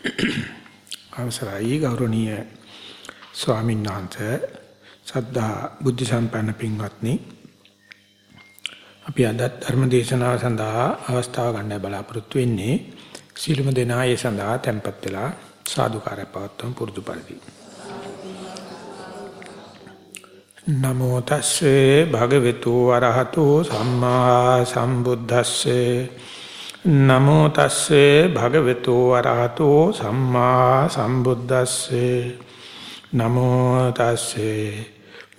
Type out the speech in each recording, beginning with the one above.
අවසරයි ගෞරවනීය ස්වාමීන් වහන්සේ සද්ධා බුද්ධ සම්පන්න පින්වත්නි. අපි අද ධර්ම දේශනාව සඳහා අවස්ථාව ගන්න බලාපොරොත්තු වෙන්නේ සීලම දෙනා ඒ සඳහා tempත් වෙලා සාදුකාරය පවත්වමු පුරුදු පරිදි. නමෝ තස්සේ භගවතු වරහතෝ සම්මා සම්බුද්දස්සේ නමෝ තස්සේ භගවතු වරහතෝ සම්මා සම්බුද්දස්සේ. නමෝ තස්සේ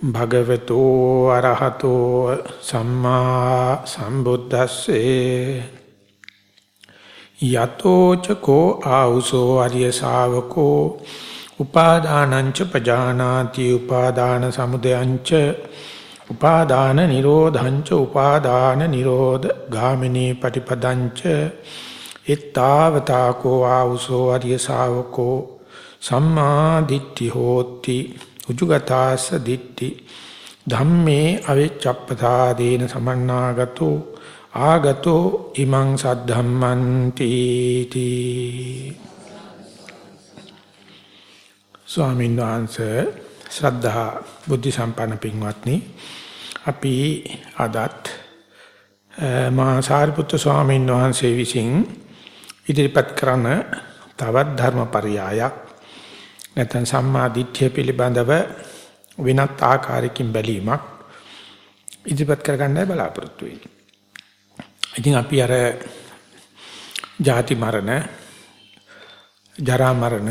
භගවතු වරහතෝ සම්මා සම්බුද්දස්සේ. යතෝ චකෝ ආ우සෝ අරිය ශාවකෝ උපාදානං ච පජානාති උපාදාන සමුදයං ච උපාදාන නිරෝධංච උපාදාන නිරෝධ ගාමිනී පටිපදංච. ittavataako ආවුසෝ අරිය ශාවකෝ. සම්මා දිට්ඨි හෝති උජුගතාස දිට්ඨි. ධම්මේ අවිච්ඡප්පතා දේන සමන්නාගතෝ. ආගතෝ ඉමං සද්ධම්මන්ති තී. ස්වාමීන් වහන්සේ ශ්‍රද්ධා බුද්ධ සම්පන්න පින්වත්නි අපි අදත් මහා සාරිපුත්‍ර ස්වාමීන් වහන්සේ විසින් ඉදිරිපත් කරන තවත් ධර්මපරයයක් නැත්නම් සම්මා දිට්ඨිය පිළිබඳව වෙනත් ආකාරයකින් බැලීමක් ඉදිරිපත් කරගන්නයි බලාපොරොත්තු වෙන්නේ. ඉතින් අපි අර ජාති මරණ, ජරා මරණ,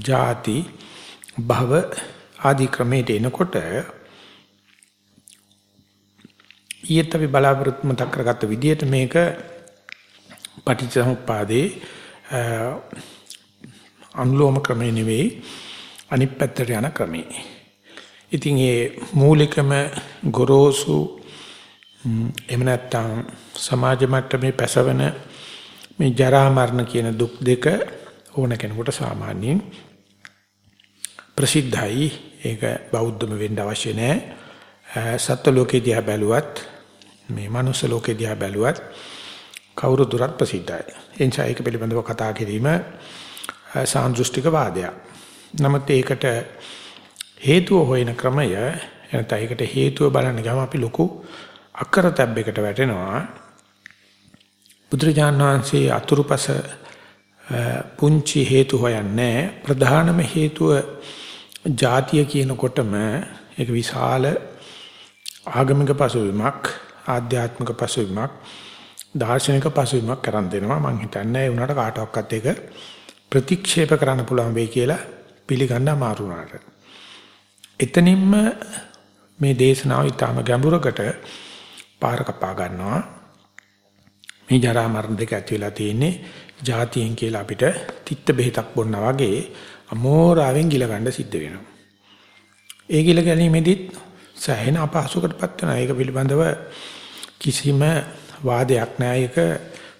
ජාති භව ආදී ක්‍රමයට එනකොට ඊයත් අපි බලාපොරොත්තු මතක් කරගත්ත විදිහට මේක පටිච්චසමුප්පාදේ අනුලෝම ක්‍රමේ නෙවෙයි අනිත් පැත්තට යන ක්‍රමේ. ඉතින් ඒ මූලිකම ගොරෝසු එහෙම නැත්නම් සමාජ මට්ටමේ පැසවෙන මේ ජරා මරණ කියන දුක් දෙක ඕන කෙනෙකුට සාමාන්‍යයෙන් ප්‍රසිද්ධයි. ඒක බෞද්ධම වෙන්න අවශ්‍ය නැහැ. සත්ත්ව ලෝකේ දිහා බැලුවත් මේ මනුස්ස ලෝකේ දිහා බැලුවත් කවුරු දුරත් ප්‍රසිද්ධයි. එනිසා ඒක පිළිබඳව කතා කිරීම සාන්දෘෂ්ටික වාදයක්. නමුත් ඒකට හේතුව හොයන ක්‍රමය එනත ඒකට හේතුව බලන්න ගම අපි ලොකු අකරතැබ්බයකට වැටෙනවා. බුදුරජාණන් වහන්සේ අතුරුපස පුංචි හේතු හොයන්නේ ප්‍රධානම හේතුව ජාතිය කියනකොටම ඒක විශාල ආගමික පසුබිමක් ආධ්‍යාත්මික පසුබිමක් දාර්ශනික පසුබිමක් කරන් දෙනවා. මම හිතන්නේ උනාට කාටවත් ඒක ප්‍රතික්ෂේප කරන්න පුළුවන් වෙයි කියලා පිළිගන්න අමාරු වුණාට. එතනින්ම මේ දේශනාව ඊටම ගැඹුරකට පාර කපා ගන්නවා. මේ ජරා මරණ දෙක ඇති වෙලා තියෙන්නේ જાතියෙන් කියලා අපිට තිත්ත බෙහෙතක් බොන්නා වගේ අමෝරාවෙන් ගිල ගන්න සිද්ධ වෙනවා. ඒ ගිල ගැනීමෙදිත් සෑහෙන අපහසුකටපත් වෙනවා. ඒක පිළිබඳව කිසිම වාදයක් නැහැ. ඒක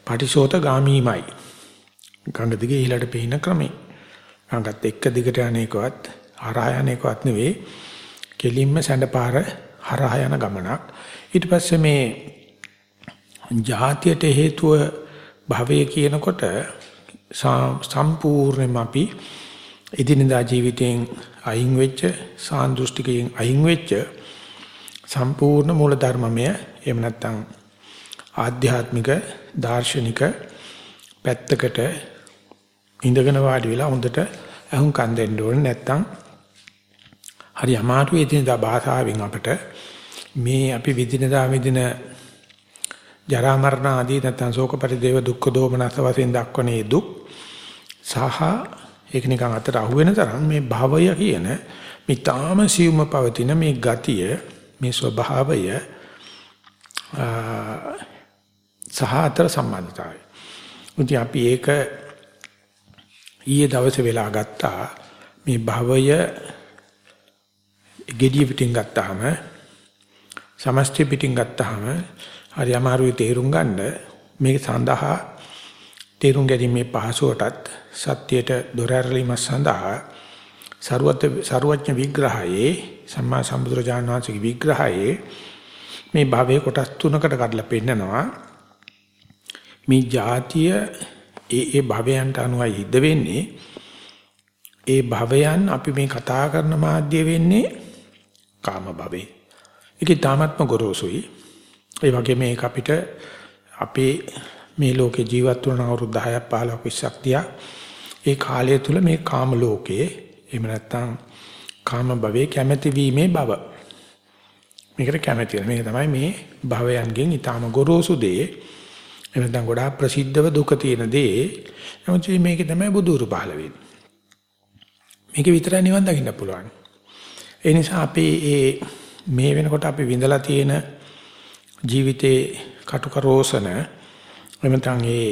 පටිසෝත ගාමීමයි. ගංග දිගේ ඊළඟට පේන ක්‍රමේ. ගංගත් එක්ක දිගට යන්නේකවත් හරහා යන්නේකවත් නෙවෙයි. කෙලින්ම සැඬපාර හරහා යන ගමනක්. ඊට පස්සේ මේ ජාතියට හේතුව භවය කියනකොට සම්පූර්ණයෙන්ම අපි එදිනදා ජීවිතයෙන් අයින් වෙච්ච සාන්දෘෂ්ටිකයෙන් අයින් වෙච්ච සම්පූර්ණ මූල ධර්මමය එහෙම නැත්නම් ආධ්‍යාත්මික දාර්ශනික පැත්තකට ඉඳගෙන වාඩි වෙලා හොඳට අහුන් කන් දෙන්න ඕනේ. නැත්නම් හරි අමාරු එදිනදා භාෂාවෙන් අපට මේ අපි විදිනදා විදින ජරා මරණ ආදී නැත්නම් ශෝක පරිදේව දුක්ඛ දෝමනස වශයෙන් දක්වනේ දුක් සහ ඒක නිකන් අතට අහු වෙන තරම් මේ භවය කියන මේ තාම සියුම පවතින මේ ගතිය මේ ස්වභාවය සහ අතර සම්බන්ධතාවය. මුති අපි ඒක ඊයේ දවසේ වෙලා ගත්තා මේ භවය gediya පිටින් ගත්තාම සමස්ත පිටින් ගත්තාම හරි අමාරුයි තේරුම් ගන්න මේක සඳහා තේරුම් ගැනීමේ පහසුවටත් සත්‍යයට දොර ඇරලීම සඳහා සරුවත් සරුවඥ විග්‍රහයේ සම්මා සම්බුදුරජාණන් වහන්සේගේ විග්‍රහයේ මේ භවයේ කොටස් තුනකට කඩලා පෙන්නනවා. මේ જાතිය ඒ ඒ භවයන්ට අනුවයි හිට වෙන්නේ. ඒ භවයන් අපි මේ කතා කරන මාධ්‍ය වෙන්නේ කාම භවේ ඒකේ තාමත්ම ගොරෝසුයි. ඒ වගේ මේක අපිට අපේ මේ ලෝකේ ජීවත් වුණ අවුරුදු 10ක් 15ක් 20ක්. තියා ඒ කාලය තුල මේ කාම ලෝකයේ එහෙම නැත්නම් කාම භවයේ කැමැති වීමේ භව. මේකට කැමැති වෙන. මේක තමයි මේ භවයන්ගෙන් ඊටාම ගොරෝසු දේ. එහෙම නැත්නම් ගොඩාක් ප්‍රසිද්ධව දුක තියෙන දේ. නමුත් මේක තමයි බුදුරු පහළ වෙන්නේ. මේක විතරයි නිවන් දකින්න පුළුවන්. ඒ නිසා අපි ඒ මේ වෙනකොට අපි විඳලා තියෙන ජීවිතේ කටුකරෝසන එහෙම නැත්නම් ඒ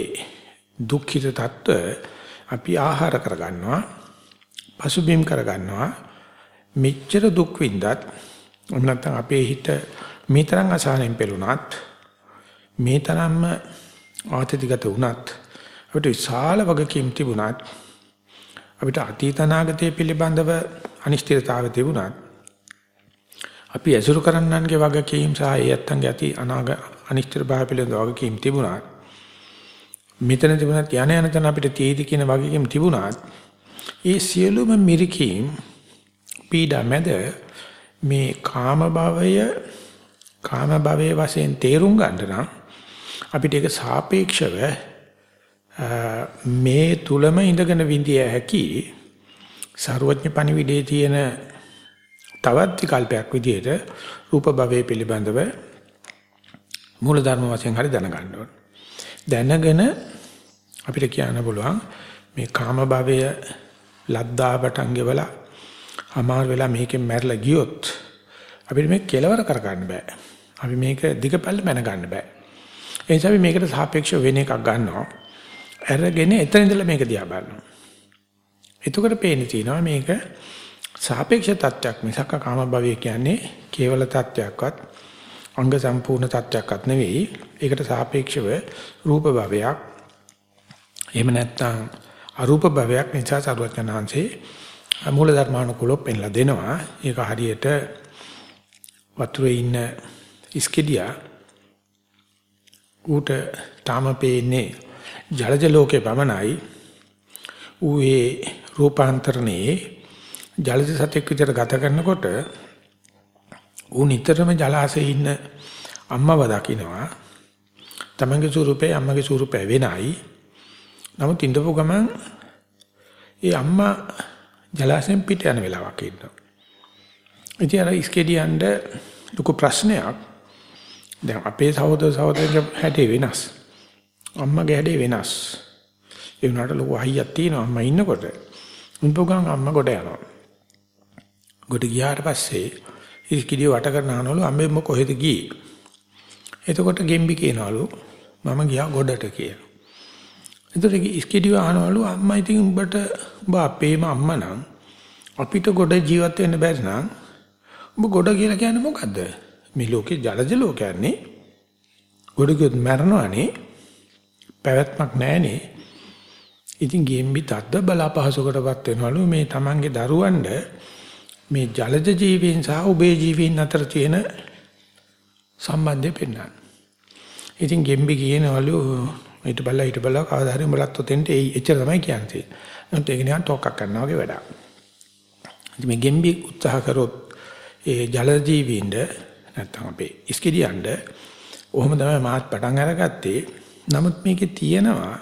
දුක්ඛිත தত্ত্ব අපි ආහාර කරගන්නවා. පසුබිම් කරගන්නවා. මෙච්චර දුක් විඳත් නැත්නම් අපේ හිත මේ තරම් අසහනෙන් පෙළුණත් මේ තරම්ම ආතතිගත වුණත් අපිට විශාල වගකීම් තිබුණත් අපිට අතීත අනාගතය පිළිබඳව අනිශ්චිතතාවය තිබුණත් අපි ඇසුරු කරන්නන්ගේ වගකීම් සහ ඒ ඇත්තන්ගේ අති අනාග අනිශ්චිත භාවය පිළිබඳව වගකීම් තිබුණත් මෙතන තිබුණත් යන යන තැන අපිට තීදි කියන වගකීම් තිබුණත් ඒ සියලුම මිරිකීම් පීඩා මැද මේ කාම භවය කාම භවයේ වශයෙන් තේරුම් ගන්න නම් අපිට ඒක සාපේක්ෂව මේ තුලම ඉඳගෙන විඳිය හැකි ਸਰවඥ පණිවිඩයේ තියෙන තවත් විකල්පයක් විදිහට රූප භවයේ පිළිබඳව මූල ධර්ම වශයෙන් හරි දැනගන්න ඕන. දැනගෙන අපිට කියන්න පුළුවන් මේ කාම භවය ලද්දාවට අංගෙවලා අමාරු වෙලා මේකෙන් මැරලා ගියොත් අපිට මේක කෙලවර කරගන්න බෑ. අපි මේක දිගපල්ල මැන ගන්න බෑ. ඒ නිසා අපි මේකට සාපේක්ෂව වෙන එකක් ගන්නවා. අරගෙන එතන ඉඳලා මේක දිහා බලනවා. එතකොට පේන්නේ තියෙනවා මේක සාපේක්ෂ තත්ත්වයක් මිසක් කාම භවය කියන්නේ කේවල තත්ත්වයක්වත් අංග සම්පූර්ණ තත්ත්වයක්වත් නෙවෙයි. ඒකට සාපේක්ෂව රූප භවයක්. එහෙම නැත්නම් අරූප භවයක් නිසා සරුවචනාංශේ මූල ධර්මානුකූලව පෙන්ලා දෙනවා. ඒක හරියට වතුරේ ඉන්න ඉස්කෙඩියා ඌට තාම පේන්නේ ජලජ ලෝකේ පමණයි. ඌ ඒ රූපාන්තරණේ ජලජ සතෙක් විතර ගත කරනකොට ඌ නිතරම ජලාශයේ ඉන්න අම්මව දකින්නවා. තමන්ගේ ස්වරූපේ අම්මගේ ස්වරූපය වෙනයි. නමුත් ඉඳපු ගමන් ඒ අම්මා ජලාශයෙන් පිට යන වෙලාවක් ඉන්නවා. ඉතින් අර ඉස්කෙඩියන්ඩ ලොකු ප්‍රශ්නයක්. දැන් අපේ සහෝදර සහෝදරගේ හැටේ වෙනස්. අම්මගේ හැටේ වෙනස්. ඒ වුණාට ලොකු අයියක් තියෙනවා අම්මා ඉන්නකොට. උන්පු ගමන් අම්මා ගොඩ යනවා. ගොඩ ගියාට පස්සේ ඉස්කිඩිය වට කරන අහනවලු අම්බෙම්ම කොහෙද ගියේ? එතකොට ගෙම්බි කියනවලු මම ගියා ගොඩට කියලා. එතකොට ඉස්කිඩිය අහනවලු අම්මා ඉතින් උඹට උඹ අපේම අම්මා නම් අපිට ගොඩ ජීවත් වෙන්න බැරි නම් උඹ ගොඩ කියලා කියන්නේ මොකද්ද? මේ ලෝකේ ජලජ ලෝකයන්නේ ගොඩ ගියොත් මැරෙනවනේ පැවැත්මක් නැහනේ. ඉතින් ගෙම්බි තද්ද බලාපහසුකටපත් වෙනවලු මේ Tamange දරුවන්ට මේ ජලජ ජීවීන් සහ උභය ජීවීන් අතර තියෙන සම්බන්ධය පෙන්වන්න. ඉතින් ගෙම්බි කියනවලු ඊට බලලා ඊට බලලා කවදා හරි උඹලත් ඔතෙන්ට එයි එච්චර තමයි කියන්නේ. නමුත් ඒක නිකන් ටෝක් එකක් කරනවා වගේ වැඩක්. ඉතින් මේ ගෙම්බි උත්සාහ කරොත් ඒ ජල ජීවීන්ද නැත්තම් අපේ ඉස්කිඩියන්ද ඔහොම තමයි මාත් පටන් අරගත්තේ. නමුත් මේකේ තියෙනවා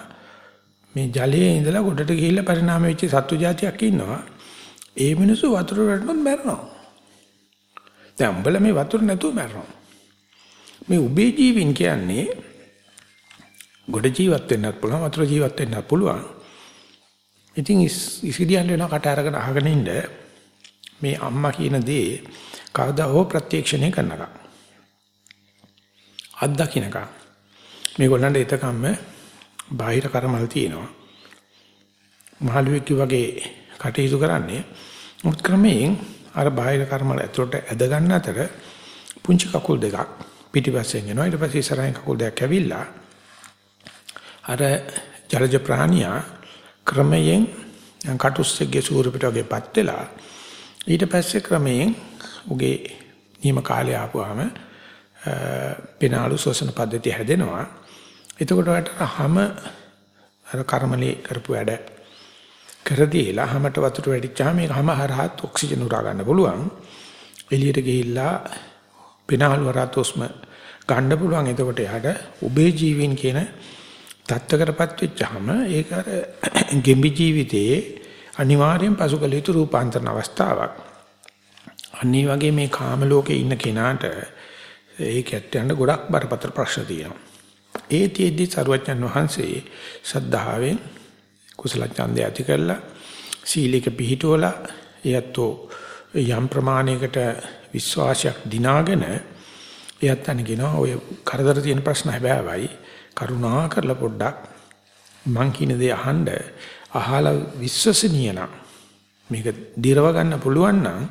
මේ ජලයේ ඉඳලා ගොඩට ගිහිල්ලා පරිණාම වෙච්ච සත්තු జాතියක් ඉන්නවා. ඒ මිනිස්සු වතුර වැටුනොත් මැරෙනවා. දැන් උඹලා මේ වතුර නැතුව මැරෙනවා. මේ උබේ ජීවින් කියන්නේ ගොඩ ජීවත් වෙන්නත් පුළුවන් වතුර ජීවත් වෙන්නත් පුළුවන්. ඉතින් ඉසිඩියන් වෙන කට අරගෙන අහගෙන ඉන්න මේ අම්මා කියන දේ කවදා හෝ ප්‍රත්‍යක්ෂණය කරනවා. අත්දකින්නකම් මේගොල්ලන්ට එතකම්ම බාහිර කර්මල් තියෙනවා. මහලුවෙක් වගේ කටයුතු කරන්නේ මුත් ක්‍රමයෙන් අර බාහිර කර්ම ඇතුළට ඇද ගන්න අතර පුංචි කකුල් දෙකක් පිටිපස්සෙන් එනවා ඊට පස්සේ ඉස්සරහින් කකුල් දෙකක් ඇවිල්ලා අර ජලජ ප්‍රාණියා ක්‍රමයෙන් කටුස්සෙගේ සූර්ය පිටවගේපත් වෙලා ඊට පස්සේ ක්‍රමයෙන් උගේ නියම කාලය ආපුවාම පෙනාලු ශ්වසන පද්ධතිය හැදෙනවා එතකොට වලට හැම අර කර්මලේ කරපු වැඩ කර දීලා හැමට වතුර වැඩිච්චාම මේක හැම හරහත් ඔක්සිජන් උරා ගන්න පුළුවන්. එළියට ගිහිල්ලා පෙනහල් වරත් උස්ම ගන්න පුළුවන්. එතකොට යාට උබේ ජීවීන් කියන தත්ත්වකටපත් වෙච්චාම ඒක අර ගෙම්බි ජීවිතයේ අනිවාර්යෙන් පසුකල යුතු රූපාන්තරණ අවස්ථාවක්. අනිත් වගේ මේ කාම ලෝකේ ඉන්න කෙනාට ඒකත් යන ගොඩක් බරපතල ප්‍රශ්න තියෙනවා. ඒ තියෙද්දි සරුවච්චන් වහන්සේ සද්ධාවෙන් කුසල ඡන්දය ඇති කරලා සීලයක පිහිටුවලා එයත්ෝ යම් ප්‍රමාණයකට විශ්වාසයක් දිනාගෙන එයත් අනගෙනවා ඔය කරදර තියෙන ප්‍රශ්න හැබෑවයි කරුණා කරලා පොඩ්ඩක් මං කියන දේ අහන්න අහලා විශ්වසනීය නම් මේක දිරව ගන්න පුළුවන් නම්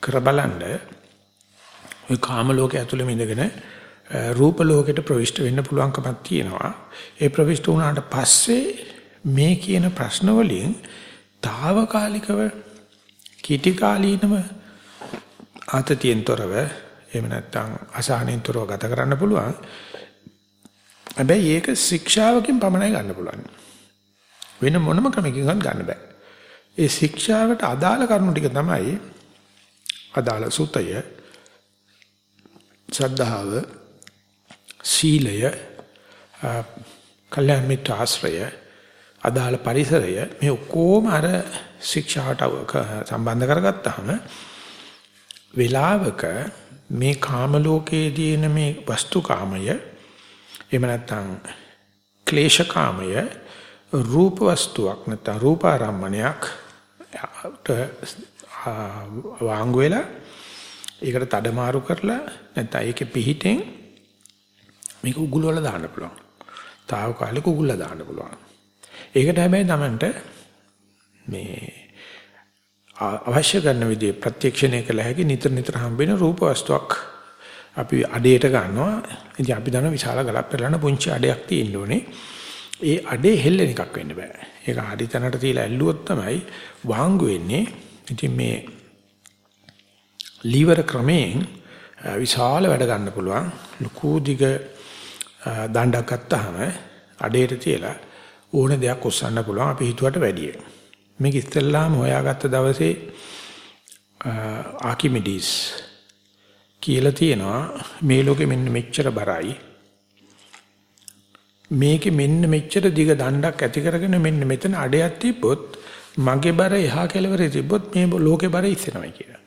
කර බලන්න ඔය කාම ලෝකයේ ඇතුළේ ඉඳගෙන රූප ලෝකෙට ප්‍රවිෂ්ඨ වෙන්න පුළුවන්කමක් තියෙනවා. ඒ ප්‍රවිෂ්ඨ වුණාට පස්සේ මේ කියන ප්‍රශ්න වලින් తాවකාලිකව කීටි කාලීනව ආතතියෙන්තරව එහෙම නැත්නම් අසහනෙන්තරව ගත කරන්න පුළුවන්. හැබැයි ඒක ශික්ෂාවකින් පමණයි ගන්න පුළුවන්. වෙන මොනම ක්‍රමකින්වත් ගන්න බෑ. ඒ ශික්ෂාවට අදාළ කරුණු ටික තමයි අදාළ සුතය ශ්‍රද්ධාව සීලය කල්‍යාණ මිත්‍ර ආශ්‍රය අදාළ පරිසරය මේ ඔක්කොම අර ශික්ෂාවට සම්බන්ධ කරගත්තාම වේලාවක මේ කාම ලෝකයේ තියෙන මේ වස්තු කාමය එහෙම නැත්නම් ක්ලේශ කාමය රූප වස්තුවක් නැත්නම් රූපාරම්මණයක් වාංගු වෙලා ඒකට තඩමාරු කරලා නැත්නම් ඒකේ පිහිටෙන් මේක උගුල වල දාන්න පුළුවන්. తాවකාලික උගුල දාන්න පුළුවන්. ඒකට හැබැයි Tamanට මේ අවශ්‍ය කරන විදිහේ ප්‍රත්‍යක්ෂණය කළ හැකි නිතර නිතර හම්බෙන රූප වස්තුවක් අපි අඩේට ගන්නවා. ඉතින් අපි දන්න විශාල ගලක් පෙරලන පුංචි අඩයක් තියෙන්න ඕනේ. ඒ අඩේ හෙල්ලෙන එකක් වෙන්න බෑ. ඒක හරි තැනට තියලා ඇල්ලුවොත් තමයි වාංගු වෙන්නේ. ඉතින් මේ ලීවර ක්‍රමයෙන් විශාල වැඩ ගන්න පුළුවන්. ලুকু දිග දණ්ඩක් ගත්තාම අඩේට තියලා ඕන දෙයක් ඔස්සන්න පුළුවන් අපි හිතුවට වැඩිය. මේක ඉස්සෙල්ලාම හොයාගත්ත දවසේ ආකිමිඩිස් කියලා තියෙනවා මේ ලෝකෙ මෙන්න මෙච්චර බරයි මේකේ මෙන්න මෙච්චර දිග දණ්ඩක් ඇති කරගෙන මෙන්න මෙතන අඩයක් තිබ්බොත් මගේ බර එහා කෙළවරේ තිබ්බොත් මේ ලෝකේ බර ඉස්සෙනවා කියලා.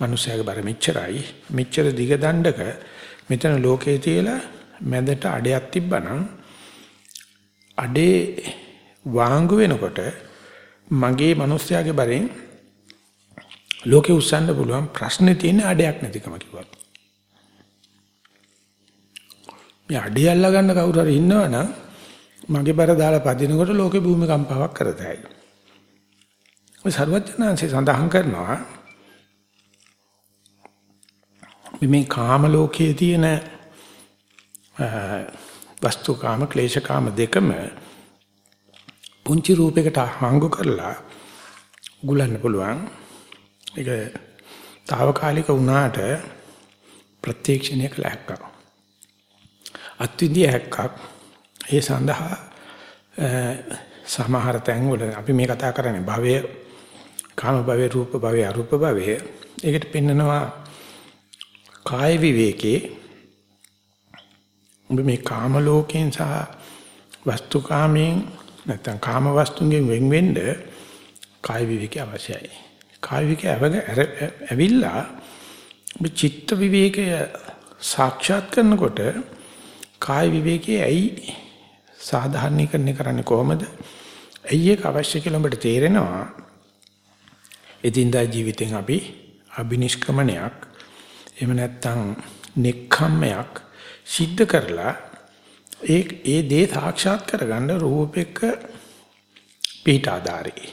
මිනිස්යාගේ බර මෙච්චරයි මෙච්චර දිග දණ්ඩක මෙතන ලෝකේ තියලා මැදට අඩයක් තිබ්බනම් අඩේ වාංගු වෙනකොට මගේ මිනිස්යාගේ බරෙන් ලෝකේ උස්සන්න පුළුවන් ප්‍රශ්නේ තියෙන අඩයක් නැතිකම කිව්වා. මේ අඩේ අල්ල ගන්න කවුරු හරි ඉන්නවනම් මගේ බර දාලා පදිනකොට ලෝකේ භූමිකම්පාවක් කරතයි. ඔය සර්වඥාන්සේ සඳහන් කරනවා මේ කාම ලෝකයේ තියෙන වස්තුකාම ක්ලේශකාම දෙකම පුංචි රූපයකට හංගු කරලා ගුලන්න පුළුවන්. ඒක తాවකාලික වුණාට ප්‍රත්‍යක්ෂණය කළ හැක්කක්. අත්විඳිය හැක්කක්. ඒ සඳහා සමහර තැන්වල අපි මේ කතා කරන්නේ භවය කාම භවය රූප භවය අරූප භවය ඒකට පෙන්නනවා කාය විවේකේ ඔබ මේ කාම ලෝකයෙන් සහ වස්තු කාමයෙන් නැත්නම් කාම වස්තුන්ගෙන් වෙන් වෙන්න කාය විවේකී අවශ්‍යයි. කාය විවේකී ඇවිල්ලා ඔබ චිත්ත විවේකය සාක්ෂාත් කරනකොට කාය විවේකයේ ඇයි සාධාරණීකරණය කරන්නේ කොහොමද? ඇයි ඒක අවශ්‍ය කියලා ඔබට තේරෙනවා. එදින්දා ජීවිතෙන් අපි අබිනිෂ්ක්‍මණයක් එහෙම නැත්නම් නෙක්ඛම්මයක් සිද්ධ කරලා ඒ ඒ දේ සාක්ෂාත් කරගන්න රූපෙක පිට ආධාරේ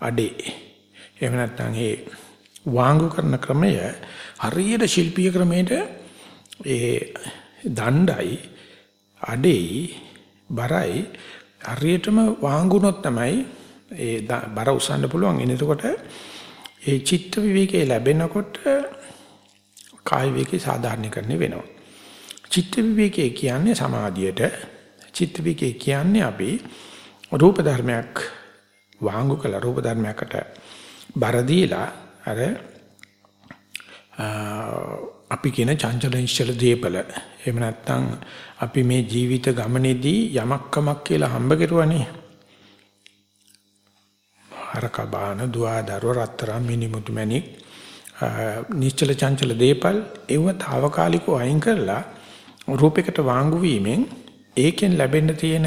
අඩේ එහෙම නැත්නම් ඒ වාංගු කරන ක්‍රමය හරියට ශිල්පීය ක්‍රමයට ඒ දණ්ඩයි අඩේයි බරයි හරියටම වාංගුනොත් තමයි ඒ බර උස්සන්න පුළුවන්. එනකොට ඒ චිත්ත විවේකේ ලැබෙනකොට කාය විවේකේ සාධාරණීකරණය වෙනවා. චිත්ත විවේකයේ කියන්නේ සමාධියට චිත්ත විකේ කියන්නේ අපි රූප ධර්මයක් වාංගු කළ රූප ධර්මයකට බර දීලා අර අපි කියන චංචල නිශ්චල දීපල. එහෙම නැත්නම් අපි මේ ජීවිත ගමනේදී යමක් කමක් කියලා හම්බ කරුවානේ. හරක බාන දුවදරුව රත්තරන් මිනිමුතු මැණික් නිශ්චල චංචල දීපල් ඒව తాවකාලිකව අයින් කරලා රූපයකට වාංගු වීමෙන් ඒකෙන් ලැබෙන්න තියෙන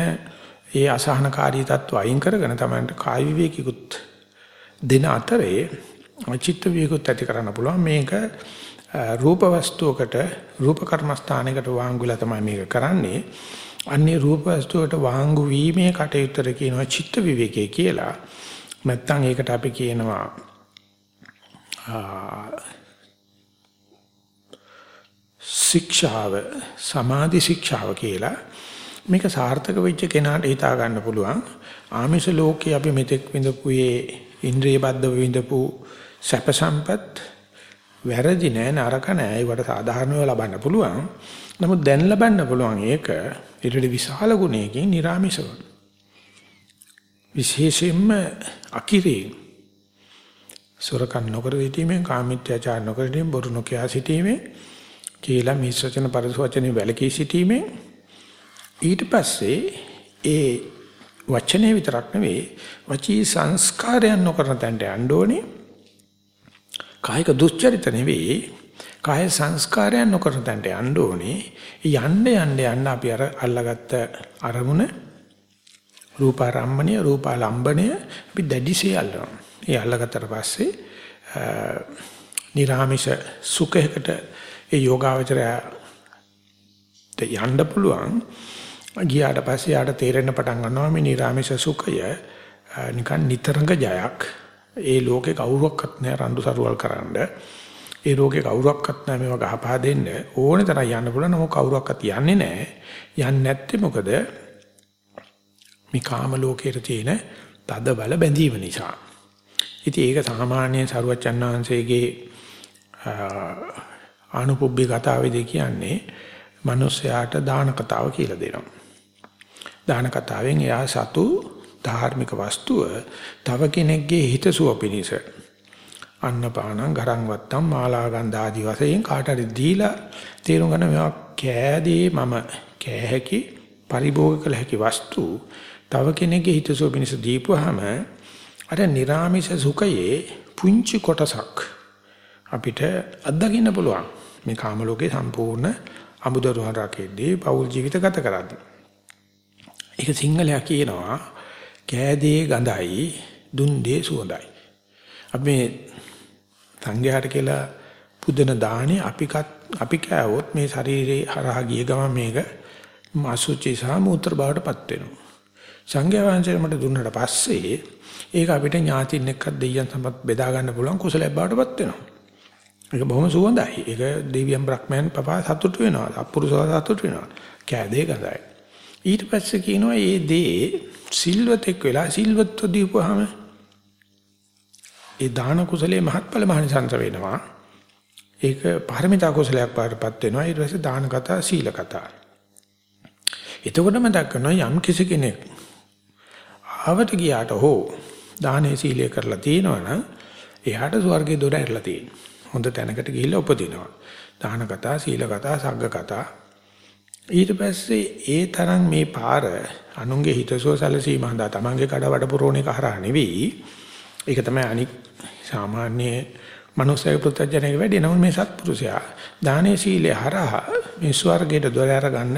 ඒ අසහනකාරී තත්ත්ව අයින් කරගෙන තමයි කාය විවේකිකුත් දෙන අතරේ චිත්ත විවේකුත් ඇති කරන්න පුළුවන්. මේක රූප වස්තුවකට රූප කර්මස්ථානයකට වාංගුලා තමයි මේක කරන්නේ. අන්නේ රූප වස්තුවට වාංගු වීමේ කටයුත්තට කියනවා චිත්ත විවේකයේ කියලා. නැත්තම් ඒකට අපි කියනවා ශික්ෂාව සමාධි ශික්ෂාව කියලා. මේක සාර්ථක වෙච්ච කෙනාට හිතා ගන්න පුළුවන්. ආමිෂ ලෝකේ අපි මෙතෙක් විඳපු ඒ ඉන්ද්‍රිය බද්ධ විඳපු සැප සම්පත් වැරදි නෑ නරක නෑ ඒවට සාධාරණව ලබන්න පුළුවන්. නමුත් දැන් ලබන්න පුළුවන් ඒක ඊට විශාල ගුණයකින් නිර්ාමිෂව. විශේෂයෙන්ම අකිරේ සොරකම් නොකර සිටීමෙන් කාමීත්‍යාචාර නොකර සිටීමෙන් බොරු නොකියා සිටීමෙන් කියලා මිශ්‍රචන පරිසවචනේ වැලකී සිටීමෙන් ඊට පස්සේ ඒ වචනේ විතරක් නෙවෙයි වචී සංස්කාරයන් නොකරන තැනට යන්න ඕනේ කායික දුස්චරිත නෙවෙයි කාය සංස්කාරයන් නොකරන තැනට යන්න ඕනේ යන්න යන්න යන්න අපි අර අල්ලගත්ත අරමුණ රූපාරම්මණය රූපාලම්බණය අපි දැඩිසේ අල්ලනවා. ඒ අල්ලගත්තට පස්සේ නිර්ාමිෂ සුඛයකට ඒ යෝගාවචරය යන්න පුළුවන්. ගියාට පස්සේ යාට තේරෙන්න පටන් ගන්නවා මේ නිර්ාමිෂ සුඛය නිකන් නිතරංග ජයක්. ඒ ලෝකේ කවුරුවක්වත් නැහැ රණ්ඩු සරුවල් කරන්න. ඒ රෝගේ කවුරුවක්වත් නැහැ මේව ගහපා දෙන්න. ඕනේ තරම් යන්න පුළුවන් නමුත් කවුරුවක්වත් යන්නේ නැහැ. යන්නේ නැත්තේ මොකද? මේ කාම ලෝකයේ තියෙන තද බල බැඳීම නිසා. ඉතින් ඒක සාමාන්‍ය සරුවච්චන් වහන්සේගේ ආනුපුබ්බේ කතාවේදී කියන්නේ මිනිස්යාට දාන කතාව කියලා දෙනවා. දාන කතාවෙන් එයා සතු ධාර්මික වස්තුව තව කෙනෙක්ගේ හිතසුව පිණිස අන්නපානං ගරං වත්තම් මාලා ගන්ධ ආදී වශයෙන් කාට හරි දීලා තේරුම් ගන්න මේවා කෑදී මම. කෑ හැකි පරිභෝග කළ හැකි වස්තු තව කෙනෙක්ගේ හිතසුව පිණිස දීපුවාම අර නිර්ාමිෂ සුඛයේ පුංචි කොටසක් අපිට අත්දකින්න පුළුවන්. මේ කාම ලෝකේ සම්පූර්ණ අමුදරුවන් රකෙද්දී පෞල් ජීවිත ගත කරද්දී. ඒක සිංහලයා කියනවා කෑදේ ගඳයි දුන් දේ සුවඳයි අපි මේ සංඝයාට කියලා පුදන දානේ අපි අපි කෑවොත් මේ ශරීරේ හරහා ගිය ගමන් මේක මාසුචි සහ මූත්‍ර බවටපත් වෙනවා සංඝයා වහන්සේ මට දුන්නට පස්සේ ඒක අපිට ඥාතින් එක්ක දෙයියන් සමත් බෙදා ගන්න පුළුවන් කුසලයක් බවටපත් වෙනවා. ඒක බොහොම සුවඳයි. ඒක දෙවියන් බ්‍රහ්මයන් පපා සතුට වෙනවා. අපුරුසව සතුට වෙනවා. කෑදේ ගඳයි. ඊට පස්සේ කියනවා මේ දේ සිල්වතෙක් වෙලා සිල්වත්ව දීපුවාම ඒ දාන කුසලයේ මහත්ඵල මහනිසංස වෙනවා. ඒක පාරමිතා කුසලයක් පාටපත් වෙනවා. ඊට පස්සේ දාන කතා සීල කතා. එතකොට මතක් කරනවා යම් කිසි කෙනෙක් ආවට ගියාට හෝ දානේ සීලය කරලා තියෙනවනම් එයාට ස්වර්ගයේ දොර ඇරලා තියෙනවා. හොඳ තැනකට ගිහිල්ලා උපදිනවා. දාන කතා, සීල කතා, සග්ග කතා. ඊට පස්සේ ඒ තරම් මේ පාර අනුන්ගේ හිතසුව සැලසීම හඳා තමන්ගේ කඩවඩ පුරෝණ එක හරහා නෙවෙයි. ඒක තමයි අනික් සාමාන්‍ය මනුස්සයෙක් පුත්‍ජජනක වැඩි නමුත් මේ සත්පුරුෂයා දානේ සීලේ හරහා මේ ස්වර්ගයට දොර අරගන්න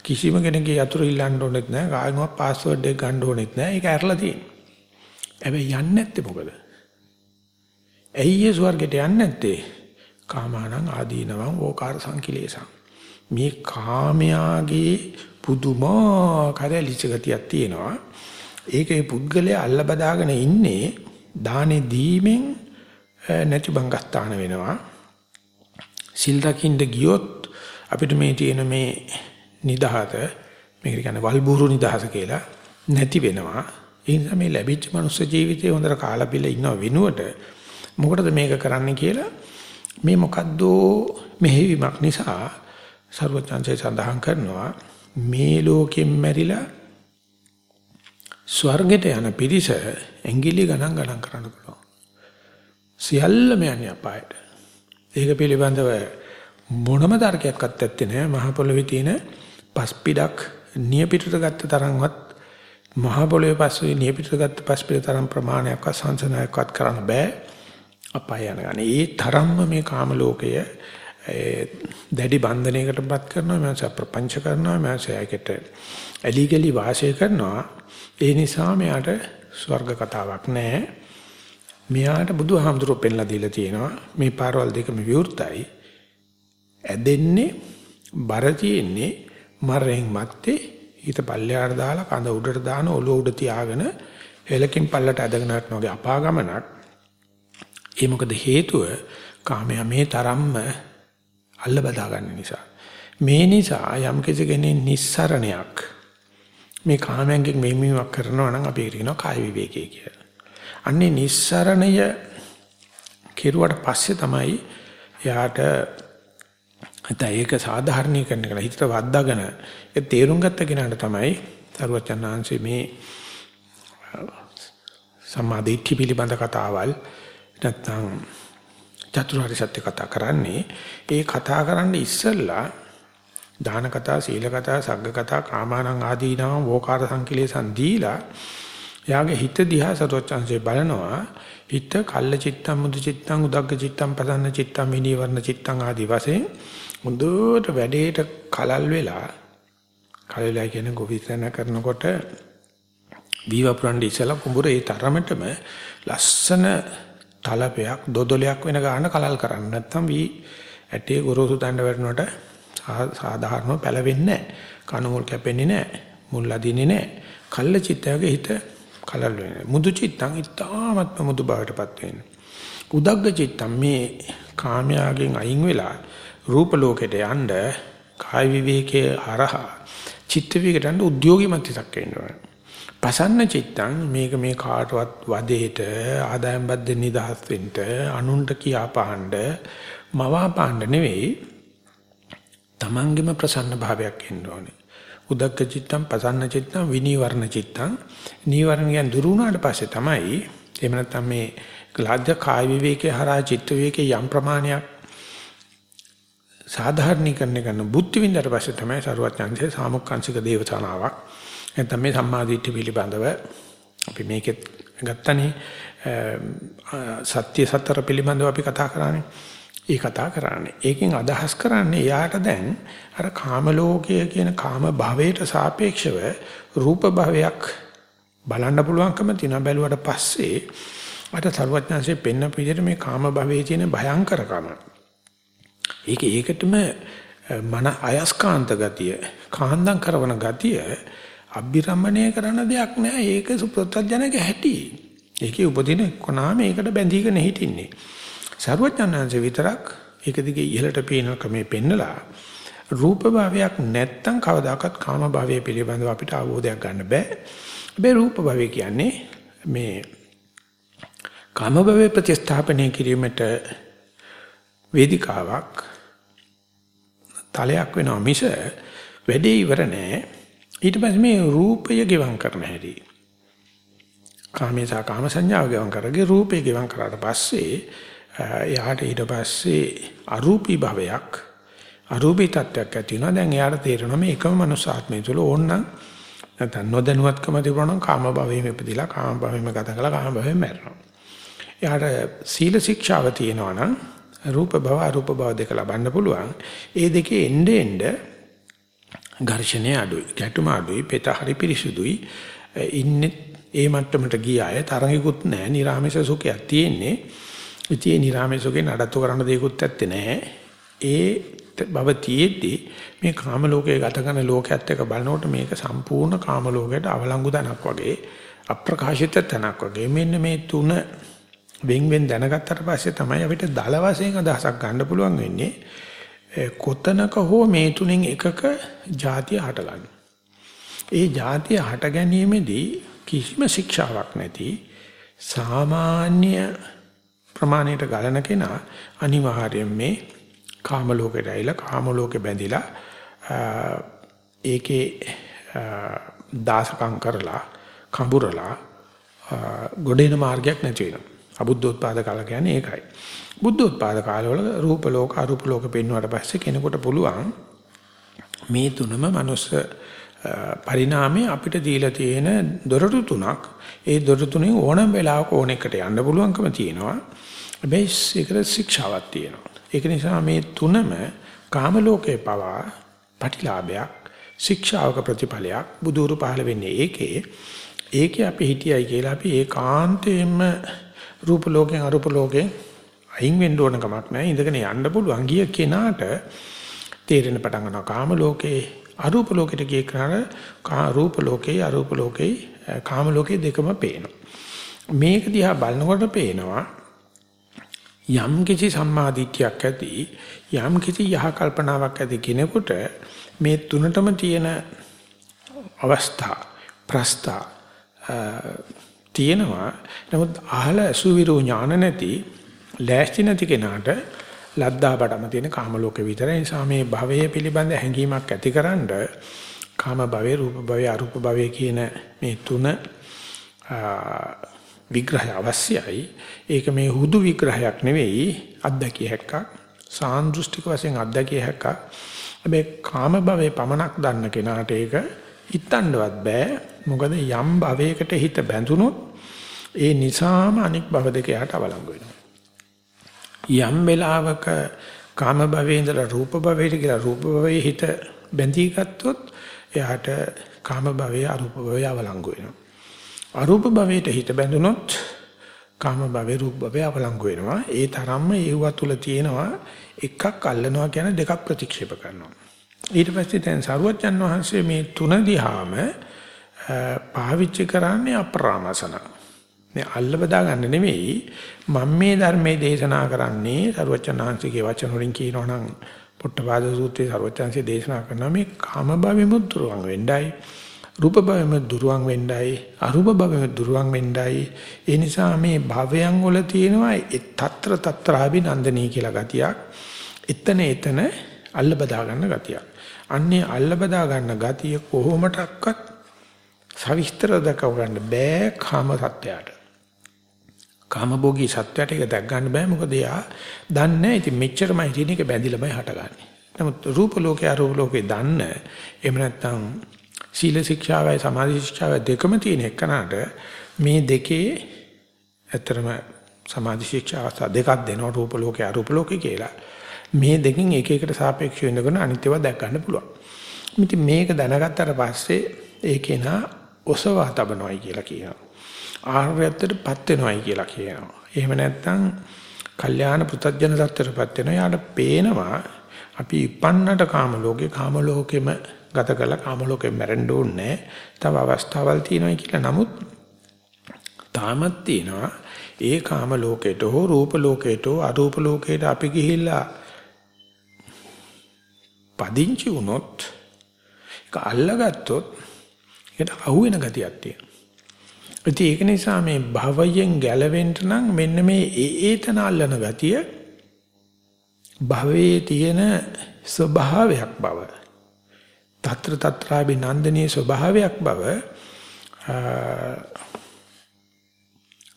කිසිම කෙනෙක්ගේ යතුරු ඉල්ලන්න ඕනෙත් නැහැ. කාගෙන්වත් පාස්වර්ඩ් එක ගන්න ඕනෙත් නැහැ. ඒක ඇරලා තියෙනවා. හැබැයි යන්නේ නැත්තේ මොකද? ඇයි ඒ ස්වර්ගයට යන්නේ නැත්තේ? කාමානං ආදීනවං ඕකාර සංකිලේසං. මේ කාමයාගේ පුදුමාකාර ලිචගතියක් තියෙනවා. ඒකේ පුද්ගලයා අල්ල බදාගෙන ඉන්නේ දානේ දීමෙන් නැති බංගස්ථාන වෙනවා. සිල් දකින්න ගියොත් අපිට මේ තියෙන මේ නිදහස මේක කියන්නේ වල්බూరు නිදහස කියලා නැති වෙනවා. ඒ නිසා මේ ලැබිච්ච මනුස්ස ජීවිතේ හොඳට කාලා බිල ඉන්නව වෙනුවට මොකටද මේක කරන්න කියලා මේ මොකද්ද මෙහෙවීමක් නිසා ਸਰවඥාන්සේ සඳහන් කරනවා මේ ලෝකෙන් මැරිලා ස්වර්ගයට යන පිරිස ඇඟිලි ගණන් ගණන් කරන්න පුළුවන්. සියල්ලම යන්නේ අපායට. ඒක පිළිබඳව මොනම තර්කයක්වත් ඇත්තේ නැහැ. මහ පොළොවේ තියෙන පස්පිඩක් නියපිටට ගත්ත තරම්වත් මහ පොළොවේ පස්සේ නියපිටට ගත්ත පස්පිඩ තරම් ප්‍රමාණයක්වත් සංසනායක්වත් කරන්න බෑ. අපාය යන ගන්නේ. ඒ තරම්ම මේ කාම ලෝකය දැඩි බන්ධනයකටපත් කරනවා මනස ප්‍රපංච කරනවා මනස යකට ඇලිගලි වාසය කරනවා. ඒ නිසා මෙයාට ස්වර්ග කතාවක් නැහැ මෙයාට බුදුහාමුදුරුවෝ පෙන්ලා දීලා තියෙනවා මේ පාරවල් දෙකම විවෘතයි. ඇදෙන්නේ බර තියෙන්නේ මරෙන් මැත්තේ හිත පල්ලයට දාලා කඳ උඩට දාන ඔළුව උඩ තියාගෙන එලකින් පල්ලට ඇදගෙන යනවා වගේ අපාගමනක්. ඒ මොකද හේතුව? කාමයා මේ තරම්ම අල්ල බදා ගන්න නිසා. මේ නිසා යම් කෙනෙක් නිස්සරණයක් මේ කාමයෙන් මෙහිමීමක් කරනවා නම් අපි කියනවා කාය විවේකයේ කියලා. අන්නේ නිස්සරණය කෙරුවට පස්සේ තමයි යාට නැත්නම් ඒක සාධාරණීකරණය කරලා හිතට වද්දාගෙන ඒ තේරුම් ගත්ත කෙනාට තමයි සරුවචනාංශේ මේ සම්මාදිට්ඨි පිළිබඳ කතාවල් නැත්නම් චතුරාර්ය සත්‍ය කතා කරන්නේ. ඒ කතා කරන්න ඉස්සෙල්ලා දාන කතා සීල කතා සග්ග කතා කාමානං ආදීනම වෝකාර සංකලේසන් දීලා යාගේ හිත දිහා සතොච්චන්සේ බලනවා. හිත කල්ල චිත්තම් මුදු චිත්තම් උදග්ග චිත්තම් පදන්න චිත්තම් මිනීවරණ චිත්තම් ආදී වශයෙන් මුදුවට වැඩේට කලල් වෙලා කලලා කියන ගොවිතැන කරනකොට දීවපුරන්ඩි ඉසලා කුඹුර ඒ තරමටම ලස්සන තලපයක් දොදොලයක් වෙන ගන්න කලල් කරන්න නැත්නම් වී ඇටේ ගොරෝසු දණ්ඩ වැටෙනකොට සාධාරණව පැලවෙන්නේ නැහැ. කන මුල් කැපෙන්නේ නැහැ. මුල් අදින්නේ නැහැ. කල්ල චිත්තයගේ හිත කලල් වෙන්නේ. මුදු චිත්තං ඉතාමත්ම මුදු බවටපත් වෙන්නේ. උදග්ග චිත්තම් මේ කාමයාගෙන් අයින් වෙලා රූප ලෝකෙට යන්න කාය විවේකයේ හරහා චිත්ත විවේකයට යන්න උද්‍යෝගිමත් හිතක් වෙනවා. පසන්න චිත්තං මේක මේ කාටවත් වදේට ආදායම් බද්දෙන් නිදහස් වෙන්න අනුන්ට කියා පාණ්ඩ මවා පාණ්ඩ නෙවෙයි. තමන්ගෙම ප්‍රසන්න භාවයක් එන්න ඕනේ. උදක්ක චිත්තං පසන්න චිත්තං විනීවරණ චිත්තං. නීවරණ කියන දුරු වුණාට පස්සේ තමයි එහෙම නැත්නම් මේ ග්ලාජ්‍ය කාය විවේකේ හරහා චිත්ත විවේකේ යම් ප්‍රමාණයක් සාධාරණීකරණය කරන බුද්ධ විඳලා පස්සේ තමයි සරුවත් ඥානසේ සාමුක්කාංශික දේවතානාවක් නැත්නම් මේ සම්මාදිට්ඨිය පිළිබඳව අපි මේකෙත් ගත්තනේ සත්‍ය සතර පිළිබඳව අපි කතා කරානේ. ඒ කතා කරන්නේ. ඒකෙන් අදහස් කරන්නේ යාට දැන් අර කාම ලෝකය කියන කාම භවයට සාපේක්ෂව රූප භවයක් බලන්න පුළුවන්කම තියෙන බැලුවට පස්සේ අර සරුවඥාන්සේ පෙන්න පිළිදෙට මේ කාම භවයේ තියෙන භයංකරකම. ඒක ඒකටම මන අයස්කාන්ත ගතිය, කාන්දම් කරන ගතිය අභිරමණය කරන දෙයක් නෑ. ඒක සුප්‍රත්‍යජනක හැටි. ඒකේ උපදින කොනාම ඒකට බැඳීගෙන හිටින්නේ. සර්වඥාන්සේ විතරක් ඒක දිගේ ඉහළට පේන ක්‍රමේ පෙන්නලා රූප භාවයක් නැත්තම් කවදාකවත් කාම භාවය පිළිබඳව අපිට අවබෝධයක් ගන්න බෑ. හැබැයි රූප භාවය කියන්නේ මේ කාම භාවය ප්‍රතිස්ථාපනය කිරීමට වේදිකාවක් තලයක් වෙනවා මිස වැඩේ ඉවර නෑ. ඊට පස්සේ මේ රූපය ගෙවම් කරන හැටි. කාමේසා කාම සංඥාව ගෙවම් කරගේ රූපය ගෙවම් කරාට පස්සේ එයාට ඊට පස්සේ අරූපී භවයක් අරූපී තත්ත්වයක් ඇති වෙනවා. දැන් එයාට තේරෙනවා මේ එකම මනුස්ස ආත්මය තුළ ඕනනම් නැත්නම් නොදැනුවත්කම තිබුණා නම් කාම භවයෙම ඉපදිලා කාම භවෙම ගත කළා කාම භවෙම මැරෙනවා. එයාට සීල ශික්ෂාව තියෙනවා නම් රූප භව අරූප භව දෙක ලබන්න පුළුවන්. ඒ දෙකේ එnde end ඝර්ෂණය අඩුයි. ගැටුම අඩුයි. පෙත හරි පිරිසුදුයි. ඉන්නේ ඒ මට්ටමට ගිය අය තරඟිකුත් නැහැ. නිරාමේශ සුඛයක් තියෙන්නේ. ඉතින් ඒ නිරාමේශ සුඛේ නඩත්තු කරන්න දෙයක්වත් ඇත්තේ නැහැ. ඒ බව තියෙද්දි මේ කාම ලෝකයේ ගත කරන ලෝකයක් එක්ක බලනකොට මේක සම්පූර්ණ කාම ලෝකයට අවලංගු තැනක් වගේ අප්‍රකාශිත තැනක් වගේ මෙන්න මේ තුන වෙන් වෙන් දැනගත්තට පස්සේ තමයි අපිට දල වශයෙන් අදහසක් ගන්න පුළුවන් වෙන්නේ කොතනක හෝ මේ තුනෙන් එකක જાතිය හට ගන්න. ඒ જાතිය හට ගැනීමේදී කිසිම ශික්ෂාවක් නැති සාමාන්‍ය ප්‍රමාණයට ගලන කෙනා අනිවාර්යයෙන් මේ කාම ලෝකයට ඇවිල්ලා කාම ලෝකේ බැඳිලා ඒකේ දාසකම් කරලා කඹරලා ගොඩේන මාර්ගයක් නැති වෙනවා. අබුද්ධෝත්පාද කාල කියන්නේ ඒකයි. බුද්ධෝත්පාද කාලවල රූප ලෝක අරූප ලෝක පෙන්වුවාට පස්සේ කෙනෙකුට පුළුවන් මේ තුනම මනුස්ස පරිණාමයේ අපිට දීලා තියෙන දොරටු තුනක් ඒ දොරටු තුනෙන් ඕනම වෙලාවක ඕන එකට යන්න පුළුවන්කම තියෙනවා. හැබැයි ඒකට ශික්ෂාවක් තියෙනවා. ඒක නිසා මේ තුනම කාම ලෝකේ පවා ප්‍රතිලාභයක් ශික්ෂාවක ප්‍රතිඵලයක් බුදුරු පහළ වෙන්නේ ඒකේ ඒකේ අපි හිටියයි කියලා අපි ඒකාන්තයෙන්ම රූප ලෝකෙන් අරූප ලෝකෙන් අයින් වෙන්න ඕන කමක් නැහැ. ඉඳගෙන යන්න පුළුවන්. ගිය කෙනාට තේරෙන පටන් ගන්නවා. කාම ලෝකේ අරූප ලෝකෙට ගිය කෙනාට රූප ලෝකේ අරූප ලෝකේ කාම ලෝකේ දෙකම පේනවා. මේක දිහා බලනකොට පේනවා යම් කිසි සම්මාදිට්ඨියක් ඇති යම් කිසි යහ කල්පනාවක් ඇති කෙනෙකුට මේ තුනටම තියෙන අවස්ථා ප්‍රස්තා තියෙනවා. නමුත් අහල අසුවිරු ඥාන නැති ලෑස්ති නැති කෙනාට ලද්දාපටම තියෙන කාම ලෝකෙ විතරයි. නිසා මේ භවය පිළිබඳ හැඟීමක් ඇතිකරනද කාම භවය රූප භවය අරූප භවය කියන මේ තුන විග්‍රහය අවශ්‍යයි. ඒක මේ හුදු විග්‍රහයක් නෙවෙයි අත්දැකිය හැක්කක් සාන්දෘෂ්ටික වශයෙන් අත්දැකිය හැක්කක්. හැබැයි කාම භවයේ පමණක් දන්න කෙනාට ඒක හිතන්නවත් බෑ. මොකද යම් භවයකට හිත බැඳුනොත් ඒ නිසාම අනික් භව දෙක යට අවලංගු වෙනවා. යම් වෙලාවක කාම භවයේ ඉඳලා රූප භවයට කියලා රූප භවයේ හිත බැඳී ගත්තොත් එයාට කාම භවයේ අරූප භවයේ අවලංගු වෙනවා. අරූප භවයට හිත බැඳුනොත් කාම භවයේ රූප භවයේ අවලංගු වෙනවා. ඒ තරම්ම ඒව තුල තියෙනවා එකක් අල්ලනවා කියන දෙකක් ප්‍රතික්ෂේප කරනවා. ඊට පස්සේ දැන් සරුවච්චන් වහන්සේ මේ තුන දිහාම පාවිච්චි කරන්නේ අප්‍රාමසන. මේ අල්ල බදා ගන්න නෙමෙයි මම මේ ධර්මයේ දේශනා කරන්නේ සරුවච්චන් වහන්සේගේ වචන වලින් කියනවා නම් පොට්ටපාද සූත්‍රයේ සරුවච්චන්සේ දේශනා කරන මේ කාම භවෙමුත් දුරවන් වෙන්නයි රූප භවෙමුත් දුරවන් වෙන්නයි අරූප භවෙමුත් දුරවන් වෙන්නයි ඒ නිසා මේ භවයන් වල තියෙනවා තත්‍ර තත්‍රාභි නන්දනී කියලා ගතියක් එතන එතන අල්ල බදා ගන්න ගතියක්. අන්නේ අල්ල බදා ගන්න ගතිය කොහොමඩක්වත් සවිස්තර දකව ගන්න බෑ කාම සත්‍යයට. කාම භෝගී සත්‍යයට ඒක දැක් ගන්න බෑ මොකද එයා දන්නේ නැහැ. ඉතින් මෙච්චරමයි තියෙන එක බැඳිලාමයි හටගන්නේ. නමුත් රූප ලෝකේ අරූප ලෝකේ දන්න එහෙම නැත්නම් සීල ශික්ෂාවයි සමාධි ශික්ෂාවයි දෙකම තියෙන එකනට මේ දෙකේ ඇත්තරම සමාධි ශික්ෂාව දෙකක් දෙනවා රූප ලෝකේ අරූප ලෝකේ කියලා. මේ දෙකෙන් එක එකට සාපේක්ෂව ඉඳගෙන අනිත්‍යව දැක් ගන්න පුළුවන්. ඉතින් මේක දැනගත්තට පස්සේ ඒකේ නා ඔසවා තබනවායි කියලා කියනවා. ආර්යත්වයටපත් වෙනවායි කියලා කියනවා. එහෙම නැත්නම් කල්යාණ පුතඥ தත්තරපත් වෙනවා. යාට පේනවා අපි ඉපන්නට කාම ලෝකේ කාම ලෝකෙම ගත කරලා කාම ලෝකෙම මැරෙන්න ඕනේ. තව අවස්ථාවල් තියෙනවා කියලා. නමුත් තාමත් තියෙනවා ඒ කාම ලෝකයට හෝ රූප ලෝකයට හෝ අරූප ලෝකයට අපි ගිහිල්ලා පදිංචි වුණොත් ඒක අල්ලගත්තොත් ඒකට අහුවෙන ගතියක් තියෙනවා. ඒක නිසා මේ භවයෙන් ගැලවෙන්න නම් මෙන්න මේ ඒ ඒතන අල්ලන ගතිය භවයේ තියෙන ස්වභාවයක් බව. తත්‍ර తත්‍රාභි නන්දනීය ස්වභාවයක් බව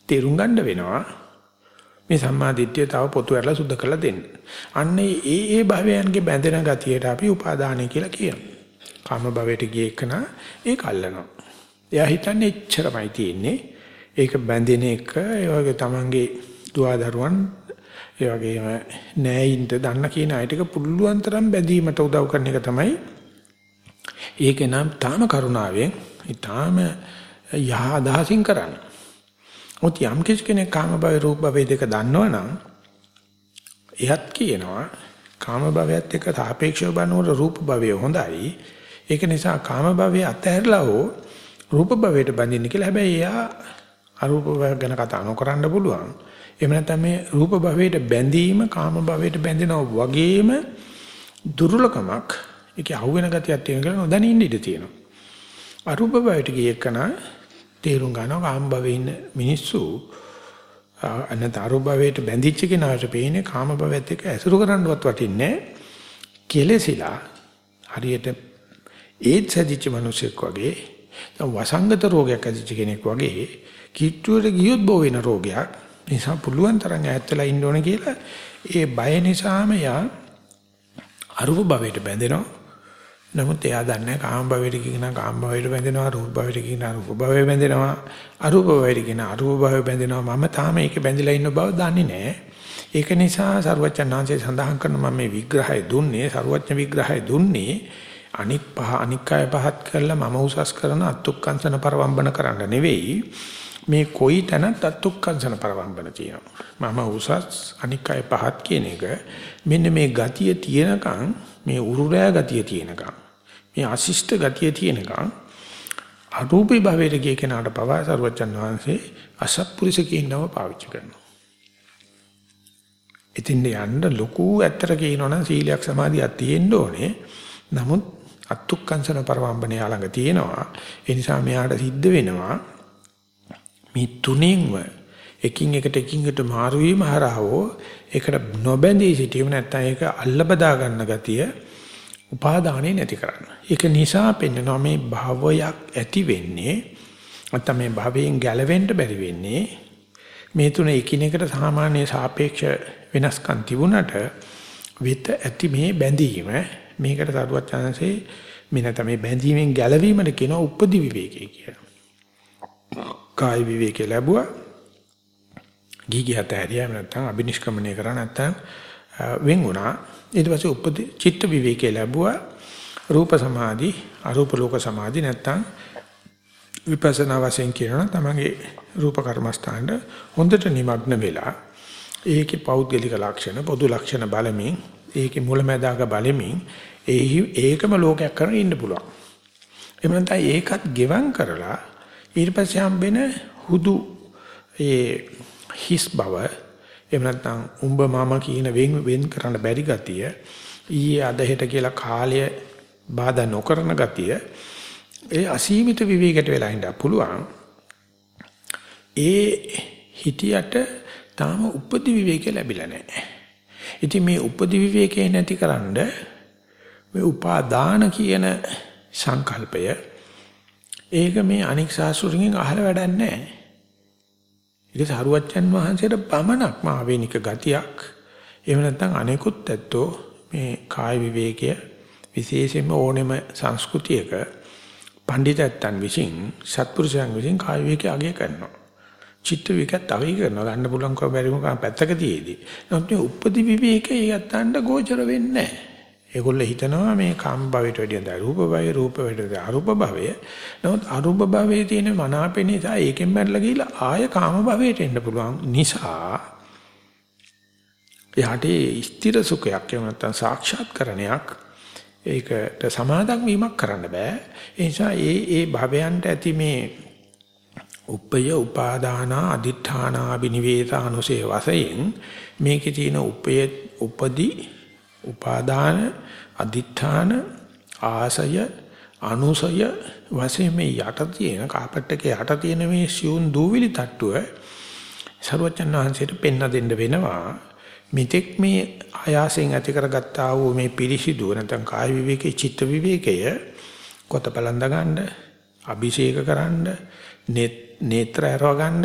තේරුම් ගන්න වෙනවා. මේ සම්මාදිට්ඨිය තව පොතු ඇරලා සුද්ධ කරලා දෙන්න. අන්න ඒ ඒ භවයන්ගේ බැඳෙන ගතියට අපි උපාදානයි කියලා කියනවා. කාම භවයට ගිය එකන ඒක අල්ලනවා. එයා හිතන්නේ එච්චරමයි තියෙන්නේ. ඒක බැඳෙන එක ඒ වගේ තමන්ගේ දුවදරුවන් ඒ වගේම නෑයින්ට දන්න කියන අයටක පුළුවන් තරම් බැඳීමට උදව් කරන එක තමයි ඒක නම් තාම කරුණාවෙන් ඊටාම යහ අදහසින් කරන්නේ. මොත් යම් කෙනෙක් කාම භවය රූප භවය දෙක දන්නවනම් එයත් කියනවා කාම භවයත් එක්ක සාපේක්ෂව බලනකොට රූප භවය හොඳයි. ඒක නිසා කාම භවය අතහැරලා හෝ රූප භවයට බඳින්න කියලා. හැබැයි එයා අරූප භවය ගැන කතා නොකරන්න පුළුවන්. එහෙම නැත්නම් මේ රූප භවයට බැඳීම කාම භවයට බැඳෙනවා වගේම දුර්ලකමක් ඒකේ අහුවෙන ගතියක් තියෙන කියලා නොදැන ඉන්න ඉඩ තියෙනවා. අරූප භවයට ගිය එකන තේරුම් ගන්නවා කාම භවයේ ඉන්න මිනිස්සු අනත අරුභවයට බැඳිච්ච කෙනාට පේන්නේ කාම භවයත් එක්ක ඇසුරු කරන්නවත් වටින්නේ කෙලෙසිලා හරියට ඒඩ්ස් හැදිච්ච මිනිසෙක් වගේ දැන් වසංගත රෝගයක් හැදිච්ච කෙනෙක් වගේ කිට්ටුවට ගියොත් බෝ වෙන රෝගයක්. නිසා පුළුවන් තරම් ඈත් වෙලා ඉන්න ඕන කියලා. ඒ බය නිසාම යා අරුප භවයට බැඳෙනවා. නමුත් එයා දන්නේ කාම භවයට කියන කාම භවයට බැඳෙනවා රූප භවයට කියන රූප භවයට බැඳෙනවා අරූප භවයට කියන අරූප භවයට බැඳෙනවා. මම තාම ඒකේ බැඳිලා ඉන්න බව දන්නේ නැහැ. ඒක නිසා සරුවචනාංශය සඳහන් කරන මම මේ විග්‍රහය දුන්නේ සරුවචන විග්‍රහය දුන්නේ අනික් පහ අනික් අය පහත් කරලා මම උසස් කරන අත්ුක්කංශන පරවම්බන කරන්න නෙවෙයි. මේ කොයි තැනත් අත්ුක්කංශන පරවම්බන තියෙනවා. මම උසස් අනික් අය පහත් කියන එක. මෙන්න මේ ගතිය තියෙනකන් මේ උරුරෑ ගතිය තියෙනකන් මේ අශිෂ්ට ගතිය තියෙනකන් අරූපී භවයට ගිය කෙනාට පවා සරුවචන් වහන්සේ අසත්පුරුෂ කියනව පාවිච්චි කරනවා ඉතින් යන්න ලොකු ඇත්තට කියනවනම් සීලයක් සමාධියක් තියෙන්න ඕනේ. නමුත් අත්ුක්කංශන පරවම්බනේ ළඟ තියෙනවා. ඒ නිසා මෙයාට සිද්ධ වෙනවා මේ තුනෙන්ම එකින් එකට එකින් එකට මාරු වීම හරහාවෝ ඒකට නොබැඳී සිටීම නැත්නම් ඒක අල්ලබදා ගන්න ගතිය උපාදානෙ නැති කරන්න. ඒක නිසා පෙන්වනවා මේ භවයක් ඇති වෙන්නේ නැත්නම් මේ භවයෙන් ගැලවෙන්න බැරි වෙන්නේ මේ තුන එකිනෙකට සාමාන්‍ය සාපේක්ෂ වෙනස්කම් තිබුණට වෙත ඇති මේ බැඳීම මේකට සරුවත් chance මෙන්න තමයි බැඳීමෙන් ගැලවීමද කියන උපදි විවේකයේ කියලා. කාය විවේකේ ලැබුවා. ගිගියත හැරියා නැත්නම් අබිනිෂ්ක්‍මණය කරා නැත්නම් වෙන් වුණා. ඊට පස්සේ උපදි චිත්ත විවේකේ ලැබුවා. රූප සමාධි, අරූප ලෝක සමාධි නැත්නම් විපස්සනා වශයෙන් කියනවා තමගේ රූප කර්මස්ථානට හොඳට නිමග්න වෙලා ඒකේ පෞද්ගලික ලක්ෂණ පොදු ලක්ෂණ බලමින් ඒකේ මුලැමැදාක බලමින් ඒ ඒකම ලෝකයක් කරගෙන ඉන්න පුළුවන්. එහෙම නැත්නම් ඒකත් ගෙවම් කරලා ඊට පස්සේ හම්බෙන හුදු ඒ හිස් බව එහෙම නැත්නම් උඹ මම කියන වෙන් වෙන් කරන්න බැරි ගතිය ඊයේ අද හෙට කියලා කාලය බාධා නොකරන ගතිය ඒ අසීමිත විවේකයට වෙලා ඉන්න පුළුවන්. ඒ හිතියට තාම උපදි විවේකය ලැබිලා නැහැ. ඉතින් මේ උපදි විවේකේ නැතිකරන්න මේ උපාදාන කියන සංකල්පය ඒක මේ අනික් සාසුරින් අහලා වැඩක් නැහැ. ඒක සරුවච්චන් වහන්සේට පමණක්ම ආවේනික ගතියක්. එහෙම නැත්නම් අනෙකුත් ඇත්තෝ මේ කාය විවේකය විශේෂයෙන්ම ඕනෙම සංස්කෘතියක පඬිතයන් විසින් සත්පුරුෂයන් විසින් කාය විවේකය අගය කරනවා. චිත්ත විකත් අවි කරනවා ගන්න පුළුවන් කව බැරිම කම පැත්තක තියේදී. නමුත් මේ උපදි විවේකේ යත්තන්ට ගෝචර වෙන්නේ නැහැ. ඒගොල්ලෝ හිතනවා මේ කාම භවයට වැඩිය ද රූප භවය රූප භවයට අරූප භවය. නමුත් අරූප භවයේ තියෙන මනාපේ නිසා ඒකෙන් මැරලා ගිහිල්ලා ආය කාම භවයට එන්න පුළුවන් නිසා යහට ස්ථිර සුඛයක් එහෙම නැත්නම් සාක්ෂාත්කරණයක් ඒකට සමාදම් වීමක් කරන්න බෑ. ඒ නිසා ඒ ඒ භවයන්ට ඇති මේ උපය උපාදානා අදිඨානා බිනිවේසානුසේ වශයෙන් මේකේ තියෙන උපය උපදි උපාදාන අදිඨාන ආසය අනුසය වශයෙන් මේ යට තියෙන කාපට් එකේ යට තියෙන මේ සියුන් දූවිලි තට්ටුව ਸਰවචන් වහන්සේට පෙන්න දෙන්න වෙනවා. මිත්‍යක් මේ ආයාසයෙන් ඇති කරගත්තා වූ මේ පිරිසිදු නැත්නම් කාය විවේකේ චිත්ත විවේකය කොත බලඳ ගන්න අභිෂේක කරන්න net නේත්‍ර ඇරව ගන්න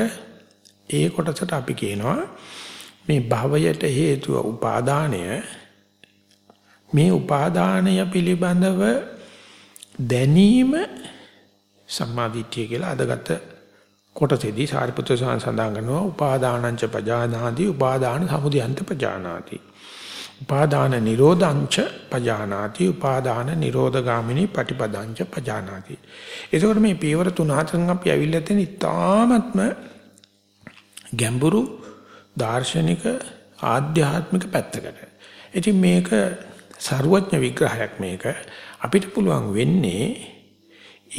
ඒ කොටසට අපි කියනවා මේ භවයට හේතුව උපාදානය මේ උපාදානය පිළිබඳව දැනීම සම්මාදිට්ඨිය කියලා අදගත කොටසේදී සාරිපුත්‍ර සඳහන් කරනවා උපාදානංච පජානාති උපාදාන සමුදයන්ත පජානාති. උපාදාන නිරෝධංච පජානාති උපාදාන නිරෝධගාමිනී පටිපදංච පජානාති. එතකොට මේ පියවර තුන හතරෙන් අපි ඇවිල්ලා තියෙන ඉතාමත්ම ගැඹුරු දාර්ශනික ආධ්‍යාත්මික පැත්තකට. ඉතින් මේක ਸਰුවඥ විග්‍රහයක් මේක අපිට පුළුවන් වෙන්නේ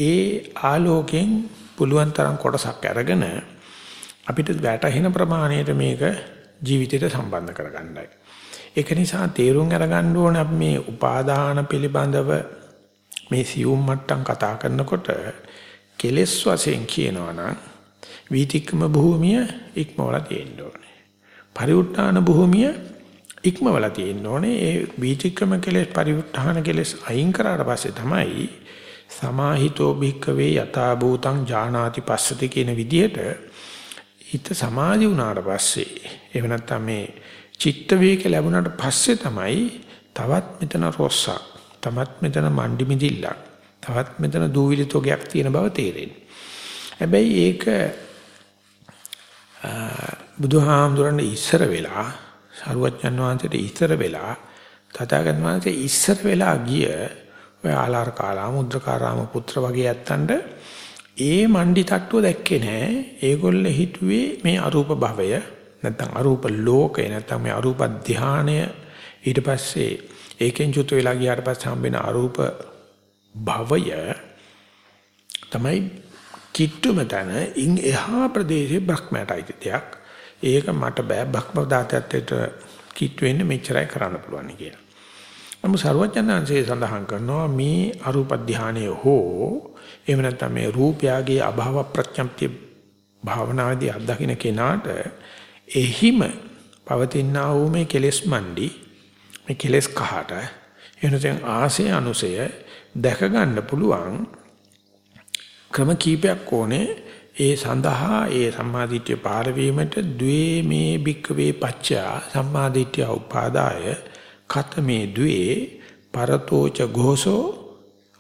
ඒ ආලෝකයෙන් පුළුවන් තරම් කොටසක් අරගෙන අපිට වැටහෙන ප්‍රමාණයට මේක ජීවිතයට සම්බන්ධ කරගන්නයි ඒක නිසා තේරුම් අරගන්න ඕනේ අපි මේ උපාදාන පිළිබඳව මේ සියුම් මට්ටම් කතා කරනකොට කෙලෙස් වශයෙන් කියනවා නම් වීතික්‍රම භූමිය ඉක්මවලා තියෙන්න ඕනේ. පරිඋත්තාන භූමිය ඉක්මවලා තියෙන්න ඕනේ. ඒ වීතික්‍රම කෙලෙස් පරිඋත්තාන කෙලෙස් අයින් කරාට පස්සේ තමයි සමාහිතෝ භික්කවේ යථා භූතං ජානාති පස්සති කියන විදිහට හිත සමාධි වුණාට පස්සේ එහෙම නැත්නම් මේ චිත්ත වේක ලැබුණාට පස්සේ තමයි තවත් මෙතන රොස්සක් තවත් මෙතන මණ්ඩි මිදිල්ලක් තවත් මෙතන දූවිලි තොගයක් තියෙන බව තේරෙන්නේ. හැබැයි ඒක බුදුහාමුදුරන් ඉස්සර වෙලා සරුවච්චන් වහන්සේට ඉස්සර වෙලා තථාගතයන් වහන්සේ ඉස්සර වෙලා ගිය ඔය ආලාර කාලා මුද්‍රකාරාම පුත්‍ර වගේ ඇත්තන්ට ඒ මණ්ඩි තට්ටුව දැක්කේ නෑ. ඒගොල්ල හිතුවේ මේ අරූප භවය නැත්නම් අරූප ලෝකය නැත්නම් මේ අරූප ධානය ඊට පස්සේ ඒකෙන් චුත වෙලා ගියාට පස්සේ හම්බෙන අරූප භවය තමයි කිට්ටුම තන ඉන් එහා ප්‍රදේශේ බ්‍රහ්මයටයි දෙයක්. ඒක මට බෑ බ්‍රහ්ම දාතයත් කිට්ටු වෙන්න මෙච්චරයි කරන්න පුළුවන් කියලා. නමුත් ਸਰවඥාන්සේ සඳහන් කරනවා මේ අරූප ධානය හෝ එහෙම නැත්නම් මේ රූපයාගේ අභාව ප්‍රත්‍යම්ප්තිය භාවනාවේදී අත්දකින්න කෙනාට එහිම පවතිනා වූ මේ කෙලෙස් මණ්ඩි මේ කෙලෙස් කහට එනතෙන් ආසය අනුසය දැක ගන්න පුළුවන් ක්‍රම කීපයක් ඕනේ ඒ සඳහා ඒ සම්මාදිට්ඨිය පාර වීමට ද්වේ මේ භික්කවේ පච්චා සම්මාදිට්ඨිය උපාදාය කතමේ ද්වේ පරතෝච ഘോഷෝ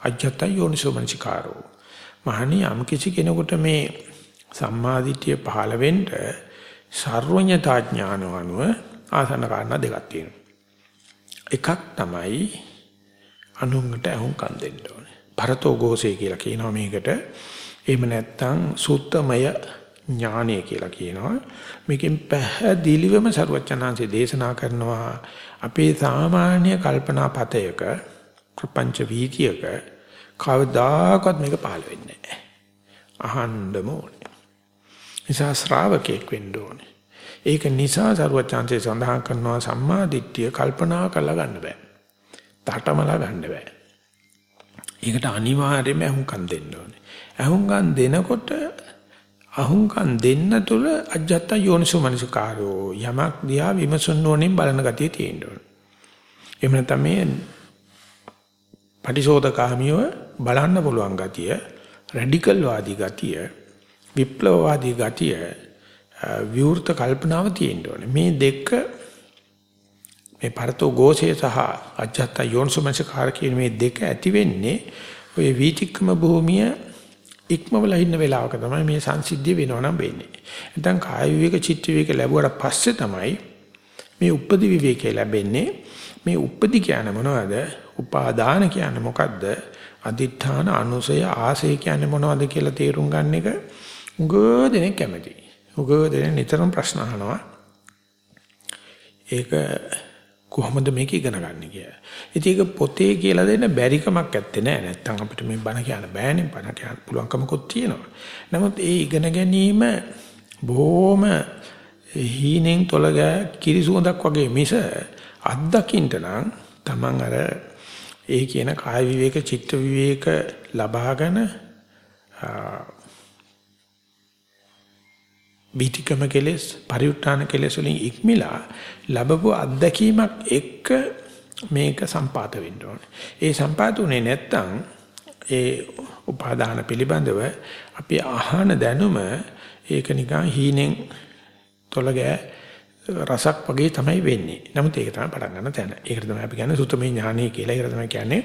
අජ්ජත යෝනිසෝමනසිකාරෝ මහණි යම් කිසි කෙනෙකුට මේ සම්මාදිට්ඨිය පහළ වෙන්න සර්වඥතා ඥාන අනුව ආසන්න කාරණා දෙකක් තියෙනවා එකක් තමයි අනුන්ට අහුම්කම් දෙන්න ඕනේ පරතෝ ഘോഷේ කියලා කියනවා මේකට එහෙම නැත්නම් සුත්තමය ඥානය කියලා කියනවා. මේකෙන් පැහැදිලිවම සරුවචනාංශේ දේශනා කරනවා අපේ සාමාන්‍ය කල්පනා පතයක ප්‍රපංච වීතියක කවදාකවත් මේක පහළ වෙන්නේ නැහැ. අහන්නම ඕනේ. නිසා ශ්‍රාවකෙක් වෙන්න ඕනේ. ඒක නිසා සරුවචාන්සේ සඳහන් කරනවා සම්මා දිට්ඨිය කල්පනා කරලා ගන්න බෑ. තාඨමලා ගන්න බෑ. ඒකට අනිවාර්යයෙන්ම අහුම්කම් දෙන්න ඕනේ. අහුම්කම් දෙනකොට අහුම්කම් දෙන්න තුල අජත්ත යෝනිසු මනසකාරෝ යමක් දිහා විමසන්න ඕනෙන් බලන ගතිය තියෙන්න ඕනේ. එහෙම නැත්නම් මේ පටිශෝධකාමියව බලන්න පුළුවන් ගතිය, රැඩිකල් වාදී ගතිය, විප්ලවවාදී ගතිය, විවෘත කල්පනාව තියෙන්න ඕනේ. මේ දෙක මේ පරතෝ ഘോഷය සහ අජත්ත යෝනිසුමනසකාර කියන මේ දෙක ඇති වෙන්නේ ඔය වීතික්‍රම භූමිය ඉක්මවල ඉන්න වෙලාවක තමයි මේ සංසිද්ධිය වෙනවනම් වෙන්නේ. නැත්නම් කාය විවේක චිත්ත විවේක ලැබුවට පස්සේ තමයි මේ උපදි විවේකේ ලැබෙන්නේ. මේ උපදි කියන්නේ මොනවද? උපාදාන කියන්නේ මොකද්ද? අදිඨාන අනුසය ආසය කියන්නේ මොනවද කියලා තේරුම් ගන්න එක උගෝ දෙනෙක් කැමතියි. උගෝ දෙනෙක් නිතරම ප්‍රශ්න අහනවා. ඒක කොහොමද මේක ඉගෙන ගන්න කියලා. ඉතින් ඒක පොතේ කියලා දෙන්න බැරිකමක් ඇත්තේ නෑ. නැත්තම් අපිට මේ බණ කියන්න බෑනේ. බණ කියන්න පුළුවන්කමකුත් තියෙනවා. නමුත් ඒ ඉගෙන ගැනීම බොහොම හීනෙන් තොලග කිරිසුවඳක් වගේ මිස අත්දකින්න නම් Taman අර ඒ කියන කාය විවේක චිත්ත විවේක ලබාගෙන බීතිකම කෙලෙස් පරිඋත්තාන කෙලෙස් වලින් ඉක්මිලා ලැබපු අත්දැකීමක් එක්ක මේක සම්පාත වෙන්න ඕනේ. ඒ සම්පාත උනේ නැත්තම් ඒ උපාදාන පිළිබඳව අපි අහන දැනුම ඒක නිකන් හීනෙන් තොලගෑ රසක් වගේ තමයි වෙන්නේ. නමුත් ඒක තමයි පටන් ගන්න තැන. ඒකට තමයි අපි කියන්නේ සුතමේ ඥානය කියලා. ඒකට තමයි කියන්නේ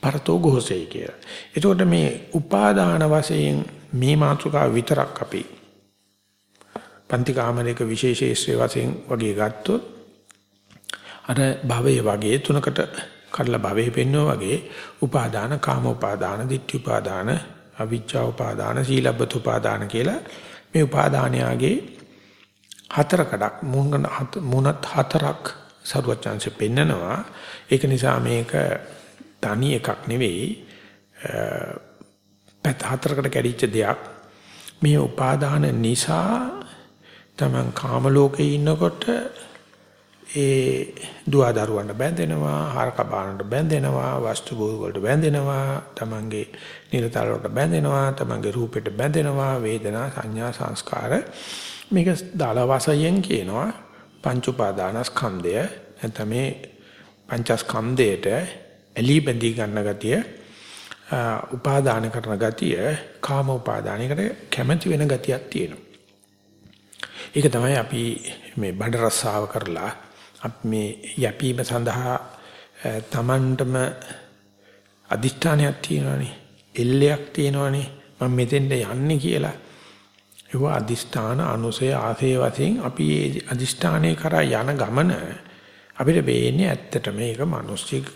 පරතෝ ഘോഷේ කියලා. එතකොට මේ උපාදාන වශයෙන් මේ මාතෘකාව විතරක් අපි පන්ති කාමරයක විශේෂේශ්‍රය වශයෙන් වගේ ගත්තොත් අර භවයේ වගේ තුනකට කඩලා භවයේ පෙන්වෝ වගේ උපාදාන කාම උපාදාන ditthi උපාදාන අවිජ්ජා උපාදාන සීලබ්බත උපාදාන කියලා මේ උපාදානයාගේ හතරකඩක් මුණත් හතරක් සරුවචාන්සේ පෙන්නනවා. ඒක නිසා මේක තනි එකක් නෙවෙයි. පැත හතරකට කැඩිච්ච දෙයක්. මේ උපාදාන නිසා තමන් කාම ලෝකේ ඉන්නකොට ඒ දුව දරුවන්ට බැඳෙනවා, හරක බානට බැඳෙනවා, වස්තු භෝග වලට බැඳෙනවා, තමන්ගේ නිරතල වලට බැඳෙනවා, තමන්ගේ රූපෙට බැඳෙනවා, වේදනා, සංඥා, සංස්කාර මේක දාල වාසයෙන් කියනවා පංච උපාදානස්කන්ධය නැත්නම් මේ පංචස්කන්ධයට එලි බැඳී ගන්න ගතිය උපාදාන කරන ගතිය කාම උපාදානයකට කැමැති වෙන ගතියක් තියෙනවා. ඒක තමයි අපි මේ බඩ රස්සාව කරලා අපි මේ යැපීම සඳහා තමන්ටම අදිෂ්ඨානයක් තියෙනවනේ එල්ලයක් තියෙනවනේ මම මෙතෙන්ට යන්නේ කියලා. ඒව අදිෂ්ඨාන අනුසය ආසේ වශයෙන් අපි මේ අදිෂ්ඨානයේ කරා යන ගමන අපිට වෙන්නේ ඇත්තට මේක මිනිස්සෙක්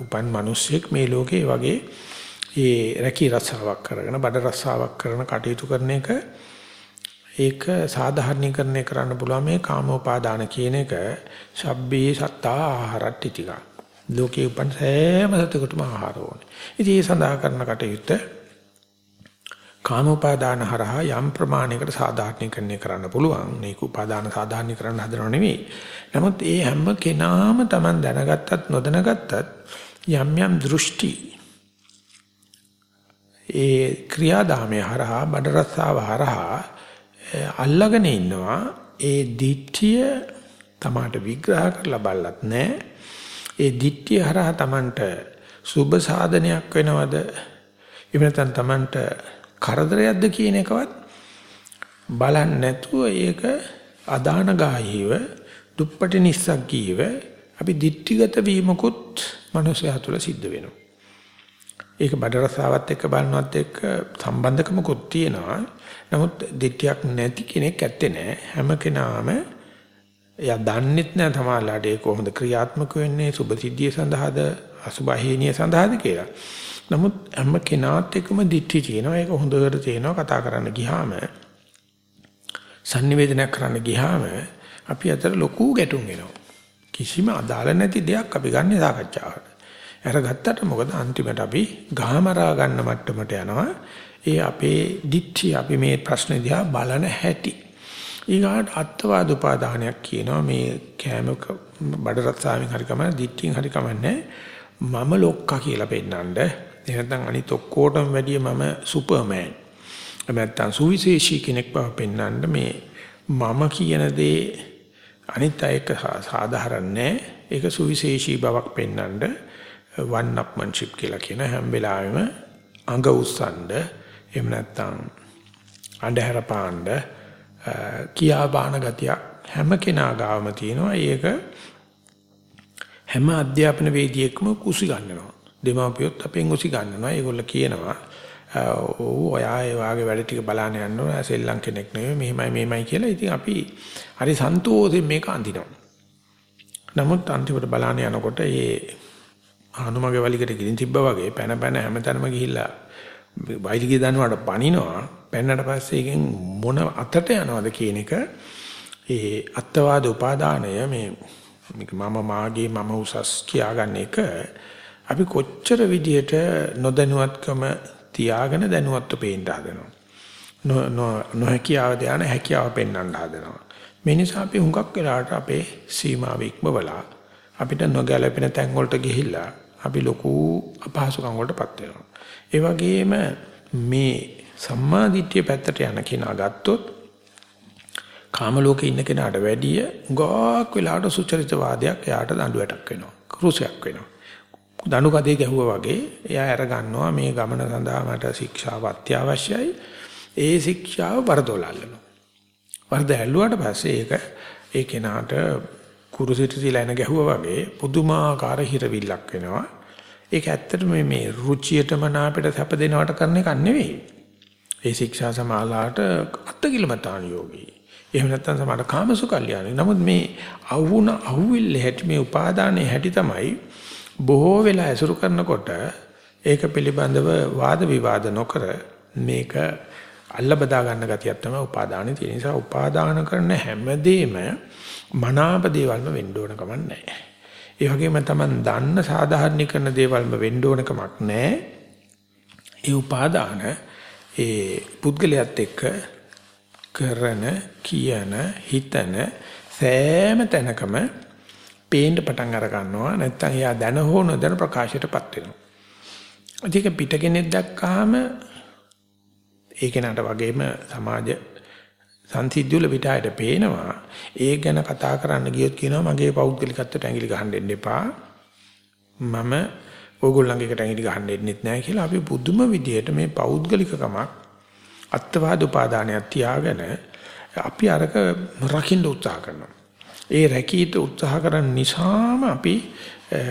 උපන් මිනිස්සෙක් මේ ලෝකේ වගේ ඒ රැකී රස්සාවක් කරගෙන බඩ රස්සාවක් කරන කටයුතු කරන එක ඒක සාධාරණීකරණය කරන්න පුළුවන් මේ කාමෝපාදාන කියන එක සබ්බේ සත්තා ආහාරට්ටි ටික. ලෝකේ උපන් සෑම සතෙකුටම ආහාර ඕනේ. ඉතින් ඒ සඳහා කරන කටයුත්ත කාමෝපාදාන හරහා යම් ප්‍රමාණයකට සාධාරණීකරණය කරන්න පුළුවන්. මේක උපාදාන සාධාරණීකරණ හදනව නෙවෙයි. නමුත් ඒ හැම කෙනාම Taman දැනගත්තත් නොදැනගත්තත් යම් යම් දෘෂ්ටි ඒ ක්‍රියාදාමය හරහා බඩ රස්සාව හරහා අල්ලගෙන ඉන්නවා. ඒ දිට්ඨිය තමාට විග්‍රහ කරලා බලලත් නැහැ ඒ දිට්ඨිය හරහා තමන්ට සුබ සාධනයක් වෙනවද? එහෙම නැත්නම් තමන්ට කරදරයක්ද කියන එකවත් බලන්නේ නැතුව ඒක අදාන ගාහීව දුප්පටි නිස්සග්ගීව අපි දිට්ඨිගත වීමකුත් මනුස්සයා තුළ සිද්ධ වෙනවා. ඒක බඩ රසාවත් එක්ක බලනවත් එක්ක සම්බන්ධකමකුත් තියෙනවා. නමුත් දිට්ඨියක් නැති කෙනෙක් ඇත්තේ නැහැ. හැම කෙනාම එයා දන්නෙත් නැහැ තමයිලාට ඒක කොහොමද ක්‍රියාත්මක වෙන්නේ සුභ සිද්ධිය සඳහාද අසුභහේනිය සඳහාද කියලා. නමුත් හැම කෙනාත් එක්කම දිට්ඨිය තියෙනවා. ඒක හොඳට තේනවා කතා කරන්න ගියාම sannivedana කරන්න ගියාම අපි අතර ලොකු ගැටුම් එනවා. කිසිම අදාළ නැති දෙයක් අපි ගන්න සාකච්ඡාවට. අරගත්තට මොකද? අන්තිමට අපි ගහමරා ගන්න මට්ටමට යනවා. ඒ අපේ දිච්චි අපි මේ ප්‍රශ්න දිහා බලන හැටි. ඊගාට අත්වාද උපාදානයක් කියනවා. මේ කෑමක බඩ රත්සාවෙන් හරි කමන්නේ දිච්චින් හරි කමන්නේ. මම ලොක්කා කියලා පෙන්නඳ එහෙනම් අනිත් ඔක්කොටම වැඩිය මම සුපර්මෑන්. නැත්තම් සුවිශේෂී කෙනෙක් බව පෙන්වන්න මේ මම කියන දේ අනිත් අයක සාධාරණ නැහැ ඒක සුවිශේෂී බවක් පෙන්වන්න one upmanship කියලා කියන හැම වෙලාවෙම අඟ උස්සන්න එහෙම නැත්නම් අන්ධහර පාණ්ඩ කියා බාන ගතිය හැම කෙනා ගාවම තියෙනවා. ඒක හැම අධ්‍යාපන වේදිකේකම කුසි ගන්නවා. දෙමාපියොත් අපෙන් කුසි ගන්නවා. ඒගොල්ලෝ කියනවා ඔව් ඔයා ඒ වාගේ වැඩ ටික බලන්න යන්න ඕන. සෙල්ලම් කෙනෙක් නෙවෙයි. මෙහෙමයි මෙහෙමයි කියලා. ඉතින් අපි හරි සන්තෝෂයෙන් මේක අඳිනවා. නමුත් අන්තිමට බලන්න යනකොට මේ හනුමගේ වලිකට ගිනින් තිබ්බා වගේ පැන පැන හැමතැනම ගිහිල්ලා වයිලිගේ දනුවට පනිනවා. පැන්නට පස්සේ එකෙන් මොන අතට යනවද කියන එක. ඒ අත්වාද උපාදානය මේ මම මාගේ මම උසස් කියාගන්න එක. අපි කොච්චර විදියට නොදැනුවත්කම තියාගෙන දැනුවත්ව පේන්න හදනවා නොහැකියාව ධාන හැකියාව පෙන්වන්න හදනවා මේ නිසා අපි හුඟක් වෙලාවට අපේ සීමාව ඉක්මවලා අපිට නොගැලපෙන තැන් වලට ගිහිල්ලා අපි ලොකු අපහසුකම් වලටපත් වෙනවා. ඒ වගේම මේ සම්මාදිට්ඨිය පැත්තට යන කෙනා ගත්තොත් කාම ලෝකේ ඉන්න කෙනාට වැඩිය ගොක් වෙලාවට සුචරිත වාදයක් එයාට දඬුවටක් වෙනවා. කුරුසයක් වෙනවා. දඬු කදේ ගැහුවා වගේ එයා අර ගන්නවා මේ ගමන සඳහා මට ශික්ෂාව අත්‍යවශ්‍යයි. ඒ ශික්ෂාව වරදොලල්ලනවා. වරද ඇල්ලුවාට පස්සේ ඒක ඒ කෙනාට කුරුසිට තියලා එන ගැහුවා වගේ පුදුමාකාර හිරවිල්ලක් වෙනවා. ඒක ඇත්තටම මේ රුචියටම නාපෙට සැප දෙනවට කරන එකක් නෙවෙයි. ඒ ශික්ෂා සමාලාට අත්කිලමතාන යෝගී. එහෙම නැත්නම් සමහර කාමසුකල්යාණි. නමුත් මේ අහුණ අහුවිල්ල හැටි මේ උපාදානයේ හැටි තමයි බොහෝ වෙලා ඇසුරු කරනකොට ඒක පිළිබඳව වාද විවාද නොකර මේක අල්ල බදා ගන්න ගතියක් තමයි උපාදානෙ තියෙන නිසා උපාදාන කරන හැමදේම මනාප දේවල්ම වෙන්න ඕන කමක් නැහැ. ඒ වගේම Taman දන්න සාධාරණීකරණ දේවල්ම වෙන්න ඕන කමක් නැහැ. ඒ උපාදාන ඒ පුද්ගලයාත් එක්ක කරන කියන හිතන සෑම තැනකම පේන්න පටන් අර ගන්නවා නැත්නම් එයා දැන හෝ නොදැන ප්‍රකාශයටපත් වෙනවා. ඒක පිටකෙනෙක් දැක්කහම ඒ කෙනාට වගේම සමාජ සංසිද්ධිවල පිටායට පේනවා ඒ ගැන කතා කරන්න ගියොත් කියනවා මගේ පෞද්ගලිකත්වයට ඇඟිලි ගහන්න දෙන්න එපා මම ඕගොල්ලන්ගේ එකට ඇඟිලි ගහන්න දෙන්නෙත් නැහැ කියලා අපි පුදුම විදියට මේ පෞද්ගලිකකමක් අත්වාද උපාදානයක් තියාගෙන අපි අරක රකින්න උත්සාහ කරනවා. ඒ රැකීට උත්සාහ කරන නිසාම අපි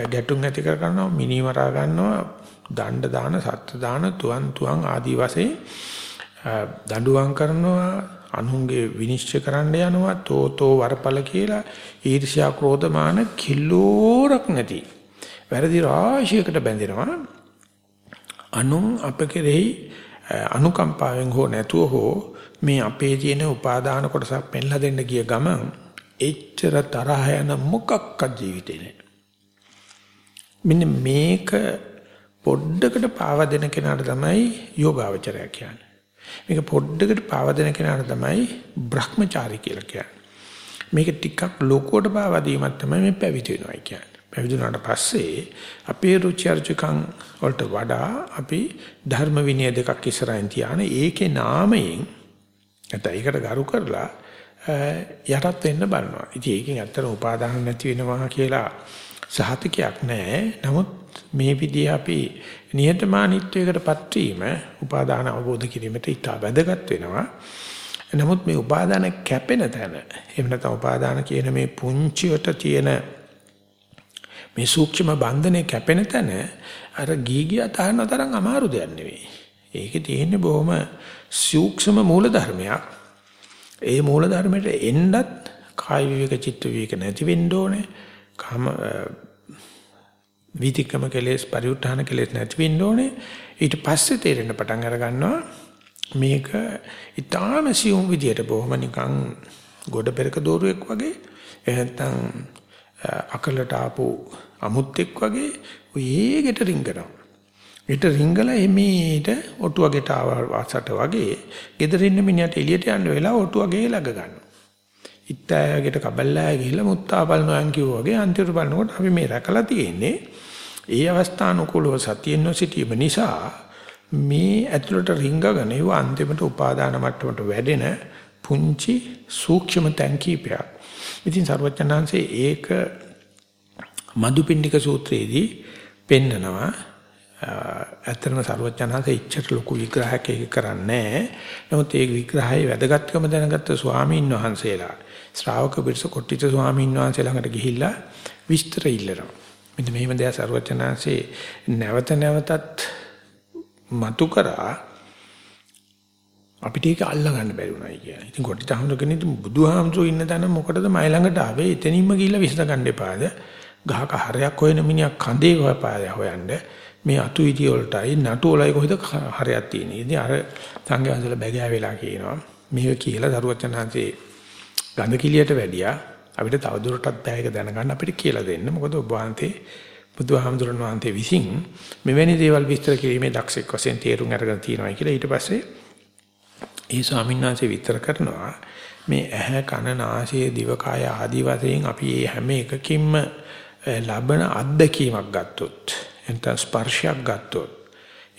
ගැටුම් ඇති කර ගන්නවා, මිනිමරා ගන්නවා, දණ්ඩ දාන, සත්ත්‍ය දාන, තුවන් තුවන් ආදී වශයෙන් දඬුවම් කරනවා, අනුන්ගේ විනිශ්චය කරන්න යනවා, තෝතෝ වරපල කියලා ඊර්ෂ්‍යා ක්‍රෝධමාන කිලෝරක් නැති. වැරදි රාශියකට බැඳෙනවා. අනුන් අප කෙරෙහි අනුකම්පාවෙන් හෝ නැතුව හෝ මේ අපේ තියෙන උපාදාන කොටසක් පෙන්ලා දෙන්න ගිය ගමන් එච්චර තරහ යන මොකක්වත් ජීවිතේ නෑ. මෙන්න මේක පොඩ්ඩකට පාව දෙන කෙනාට තමයි යෝගාවචරය කියන්නේ. මේක පොඩ්ඩකට පාව දෙන කෙනාට තමයි Brahmachari කියලා කියන්නේ. මේක ටිකක් ලෝකෝට පාව දීමක් තමයි මේ පැවිදි වෙනවා කියන්නේ. පැවිදුණාට පස්සේ අපේ රුචි අරුචිකම් වලට වඩා අපි ධර්ම විනය දෙකක් ඉස්සරහින් තියාන ඒකේ නාමයෙන් නැත්නම් ඒකට ගරු කරලා යටත් වෙන්න බලනවා. ඉතින් ඒකෙන් ඇත්තට උපාදාන නැති වෙනවා කියලා සහතිකයක් නැහැ. නමුත් මේ විදිහ අපි නිහතමානීත්වයකටපත් වීම උපාදාන අවබෝධ කිරීමට ඉතා වැදගත් වෙනවා. නමුත් මේ උපාදාන කැපෙන තැන එහෙම නැත්නම් උපාදාන කියන මේ පුංචිවට තියෙන මේ සූක්ෂම බන්ධනේ කැපෙන තැන අර ගීගිය තහන තරම් අමාරු දෙයක් නෙවෙයි. ඒකේ තියෙන්නේ බොහොම සූක්ෂම මූල ධර්මයක්. ඒ මූල ධර්මයට එන්නත් කාය විවේක චිත්ත විවේක නැති වෙන්න ඕනේ. කාම විතික්‍රම කෙලෙස් පරිඋත්ථාන කෙලෙස් නැති වෙන්න ඕනේ. ඊට පස්සේ තේරෙන්න පටන් අර ගන්නවා මේක ඊටාම සියුම් විදියට බොහොම නිකන් ගොඩ පෙරක දෝරුවෙක් වගේ එහෙනම් අකලට ආපු අමුත්තෙක් වගේ ඔයේ ගෙට රිංගනවා. ගෙට රිංගලා එමේට ඔටුවගෙට ආවසට වගේ ගෙදරින් මිනිහට එළියට යන්න වෙලා ඔටුවගේ ළඟ ගන්නවා. ඉත්තෑගෙට කබල්ලාය ගිහිල්ලා මුත්තාපල් නොයන් කිව්වා වගේ අන්තිමට බලනකොට අපි මේ රැකලා තියෙන්නේ ඒ අවස්ථානුකූලව සතියෙන් නොසිටීම නිසා මේ ඇතුළට රිංගගෙන ඒව අන්තිමට උපාදාන මට්ටමට වැඩෙන පුංචි සූක්ෂම තැන් කීපයක්. ඉතින් සර්වඥාන්සේ ඒක මදුපිණ්ඩික සූත්‍රයේදී පෙන්නනවා. ඇත්තටම සර්වඥාන්සේ ඉච්ඡට ලොකු විග්‍රහයක් ඒක කරන්නේ නමුත් ඒ විග්‍රහයේ වැදගත්කම දැනගත්ත ස්වාමීන් වහන්සේලා ශ්‍රාවක පිරිස කොට්ටිත ස්වාමීන් වහන්සේ ළඟට ගිහිල්ලා විස්තර ඉල්ලනවා. මෙන්න මෙහෙම දෙයක් සර්වඥාන්සේ නැවත නැවතත් මතු කරා අපිට ඒක අල්ලා ගන්න බැරි වුණා කියන්නේ. ඉතින් කොට්ටිත හඳුනගෙන බුදුහාමුදුරුවෝ ඉන්න තැන මොකටද මයි ළඟට ආවේ? එතනින්ම ගිහිල්ලා විසඳ ගන්න එපාද? ගහක හරයක් හොයන මිනිහා කඳේ හොයපාය හොයන්න මේ අතු ඉදි වලටයි නටු වලයි කොහෙද හරයක් තියෙන්නේ. ඉතින් අර සංඝයාසල බැගෑ වෙලා කියනවා. මේක කියලා දරුවචනහන්සේ ගඳ කිලියට වැඩියා අපිට තවදුරටත් බෑයක දැනගන්න අපිට කියලා දෙන්න. මොකද ඔබ වහන්සේ බුදුහාමුදුරන් වහන්සේ විසින් මෙවැනි දේවල් විස්තර කිරීමේ දක්ෂෙක් වශයෙන් තේරුම් අරගෙන තියෙනවා කියලා ඊට පස්සේ ඒ ස්වාමීන් වහන්සේ විතර කරනවා මේ ඇහැ කන නාසය දිවකය ආදී වශයෙන් අපි මේ හැම එකකින්ම ලබන අත්දැකීමක් ගත්තොත් එතන ස්පර්ශයක් ගත්තොත්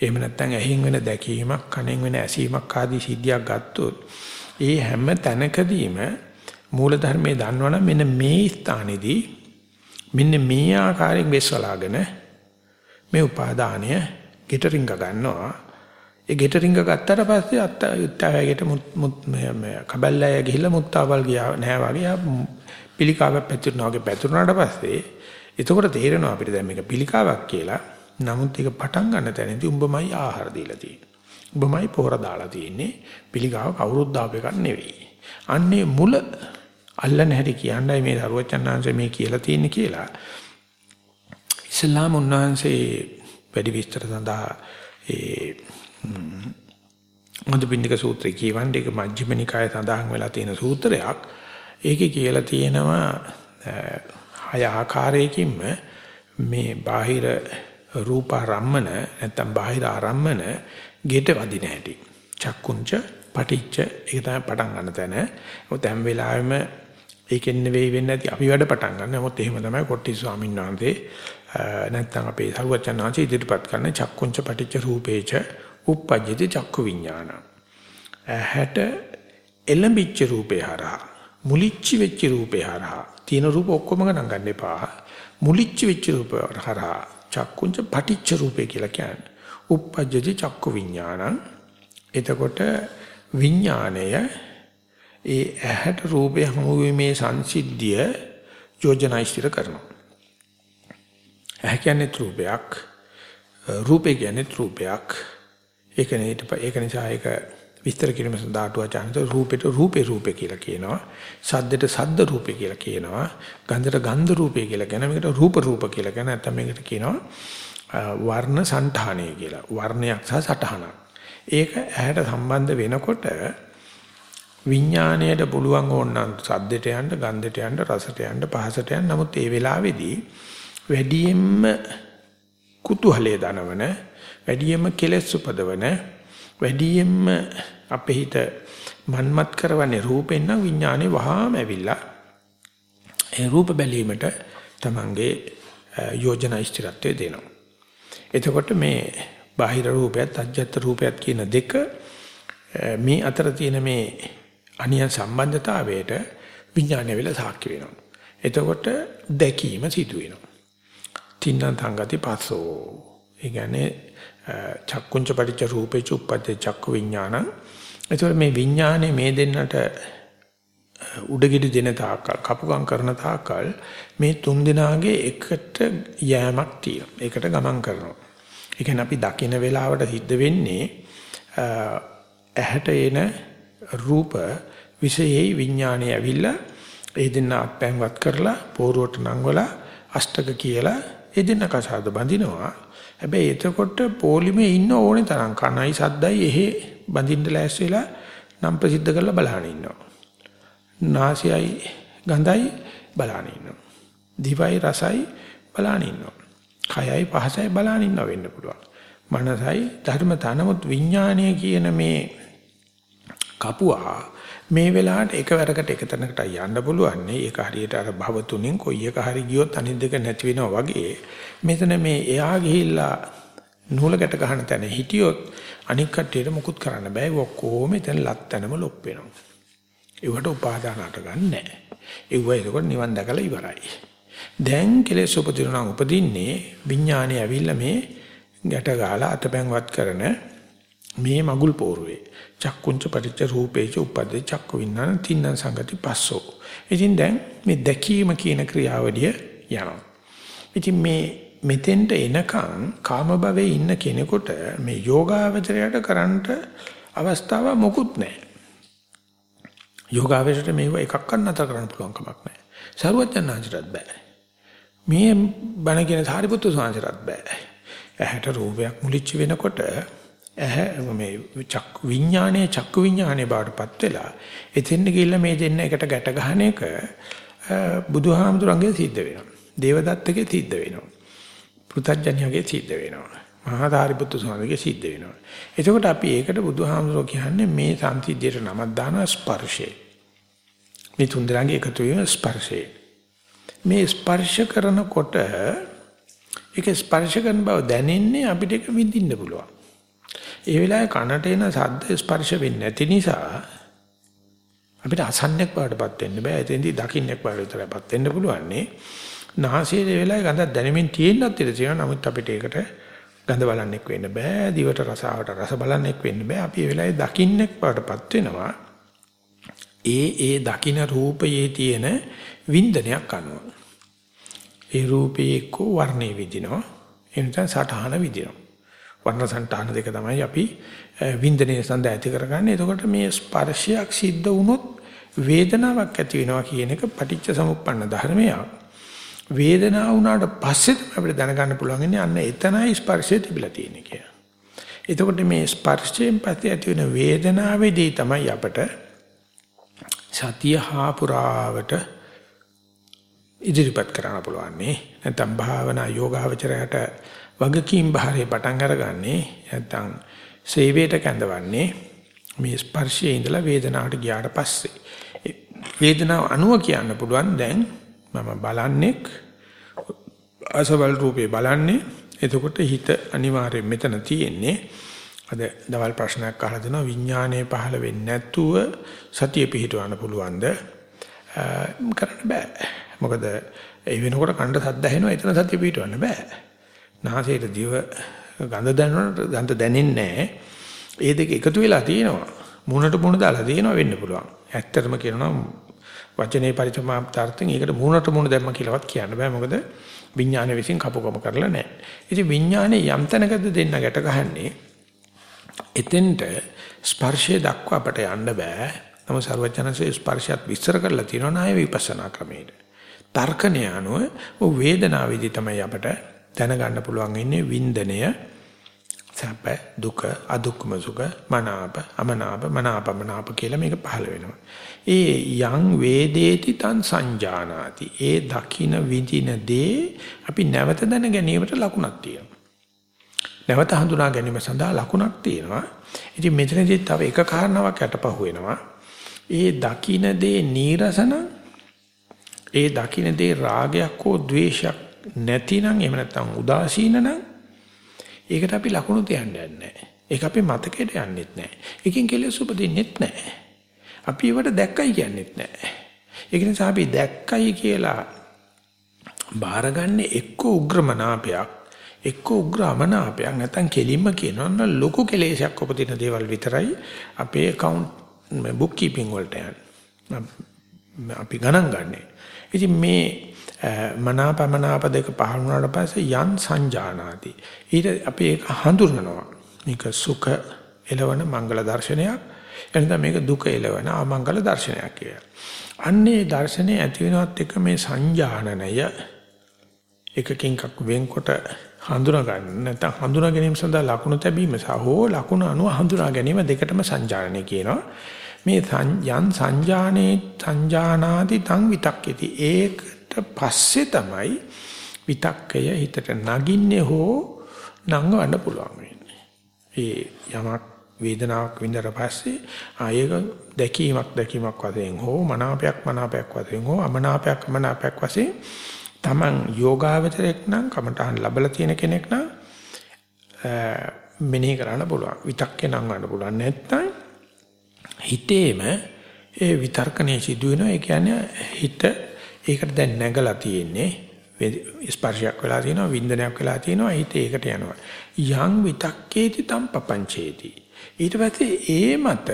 එහෙම නැත්නම් ඇහින් වෙන දැකීමක් කනෙන් වෙන ඇසීමක් ආදී සිද්ධියක් ගත්තොත් ඒ හැම තැනකදීම මූල ධර්මයේ දන්නවනම් මෙන්න මේ ස්ථානේදී මෙන්න මේ ආකාරයෙන් වෙස්වලාගෙන මේ උපාදානය ගෙටරින්ග ගන්නවා ඒ ගෙටරින්ග ගත්තට පස්සේ අත්ත උත්තාවයට මුත් කබල්ලය ගිහිල්ලා මුත්තාවල් ගියා නෑ වගේ පිළිකාවක් පැතිරෙනවා වගේ පැතිරුණාට පස්සේ එතකොට තේරෙනවා අපිට දැන් මේක පිළිකාවක් කියලා. නමුත් ඒක පටන් ගන්න තැනදී උඹමයි ආහාර දීලා තියෙන්නේ. උඹමයි පොහොර දාලා තියෙන්නේ. පිළිකාව කවුරුත් දාපු එකක් නෙවෙයි. අන්නේ මුල අල්ලන හැටි කියන්නයි මේ දරුවචන්නාංශ මේ කියලා තියෙන්නේ කියලා. ඉස්ලාම් උන්වහන්සේ වැඩි විස්තර සඳහා ඒ මදුපිණ්ඩික සූත්‍රය කියවන්නේ ඒක මජ්ක්‍ධිම නිකායේ සඳහන් වෙලා තියෙන සූත්‍රයක්. ඒකේ කියලා තියෙනවා හය ආකාරයකින්ම මේ බාහිර රූප ආරම්මන නැත්නම් බාහිර ආරම්මන ගෙට වදින හැටි. චක්කුංච පටිච්ච ඒක තමයි පටන් ගන්න තැන. මොකද හැම වෙලාවෙම ඒකෙන් නෙවෙයි වෙන්නේ නැති අපි වැඩ පටන් ගන්න. නමුත් එහෙම තමයි කොට්ටි ස්වාමීන් වහන්සේ නැත්නම් අපේ සරුවචන් වහන්සේ ඉදිරිපත් කරන චක්කුංච පටිච්ච රූපේච uppajjati චක්කු විඥාන. ඇහැට එළඹිච්ච රූපේ හරහා මුලිච්ච වෙච්ච රූපේ හරහා තියෙන රූප ඔක්කොම ගණන් ගන්න එපා. මුලිච්ච වෙච්ච රූප හරහා චක්කුංච පටිච්ච රූපේ කියලා කියන්නේ. uppajjati චක්කු විඥානං. එතකොට විඥාණය ඒ ඇහැට රූපය හමු වීමේ සංසිද්ධිය යෝජනා ඉස්තිර කරනවා. ඇහැ කියන්නේ රූපයක්. රූපේ කියන්නේ රූපයක්. ඒක නේ ඒක නිසා ඒක විස්තර කිරීම සඳහා අටුවාචාන්ත රූපෙට රූපේ රූපේ කියලා කියනවා. සද්දෙට සද්ද රූපේ කියලා කියනවා. ගන්ධට ගන්ධ රූපේ කියලා කියනවා. මේකට රූප රූප කියලා කියනවා. නැත්නම් මේකට කියනවා වර්ණ సంతාණය කියලා. වර්ණයක් සහ සටහනක්. ඒක ඇහැට සම්බන්ධ වෙනකොට විඥාණයට පුළුවන් ඕනනම් සද්දෙට යන්න, ගන්ධයට යන්න, රසට යන්න, පහසට යන්න. නමුත් ඒ වෙලාවේදී වැඩියෙන්ම කුතුහලයේ දනවන, වැඩියෙන්ම කෙලෙස් උපදවන වැඩියෙන්ම අපේ හිත මන්මත් කරවන්නේ රූපෙන් නම් විඥානේ වහාම ඇවිල්ලා ඒ රූප බැලීමට තමන්ගේ යෝජනා ඉස්තිරත්වය දෙනවා. එතකොට මේ බාහිර රූපයත් අජ්ජත් රූපයත් කියන දෙක මේ අතර තියෙන මේ අනියන් සම්බන්ධතාවයට විඥානය වෙලා සාක්ෂි වෙනවා. එතකොට දැකීම සිදු වෙනවා. තින්න තංගති පස්සෝ. ඒ කියන්නේ චක්කුංච පටිච්ච රූපේච උප්පත්තේ චක්කු විඥානං. එතකොට මේ විඥානේ මේ දෙන්නට උඩගෙඩි දෙන තාක්කල් කපුකම් කරන තාක්කල් මේ තුන් දෙනාගේ එකට යෑමක් තියෙනවා. ඒකට ගමන් කරනවා. ඒ කියන්නේ අපි දකින වෙලාවට සිද්ධ වෙන්නේ ඇහැට එන රූප විශේෂයි විඥානය ඇවිල්ලා ඒ දෙන්න අත්පැන්වත් කරලා පෝරුවට නංවලා අෂ්ටක කියලා ඒ දෙන්න කසාද බඳිනවා හැබැයි එතකොට පොලිමේ ඉන්න ඕනේ තරම් කණයි සද්දයි එහෙ බඳින්න ලෑස්ති වෙලා නම් ප්‍රසිද්ධ කරලා බලහන් ඉන්නවා. නාසයයි ගඳයි බලහන් ඉන්නවා. දිවයි රසයි බලහන් ඉන්නවා. කයයි පහසයි බලහන් ඉන්නව වෙන්න පුළුවන්. මනසයි ධර්මතා නමුත් විඥානය කියන මේ කපුවා. මේ වෙලාවට එකවරකට එක තැනකට යන්න පුළුවන් නේ ඒක හරියට අර භව තුنين කොයි එක හරි ගියොත් අනිත් දෙක නැති වෙනවා වගේ. මෙතන මේ එහා ගිහිල්ලා නූලකට ගහන තැන හිටියොත් අනික් කට්ටියට මුකුත් කරන්න බෑ. ඔක්කොම එතන ලත්තනම ලොප් වෙනවා. ඒවට උපාදාන අට ගන්නෑ ඒව එතකොට නිවන් දැකලා ඉවරයි. දැන් කෙලෙස් උපදිනවා උපදින්නේ විඥානේ ඇවිල්ලා මේ ගැට ගහලා අතපැන්වත් කරන මේ මගුල් පෝරුවේ. චක්කුංච පටිච්ච රූපේච උපද්දේ චක්ක විඥාන තින්න සංගති පස්සෝ. ඉතින් දැන් මේ දැකීම කියන ක්‍රියාවලිය යනවා. ඉතින් මේ මෙතෙන්ට එනකන් කාම භවයේ ඉන්න කෙනෙකුට මේ යෝගාවචරයට කරන්නට අවස්ථාවක් මොකුත් නැහැ. යෝගාවචරයට මේව එකක් නතර කරන්න පුළුවන් කමක් නැහැ. සරුවචනාංශරත් බෑ. මේ බණ කියන සාරිපුත්තු ස්වාමීන්සරත් බෑ. ඇහැට රූපයක් මුලිච්ච වෙනකොට ඇහැ මේ චක් විඥානයේ චක්කු විඥානයේ බාටපත් වෙලා එතෙන්ද ගිහිල්ලා මේ දෙන්න එකට ගැට ගන්න එක බුදුහාමුදුරන්ගේ සිද්ධ වෙනවා. දේවදත්තගේ සිද්ධ වෙනවා. පෘථජ්ජන්‍යගේ සිද්ධ වෙනවා. මහා ධාරිපුත්තු ස්වාමීගේ සිද්ධ වෙනවා. එතකොට අපි ඒකට බුදුහාමුදුරෝ කියන්නේ මේ සංසිද්ධියට නමක් දාන ස්පර්ශය. මේ තුන් දෙනාගේ එකතු වීම ස්පර්ශය. මේ ස්පර්ශ කරනකොට ඒක ස්පර්ශ කරන බව දැනෙන්නේ අපිට ඒක විඳින්න පුළුවන්. ඒ වෙලාවේ කනට එන ශබ්ද ස්පර්ශ වෙන්නේ නැති නිසා අපිට අසන්නයක් වඩපත් වෙන්න බෑ. එතෙන්දී දකින්නක් වඩ විතරපත් වෙන්න පුළුවන් නේ. නාසයේ වෙලාවේ ගඳක් දැනෙමින් තියෙන්නත් ඉඩ තියෙනවා. නමුත් අපිට ඒකට ගඳ බලන්නෙක් වෙන්න බෑ. දිවට රසාවට රස බලන්නෙක් වෙන්න බෑ. අපි ඒ වෙලාවේ දකින්නෙක් වඩපත් වෙනවා. ඒ ඒ දකින්න රූපයේ තියෙන වින්දනයක් අනුව. ඒ රූපේ එක්ක වර්ණේ විදිනවා. එනිසා සටහන විදිනවා. වර්ණසංතාන දෙක තමයි අපි වින්දනයේ සඳහා ඇති කරගන්නේ. එතකොට මේ ස්පර්ශයක් සිද්ධ වුණොත් වේදනාවක් ඇති වෙනවා කියන එක පටිච්ච සමුප්පන්න ධර්මයක්. වේදනාව වුණාට පස්සේ අපිට දැනගන්න පුළුවන් ඉන්නේ අන්න එතනයි ස්පර්ශය තිබිලා තියෙන්නේ කියලා. එතකොට මේ ස්පර්ශයෙන් පස්සේ ඇති වෙන වේදනාවේදී තමයි අපට සතිය හා පුරාවට ඉදිරිපත් කරන්න පුළුවන් නේ. නැත්නම් භාවනා යෝගාවචරයට වගකීම් භාරය පටන් අරගන්නේ නැත්නම් සේවයට කැඳවන්නේ මේ ස්පර්ශයේ ඉඳලා වේදනාවට ගියාට පස්සේ. වේදනාව අනුව කියන්න පුළුවන් දැන් මම බලන්නේක් අසවල් රූපේ බලන්නේ. එතකොට හිත අනිවාර්යයෙන් මෙතන තියෙන්නේ. අද දවල් ප්‍රශ්නයක් අහලා දෙනවා. විඥානයේ පහළ වෙන්නේ නැතුව සතිය පිහිටවන්න පුළුවන්ද? කරන්න බෑ. මොකද ඒ වෙනකොට කණ්ඩ සද්ද ඇහෙනවා. එතන සතිය පිහිටවන්න බෑ. නාසයට දිව ගඳ දැනනට ගඳ දැනෙන්නේ නැහැ. ඒ දෙක එකතු වෙලා තියෙනවා. මූණට මූණ දාලා තියෙනවා වෙන්න පුළුවන්. ඇත්තටම කියනවා වචනේ පරිසමාප්තාර්ථයෙන් ඒකට මූණට මූණ දැම්ම කියලාවත් කියන්න බෑ. මොකද විඥානය විසින් කපකම කරලා නැහැ. ඉතින් විඥානේ යම් තැනකද දෙන්න ගැට ගහන්නේ එතෙන්ට ස්පර්ශය දක්වා අපට යන්න බෑ. නමුත් ਸਰවඥාන්සේ ස්පර්ශයත් විස්තර කරලා තියෙනවා නාය විපස්සනා ක්‍රමයට. තර්කණය අනුව වේදනාවේදී තමයි අපට දැනගන්න පුළුවන් ඉන්නේ වින්දනය සැප දුක අදුක්කම සුඛ මනාප අමනාප මනාපමනාප කියලා මේක පහළ වෙනවා. ඒ යං වේදේති තං සංජානාති. ඒ දකින විඳින දේ අපි නැවත දැන ගැනීමට ලකුණක් තියෙනවා. නැවත හඳුනා ගැනීම සඳහා ලකුණක් තියෙනවා. ඉතින් මෙතනදී තව එක කාරණාවක් යටපහුව වෙනවා. ඒ දකින දේ නීරසන ඒ දකින දේ රාගයක් හෝ ද්වේෂයක් නැතිනම් එහෙම නැත්නම් උදාසීන නම් ඒකට අපි ලකුණු තියන්නේ නැහැ. ඒක අපේ මතකයට යන්නේත් නැහැ. එකකින් කෙලෙස් උපදින්නෙත් නැහැ. අපි ඒවට දැක්කයි කියන්නේත් නැහැ. ඒක නිසා අපි දැක්කයි කියලා බාරගන්නේ එක්ක උග්‍රමනාපයක් එක්ක උග්‍රමනාපයක් නැත්නම් කෙලින්ම කියනවා ලොකු කෙලෙසයක් උපදින දේවල් විතරයි අපේ account book keeping වලට යන්නේ. අපි ගණන් ගන්නෑ. ඉතින් මේ මනාපමනාප දෙක පහළ වුණාට පස්සේ යන් සංජානාති. ඊට අපි ඒක හඳුනනවා. මේක සුඛ එළවන මංගල දර්ශනයක්. එනනම් මේක දුක එළවන අමංගල දර්ශනයක් කියලා. අන්නේ දර්ශනේ ඇති වෙනවත් එක මේ සංජානනය එකකින් එකක් වෙන්කොට හඳුනා ගන්න නැත්නම් හඳුනා ගැනීම සඳහා ලකුණු තැබීම සහ හෝ ලකුණු අනුව හඳුනා ගැනීම දෙකටම සංජානනය කියනවා. මේ යන් සංජානේ සංජානාති තං විතක්කේති ඒක පස්සේ තමයි විතක්කය හිතට නගින්නේ හෝ නංගවන්න පුළුවන් වෙන්නේ. ඒ යමක් වේදනාවක් විඳලා පස්සේ ආයෙක දැකීමක් දැකීමක් වශයෙන් හෝ මනාපයක් මනාපයක් වශයෙන් හෝ අමනාපයක් අමනාපයක් වශයෙන් Taman යෝගාවචරයක් නම් කමටහන් ලැබලා තියෙන කෙනෙක් නම් මෙනෙහි කරන්න පුළුවන්. විතක්කේ නම් ගන්න පුළුවන්. නැත්නම් හිතේම ඒ විතර්කණයේ සිදුවෙනවා. ඒ කියන්නේ හිත ඒකට දැන් නැගලා තියෙන්නේ ස්පර්ශයක් වෙලා තියෙනවා වින්දනයක් වෙලා තියෙනවා හිත ඒකට යනවා. යං විතක්කේති තම් පපංචේති. ඊට පස්සේ ඒ මත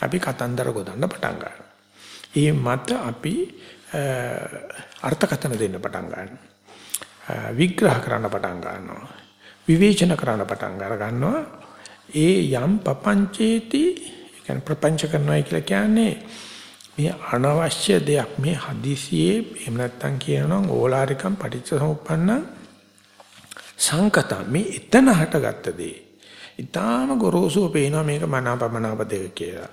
අපි කතන්දර ගොඩනගන්න පටන් ගන්නවා. ඒ මත අපි අර්ථකථන දෙන්න පටන් ගන්නවා. විග්‍රහ කරන්න පටන් ගන්නවා. විවේචන කරන්න පටන් ගන්නවා. ඒ යම් පපංචේති කියන්නේ ප්‍රපංච කරනවා කියලා කියන්නේ මේ අනවශ්‍ය දෙයක් මේ හදිසියේ එහෙම නැත්නම් කියනනම් ඕලාරිකම් පටිච්චසමුප්පන්න සංකත මේ එතන හටගත්ත දේ. ඊටාම ගොරෝසුව පේනවා මේක මනාපමනාප දෙක කියලා.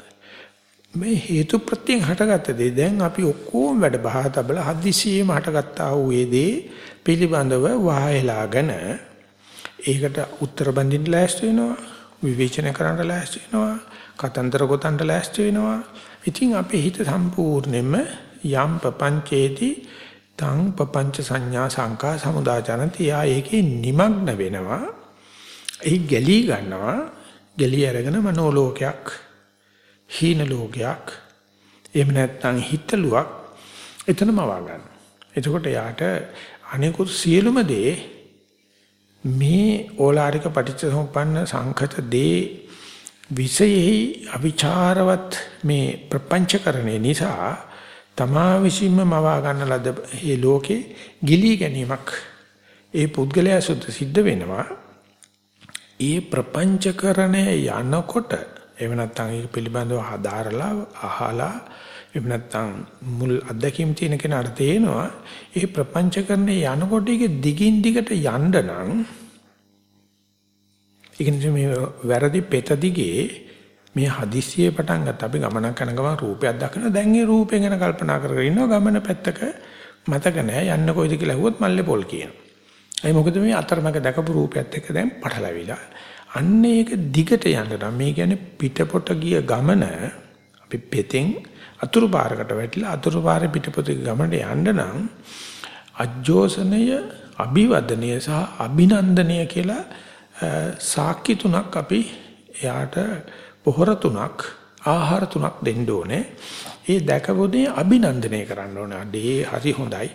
මේ හේතු ප්‍රත්‍යයෙන් හටගත්ත දේ දැන් අපි ඔක්කොම වැඩ බහ තබලා හදිසියෙම හටගත්තා වූ ඒ දේ පිළිබඳව වහයලාගෙන ඒකට උත්තර බඳින්න ලෑස්ති වෙනවා විවේචනය කරන්න ලෑස්ති වෙනවා කතන්දර ගොතන්න ලෑස්ති වෙනවා ඉතින් අපේ හිත සම්පූර්ණයෙන්ම යම් පపంచේති තං පపంచ සංඥා සංකා සමුදාචරන්ති යා ඒකේ নিমগ্ন වෙනවා එහි ගැලී ගන්නවා ගැලී අරගෙන මනෝලෝකයක් හීන ලෝකයක් එහෙම නැත්නම් හිතලුවක් එතනම වා ගන්න. එතකොට යාට අනිකුත් සියලුම දේ මේ ඕලාරික පටිච්චසමුප්පන්න සංකත දේ විෂයෙහි අවිචාරවත් මේ ප්‍රපංචකරණය නිසා තමා විසින්ම මවා ගන්න ලද මේ ලෝකේ ගිලී ගැනීමක් ඒ පුද්ගලයා සුද්ධ සිද්ධ වෙනවා. ඒ ප්‍රපංචකරණය යනකොට එහෙම නැත්නම් ඒක පිළිබඳව හදාරලා අහලා එහෙම නැත්නම් මුල් අත්දැකීම් තියෙන කෙනාට තේනවා ඒ ප්‍රපංචකරණය යනකොට ඒක දිගින් දිගට යන්න නම් ඒක නිසා මේ වැරදි පෙත දිගේ මේ හදිස්සියේ පටන් ගත්ත අපි ගමනක් යන ගමන් රූපයක් දකිනවා දැන් ඒ රූපේ ගැන කල්පනා කර කර ඉන්නවා ගමන පැත්තක මතක නැහැ යන්න කොයිද කියලා ඇහුවොත් මල්ලේ පොල් කියනවා. ඒ මොකද මේ අතරමැක දැකපු රූපයත් එක්ක දැන් පටලවිලා. අන්න ඒක දිගට යන්න නම් මේ කියන්නේ පිටපොට ගිය ගමන අපි පෙතෙන් අතුරු පාරකට වැටිලා අතුරු පාරේ පිටපොත ගමනට යන්න නම් අජෝසනය අභිවදනය සහ අභිනන්දනය කියලා සාක්කි තුනක් අපි එයාට පොහොර තුනක් ආහාර තුනක් දෙන්න ඕනේ. ඒ දැකපොදී අභිනන්දනය කරන්න ඕනේ. අඩේ හරි හොඳයි.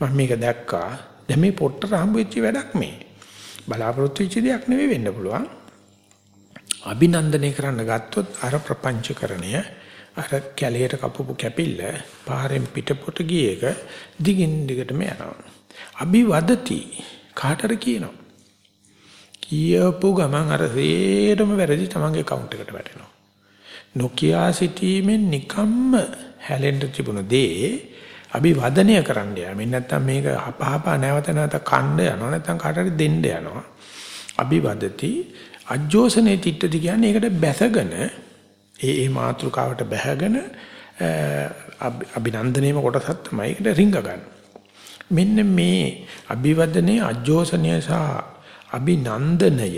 මම මේක දැක්කා. දැන් මේ පොට්ටට හම්බ වෙච්ච වැඩක් මේ. බලාපොරොත්තු වෙච්ච දෙයක් නෙවෙයි වෙන්න පුළුවන්. අභිනන්දනය කරන්න ගත්තොත් අර ප්‍රපංචකරණය අර කැලේට කපපු කැපිල්ල පාරෙන් පිටපොට ගිය එක දිගින් දිගටම යනවා. අභිවදති කාටර කියනවා. කියපු ගමන් අර සේරම වැරදි තමන්ගේ account එකට වැටෙනවා. නොකියා සිටීමෙන් නිකම්ම හැලෙන්න තිබුණ දේ අභිවදනය කරන්න යමින් නැත්තම් මේක අපහපා නැවත නැවත කණ්ඩ යනවා නැත්තම් කාට හරි දෙන්න යනවා. අභිවදති අජෝසනේ තිට්ටති කියන්නේ ඒකට බැසගෙන ඒ ඒ මාත්‍රකාවට බැහැගෙන අභිනන්දනයේම කොටසක් තමයි ඒකට රිංග ගන්න. මෙන්න මේ අභිවදනේ අජෝසනය සහ අභිනන්දනය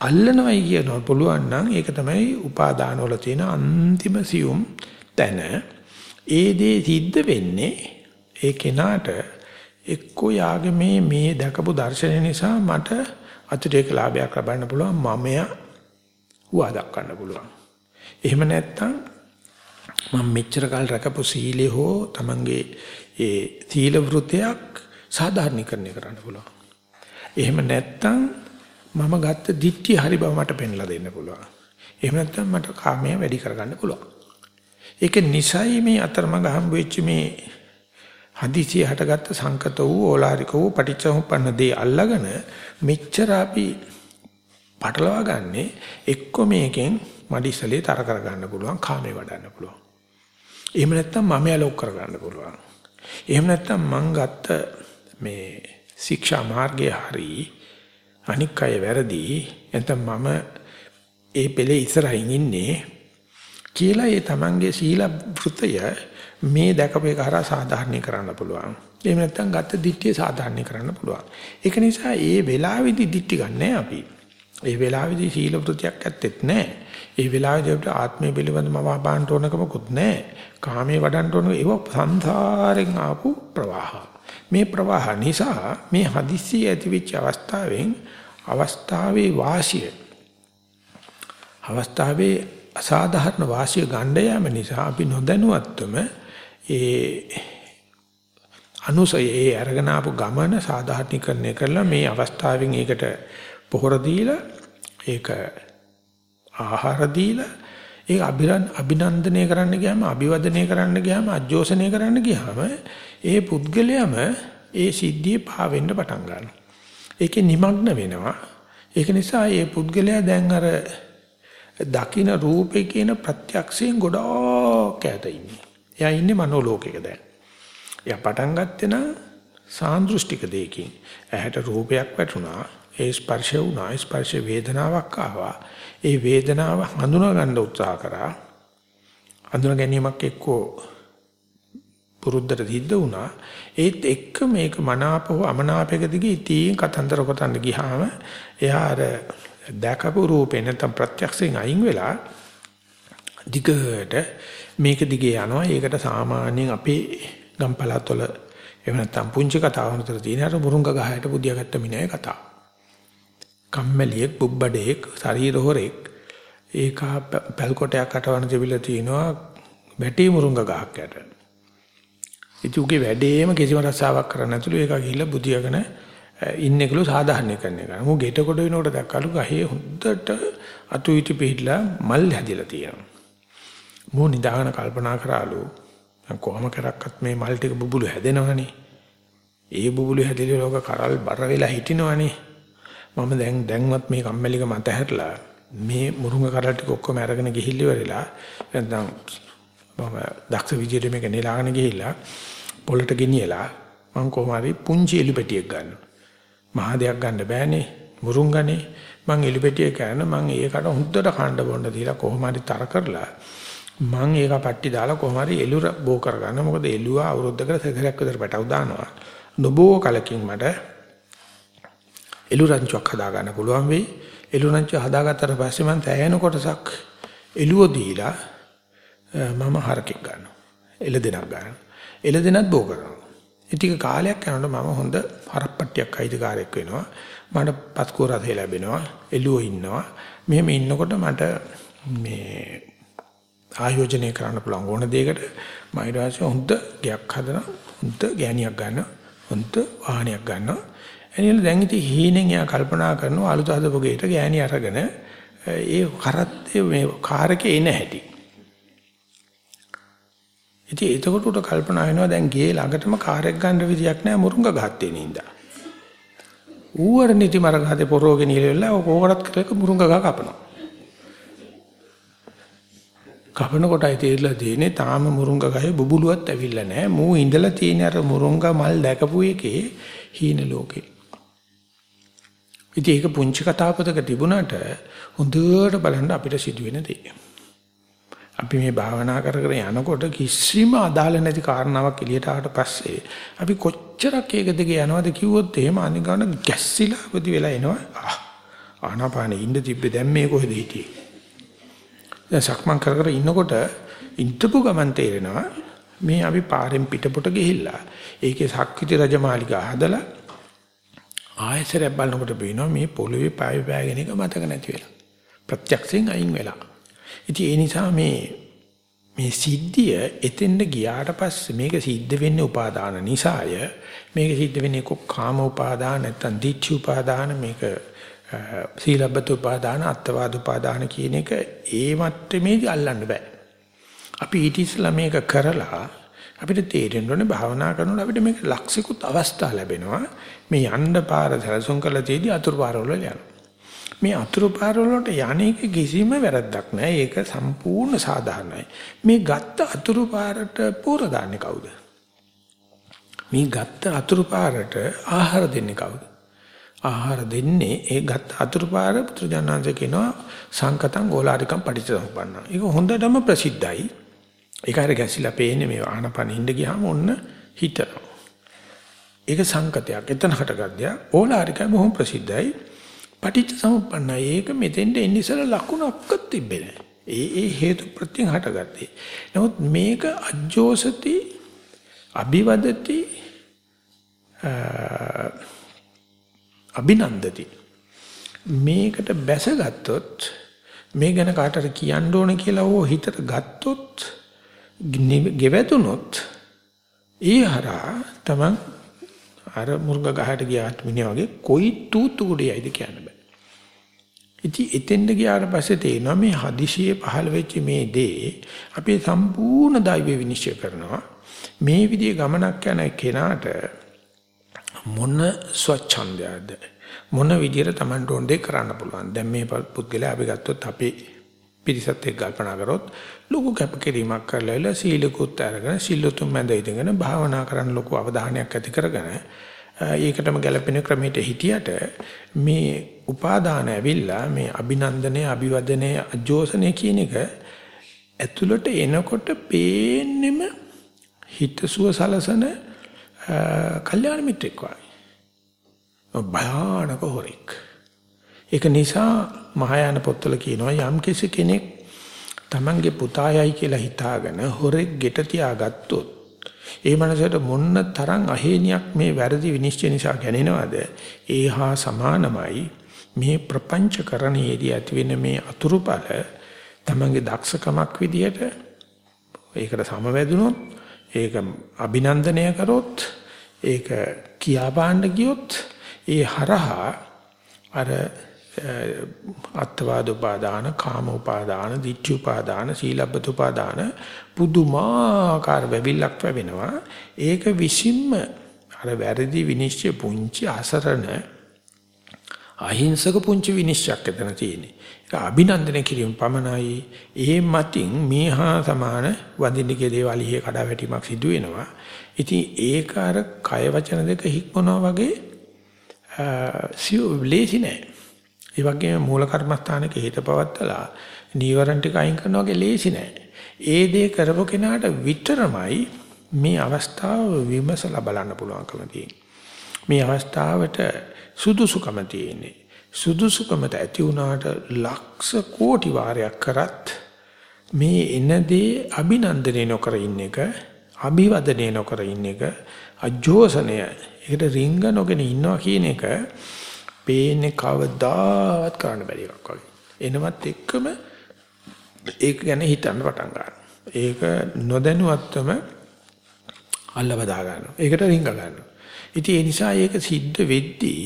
අල්ලනවයි කියනවා පුළුවන් නම් ඒක තමයි උපාදාන වල තියෙන අන්තිම සියුම් තැන. ඒ දේ සිද්ධ වෙන්නේ ඒ කෙනාට එක්කෝ යාගේ මේ මේ දැකපු දර්ශනය නිසා මට අතිරේක ලාභයක් ලබන්න පුළුවන් මමයා හුවා දක්වන්න පුළුවන්. එහෙම නැත්නම් මම මෙච්චර කල් රැකපු සීලය හෝ Tamange ඒ සීල වෘතයක් සාධාරණීකරණය කරන්න පුළුවන්. එහෙම නැත්නම් මම ගත්ත දික්ටි හරි බව මට පෙන්ලා දෙන්න පුළුවන්. එහෙම නැත්නම් මට කාමය වැඩි කරගන්න පුළුවන්. ඒක නිසයි මේ අතරමඟ හම්බ වෙච්ච මේ හදිසිය හටගත්ත සංකත වූ ඕලාරික වූ පටිච්චසමුප්පන්න දේ අල්ලගෙන මෙච්චර අපි පටලවා ගන්නෙ එක්ක මේකෙන් මඩිසලේ තර කර ගන්න පුළුවන් කාමේ වඩන්න පුළුවන්. එහෙම නැත්නම් මම යලොක් කර ගන්න පුළුවන්. එහෙම නැත්නම් මං ගත්ත මේ ශික්ෂා මාර්ගයේ හරි අනික් අය වැරදි නැත්නම් මම ඒ පෙළේ ඉස්සරහින් ඉන්නේ කියලා ඒ තමන්ගේ සීල වෘතය මේ දැකපේ කරා සාධාරණී කරන්න පුළුවන්. එහෙම නැත්නම් ගත්ත දිට්ඨිය සාධාරණී කරන්න පුළුවන්. ඒක නිසා ඒ වෙලාවේදී දිට්ඨි ගන්නෑ අපි. ඒ වෙලාවේදී සීල වෘතියක් ඇත්තෙත් නැහැ. ඒ වෙලාවේදී අපිට ආත්මය පිළිබඳව මවාපාන්න ඕනකමකුත් නැහැ. කාමයේ වඩන්න ඕන ඒව සංසාරෙන් ආපු ප්‍රවාහ. මේ ප්‍රවාහ නිසා මේ හදිස්සිය ඇතිවෙච්ච අවස්ථාවෙන් අවස්ථාවේ වාසිය අවස්ථාවේ අසාධාරණ වාසිය ගන්න යාම නිසා අපි නොදැනුවත්වම ඒ අනුසයේ අරගෙන ආපු ගමන සාධාරණීකරණය කරලා මේ අවස්ථාවෙන් ඒකට පොහොර දීලා ඒක ආහාර දීලා ඒක අභිරන් අභිනන්දනය කරන්න ගියාම අභිවදනය කරන්න ගියාම අජෝසනය කරන්න ගියාම ඒ පුද්ගලයාම ඒ සිද්ධියේ පාවෙන්න පටන් ගන්නවා. ඒකේ নিমগ্ন වෙනවා. ඒක නිසා මේ පුද්ගලයා දැන් අර දකින රූපේ කියන ප්‍රත්‍යක්ෂයෙන් ගොඩක් ඈත ඉන්නේ. එයා ඉන්නේ මනෝලෝකයක දැන්. එයා පටන් ගත්තේ නම් සාන්දෘෂ්ටික දෙයකින්. ඇහැට රූපයක් වැටුණා. ඒ ස්පර්ශය වුණා. ස්පර්ශ වේදනාවක් ආවා. ඒ වේදනාව හඳුනා ගන්න උත්සාහ කරා. හඳුනා ගැනීමක් එක්කෝ පුරුද්දට සිද්ධ වුණා. ඒත් එක්ක මේක මනාපව අමනාපයක දිගේ ඉතින් කතන්දර කොටන්න ගියාම එයා අර දැකපු රූපේ නැත්නම් ප්‍රත්‍යක්ෂයෙන් අයින් වෙලා දිගට මේක දිගේ යනවා. ඒකට සාමාන්‍යයෙන් අපේ ගම්පලතොල එහෙම නැත්නම් පුංචි කතාවක් විතර තියෙන අර මුරුංග ගහයට බුදියාගත්ත මිනිහේ කතාව. කම්මැලියෙක් බුබ්බඩේක් ශරීර හොරෙක් ඒක පැල් කොටයක් අටවන දෙවිලා තිනවා වැටි මුරුංග ගහක් යට. ඉතින් උගේ වැඩේම කිසිම රසාවක් කරන්න නැතුළු ඒක ගිහිල්ලා බුදියාගෙන ඉන්නේකලු සාධාරණීකරණය කරනවා. මු ගෙට කොට වෙනකොට දැක්කලු ගහේ හොද්දට අතු ඉති පිටලා මල් හැදිලා තියෙනවා. මු නිදාගෙන කල්පනා කරාලු කොහොම කරක්වත් මේ මල් ටික බුබුලු හැදෙනවනේ. ඒ බුබුලු හැදෙලි ලෝක කරල් බර වෙලා හිටිනවනේ. මම දැන් දැන්වත් මේ කම්මැලිකම අතහැරලා මේ මුරුංග කරල් ටික ඔක්කොම අරගෙන ගිහිල්ලි වෙරලා නැත්නම් මම දක්ෂ විදියට මේක නෙලාගෙන ගිහිල්ලා පොළට ගෙනියලා මම කොහොම හරි පුංචි එලි පෙටියක් ගන්නවා. මහා දෙයක් ගන්න බෑනේ මුරුංගනේ මං එලි පෙටිය කරන මං ඒකට හුද්දට කණ්ඩ බොන්න දීලා කොහොම හරි තර කරලා මං ඒක පට්ටි දාලා කොහොම හරි එළුර බෝ කරගන්න මොකද එළුවා අවුරුද්දකට සැකයක් විතර පැටව දානවා. නොබෝ කලකින් මට එළුරංචුවක් හදා ගන්න පුළුවන් වෙයි. එළුරංචුව හදාගත්තට පස්සේ මම තැයෙන කොටසක් එළුව දීලා මම හරකෙක් ගන්නවා. එළ දෙනක් ගන්නවා. එළ දෙනත් බෝ කරනවා. ඉතින් කාලයක් යනකොට මම හොඳ හරප්පට්ටියක් අයිතිකාරයෙක් වෙනවා. මට පත්කෝරත් ලැබෙනවා. එළුව ඉන්නවා. මෙහෙම ඉන්නකොට මට මේ ආයෝජනය කරන්න පුළුවන් ඕන දෙයකට මම ඊට පස්සේ හොඳ ගයක් හදනවා. හොඳ ගෑණියක් ගන්නවා. හොඳ වාහනයක් ගන්නවා. එනිල දැන් ඉතින් හීනෙන් එයා කල්පනා කරනවා අලුත හදපු ගෙට ගෑණි අරගෙන ඒ කරත් මේ කාර් එකේ එන හැටි. ඉතින් එතකොට උට කල්පනා වෙනවා දැන් ගේ ළඟටම කාර් එක ගන්න විදියක් නැහැ මුරුංග ගහත්තේ නින්දා. ඌවර නිති මර ගහතේ පොරෝගෙන ඉලෙලා ඕකටත් කරක මුරුංග ගහ කපනවා. කපන කොටයි තේරිලා තියෙන්නේ තාම මුරුංග ගහේ බුබුලුවත් ඇවිල්ලා නැහැ. මූ ඉඳලා තියෙන අර මුරුංග මල් දැකපු එකේ හීන ලෝකේ. ඉතින් ඒක පුංචි කතාපතක තිබුණාට හොඳට බලන්න අපිට සිදුවෙන දේ. අපි මේ භාවනා කර කර යනකොට කිසිම අදාළ නැති කාරණාවක් එළියට ආවට පස්සේ අපි කොච්චරක් ඒක දිගේ යනවද කිව්වොත් එහෙම අනිගාන ගැස්සිලා අවදි වෙලා එනවා. ආනාපානෙ ඉන්න තිබ්බේ දැන් මේ කොහෙද හිටියේ? දැන් සක්මන් කර කර ඉන්නකොට ඉන්ටපු ගමන් තේරෙනවා මේ අපි පාරෙන් පිටපොට ගිහිල්ලා ඒකේ සක්විති රජමාලිගා හදලා ආයසරයක් බලනකොට පේනවා මේ පොළවේ පාය පෑගෙන එක මතක නැති වෙලා. ප්‍රත්‍යක්ෂයෙන් අයින් වෙලා. ඉතින් ඒ නිසා මේ මේ සිද්ධිය එතෙන්ද ගියාට පස්සේ මේක සිද්ධ වෙන්නේ උපාදාන නිසාය. මේක සිද්ධ වෙන්නේ කො කාම උපාදාන නැත්නම් දිච්ච උපාදාන මේක සීලබ්බත උපාදාන අත්වාද උපාදාන කියන එක ඒ මට්ටමේදී අල්ලන්න බෑ. අපි ඊට ඉස්සලා මේක කරලා අපිට තේරෙන්න ඕනේ භාවනා කරනකොට අපිට මේක ලක්ෂිකුත් අවස්ථා ලැබෙනවා. මේ යන්න පාර සැලසුම් කරලා තියදී අතුරු පාරවල යනවා. මේ අතුරු පාරවලට යන්නේක කිසිම වැරද්දක් නැහැ. ඒක සම්පූර්ණ සාධාරණයි. මේ ගත්ත අතුරු පාරට පෝර දාන්නේ කවුද? මේ ගත්ත අතුරු පාරට ආහාර දෙන්නේ කවුද? ආහාර දෙන්නේ ඒ ගත්ත අතුරු පාර පුත්‍රජානන්සේ කියනවා සංකතං ඕලාරිකම් පටිච්චසමුප්පන්න. ඒක හොඳටම ප්‍රසිද්ධයි. ඒක හරිය ගැසිලා පේන්නේ මේ ආනපන ඉඳ ගියාම ඔන්න හිතනවා. ඒක සංකතයක්. එතන හටගද්දයා ඕලාරිකයි බොහොම ප්‍රසිද්ධයි. පටිච්ච සමුප්පන්නයි. ඒක මෙතෙන්ට එන්නේ ඉස්සලා ලකුණක්වත් තිබෙන්නේ නැහැ. ඒ ඒ හේතු ප්‍රත්‍යයෙන් හටගත්තේ. නමුත් මේක අජෝසති අභිවදති අභිනන්දති මේකට බැසගත්තොත් මේ ගැන කාටද කියන්න ඕන කියලා ඕ හිතට ගත්තොත් ගෙවැතුනොත් ඒ හරහා තමන් අර මුර්ග ගහට ගියාට මිනිහ වගේ කොයි තූතු කුඩයයිද කියන්න බෑ. ඉතින් එතෙන්ද ගියාට පස්සේ තේනවා මේ හදිසියේ පහළ වෙච්ච මේ දේ අපි සම්පූර්ණ දෛව විනිශ්චය කරනවා. මේ විදිහේ ගමනක් යන කෙනාට මොන ස්වච්ඡන්දයද මොන විදිහට Tamanට ඕන දේ කරන්න පුළුවන්. දැන් මේ පුද්ගලයා අපි ගත්තොත් අපේ පිරිසත් එක්ක කල්පනා කරොත් ලොකු කැපකිරීමක් කරලා ඉල සීලකුත් අරගෙන සිල්ලුතුන් මැද ඉඳගෙන භාවනා කරන්න ලොකු අවධානයක් ඇති කරගෙන ඒකටම ගැළපෙන ක්‍රමයට හිටියට මේ උපාදාන ඇවිල්ලා මේ අභිනන්දනය අභිවදනය අජෝසනය කියන එක ඇතුළට එනකොට පේන්නෙම හිතසුව සලසන කල්යාණ මිත්‍රෙක් වගේ. භයානක හොරෙක්. ඒක නිසා මහායාන පොත්වල කියනවා යම් කෙනෙක් Tamange පුතායයි කියලා හිතාගෙන හොරෙක් ගෙට තියාගත්තොත් ඒ මනසට මොන්න තරම් අහේනියක් මේ වැරදි විනිශ්චය නිසා ගැනෙනවද? ඒ හා සමානමයි. මේ ප්‍රපංචකරණයේදී ඇතිවෙන මේ අතුරුඵල Tamange දක්ෂකමක් විදියට ඒකට සමවැදුනොත් ඒක අභිනන්දනය කරොත් ඒක කියා පාන්න ගියොත් ඒ හරහා අර අත්වාද උපාදාන, කාම උපාදාන, ditthi උපාදාන, සීලබ්බත උපාදාන පුදුමාකාර වෙවිලක් වෙනවා. ඒක විසින්ම අර වැරදි විනිශ්චය පුංචි අසරණ අහිංසක පුංචි විනිශ්චයක් එතන තියෙන්නේ. ඒක අභිනන්දනය කිරීම පමණයි. ඒ මතින් මේහා සමාන වඳින්නකේ දේවල් ඉහි කඩා වැටීමක් සිදු වෙනවා. ඉතින් ඒක අර කය වචන දෙක හික්මනවා වගේ සියු ලේසි නෑ. ඒ වගේම මූල කර්මස්ථානක හිත පවත්තලා නීවරණ ටික අයින් කරනවා වගේ ලේසි නෑ. ඒ දේ කරපු කෙනාට විතරමයි මේ අවස්ථාව විමසලා බලන්න පුළුවන්කම තියෙන්නේ. මේ අවස්ථාවට සුදුසුකම තියෙන්නේ. සුදුසුකමට ඇති වුණාට ලක්ෂ කෝටි වාරයක් කරත් මේ එනදී අභිනන්දනය නොකර ඉන්න එක, අභිවදනය නොකර ඉන්න එක, අජෝසනය ඒකට රිංග නොගෙන ඉන්නවා කියන එක පේන්නේ කවදාවත් කරන්න බැරි එකක් වගේ. එනවත් එක්කම ඒක ගැන හිතන්න පටන් ගන්නවා. ඒක නොදැනුවත්වම අල්ලව දා ගන්නවා. ඒකට රිංග ගන්නවා. ඉතින් ඒ නිසා ඒක සිද්ධ වෙද්දී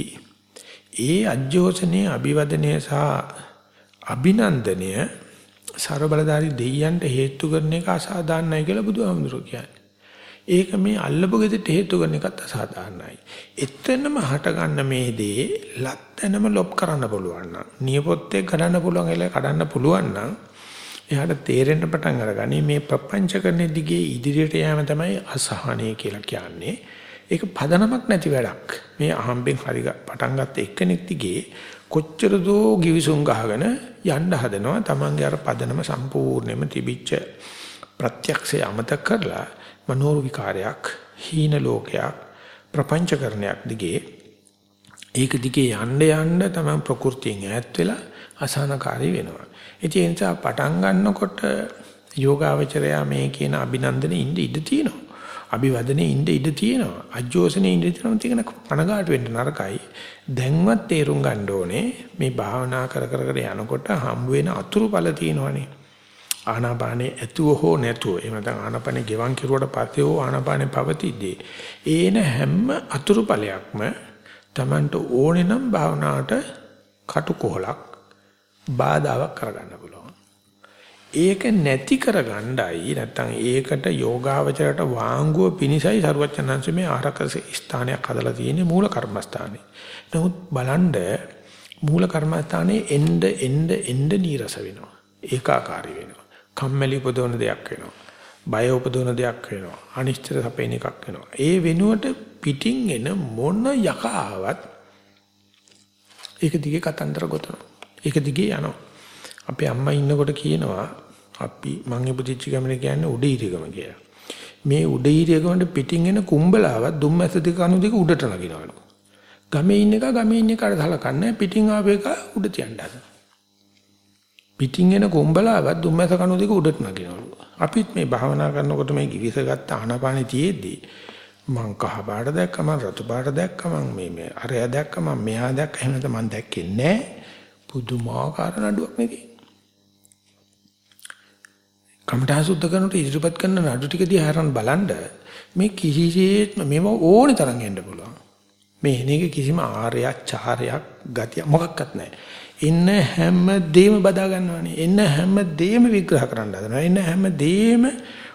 ඒ අජෝසනේ අභිවදනය සහ අභිනන්දනය ਸਰබලධාරී දෙයයන්ට හේතු කරන එක අසාධාරණයි කියලා බුදුහාමුදුරුවෝ කියන්නේ. ඒක මේ අල්ලපු ගෙදරට හේතු කරන එකත් අසාධාරණයි. එතනම හට ගන්න මේ දේ ලැත්තනම ලොප් කරන්න පුළුවන් නම්, නියපොත්තේ කඩන්න පුළුවන් එල කඩන්න පුළුවන් නම් එයාට තේරෙන්න පටන් අරගනි මේ ප්‍රපංචකරණෙ දිගේ ඉදිරියට යෑම තමයි අසහනය කියලා කියන්නේ. ඒක පදනමක් නැති වැඩක්. මේ අහම්බෙන් හරි පටන් ගත්ත එක්කෙනෙක් දිගේ කොච්චර දෝ givisum ගහගෙන යන්න හදනවා. Tamange අර පදනම සම්පූර්ණයෙන්ම තිබිච්ච ප්‍රත්‍යක්ෂය අමතක කරලා මනෝ විකාරයක්, හීන ලෝකයක්, ප්‍රපංචකරණයක් දිගේ ඒක දිගේ යන්න යන්න තමයි ප්‍රകൃතියෙන් ඈත් වෙලා අසහනකාරී වෙනවා. ඉතින් ඒ නිසා පටන් ගන්නකොට යෝගාවචරයා මේ කියන අභිනන්දනේ ඉඳ ඉඳ තියෙනවා. අභිවදනේ ඉඳ ඉඳ තියෙනවා. අජෝසනේ ඉඳ තියෙනවා තියෙන කනගාට වෙන්න නරකයි. දැන්වත් තේරුම් ගන්න ඕනේ මේ භාවනා කර කර කර යනකොට හම්බ වෙන අතුරු ඵල තියෙනවනේ. ආනාපානේ ඇතුව හෝ නැතුව එහෙම නැත්නම් ආනාපානේ ගෙවන් කිරුවට පස්සේ හෝ ආනාපානේ පවතිද්දී ඒන හැම අතුරු ඵලයක්ම Tamanට ඕනේ නම් භාවනාවට කටුකොහලක් බාධාවක් කරගන්න පුළුවන්. ඒක නැති කරගණ්ඩයි නැත්නම් ඒකට යෝගාවචරයට වාංගුව පිනිසයි සරුවචනංශ මේ ආරක ස්ථානයක් හදලා තියෙන්නේ මූල කර්මස්ථානේ. නමුත් බලන්න මූල කර්මස්ථානේ එන්න එන්න එන්න නීරස වෙනවා. ඒකාකාරී වෙනවා. කම්මැලි උපදවන දෙයක් වෙනවා. බය උපදවන දෙයක් වෙනවා. අනිශ්චිත සපේන එකක් වෙනවා. ඒ වෙනුවට පිටින් එන මොන යකාවත් ඒක දිගේ කතන්දර ගොතනවා. ඒක දිගේ යනවා. අපේ අම්මා ඉන්නකොට කියනවා අපි මං ඉපදිච්ච ගමනේ කියන්නේ උඩීරිගම කියලා. මේ උඩීරිගමට පිටින් එන කුඹලාවත් දුම්මැස දෙක අනු දෙක උඩට නගිනවලු. ගමේ ඉන්න එක ගමේ ඉන්න එකට සලකන්නේ පිටින් ආව එක උඩ තියන්න හදන. පිටින් එන කුඹලාවත් දුම්මැස කණු දෙක උඩට නගිනවලු. අපිත් මේ භාවනා කරනකොට මේ කිවිසගත්ත ආනාපානෙ තියේදී මං කහ පාට දැක්කම රතු පාට දැක්කම මේ මේ අරය දැක්කම මෙහා දැක්ක එහෙම නැත්නම් මං දැක්කේ නැහැ. පුදුමාකාර නඩුවක් නෙකේ. කමඨා සුද්ධ කරනකොට ඉදිරිපත් කරන නඩු ටික දිහා හරන් බලන්න මේ කිසිසේත්ම මේව ඕනේ තරම් එන්න පුළුවන්. මේ එන එක කිසිම ආර්යයක් චාරයක් ගතිය මොකක්වත් නැහැ. ඉන්න හැම දෙයක්ම බදා ගන්නවානේ. එන්න හැම දෙයක්ම විග්‍රහ කරන්න හදනවා. එන්න හැම දෙයක්ම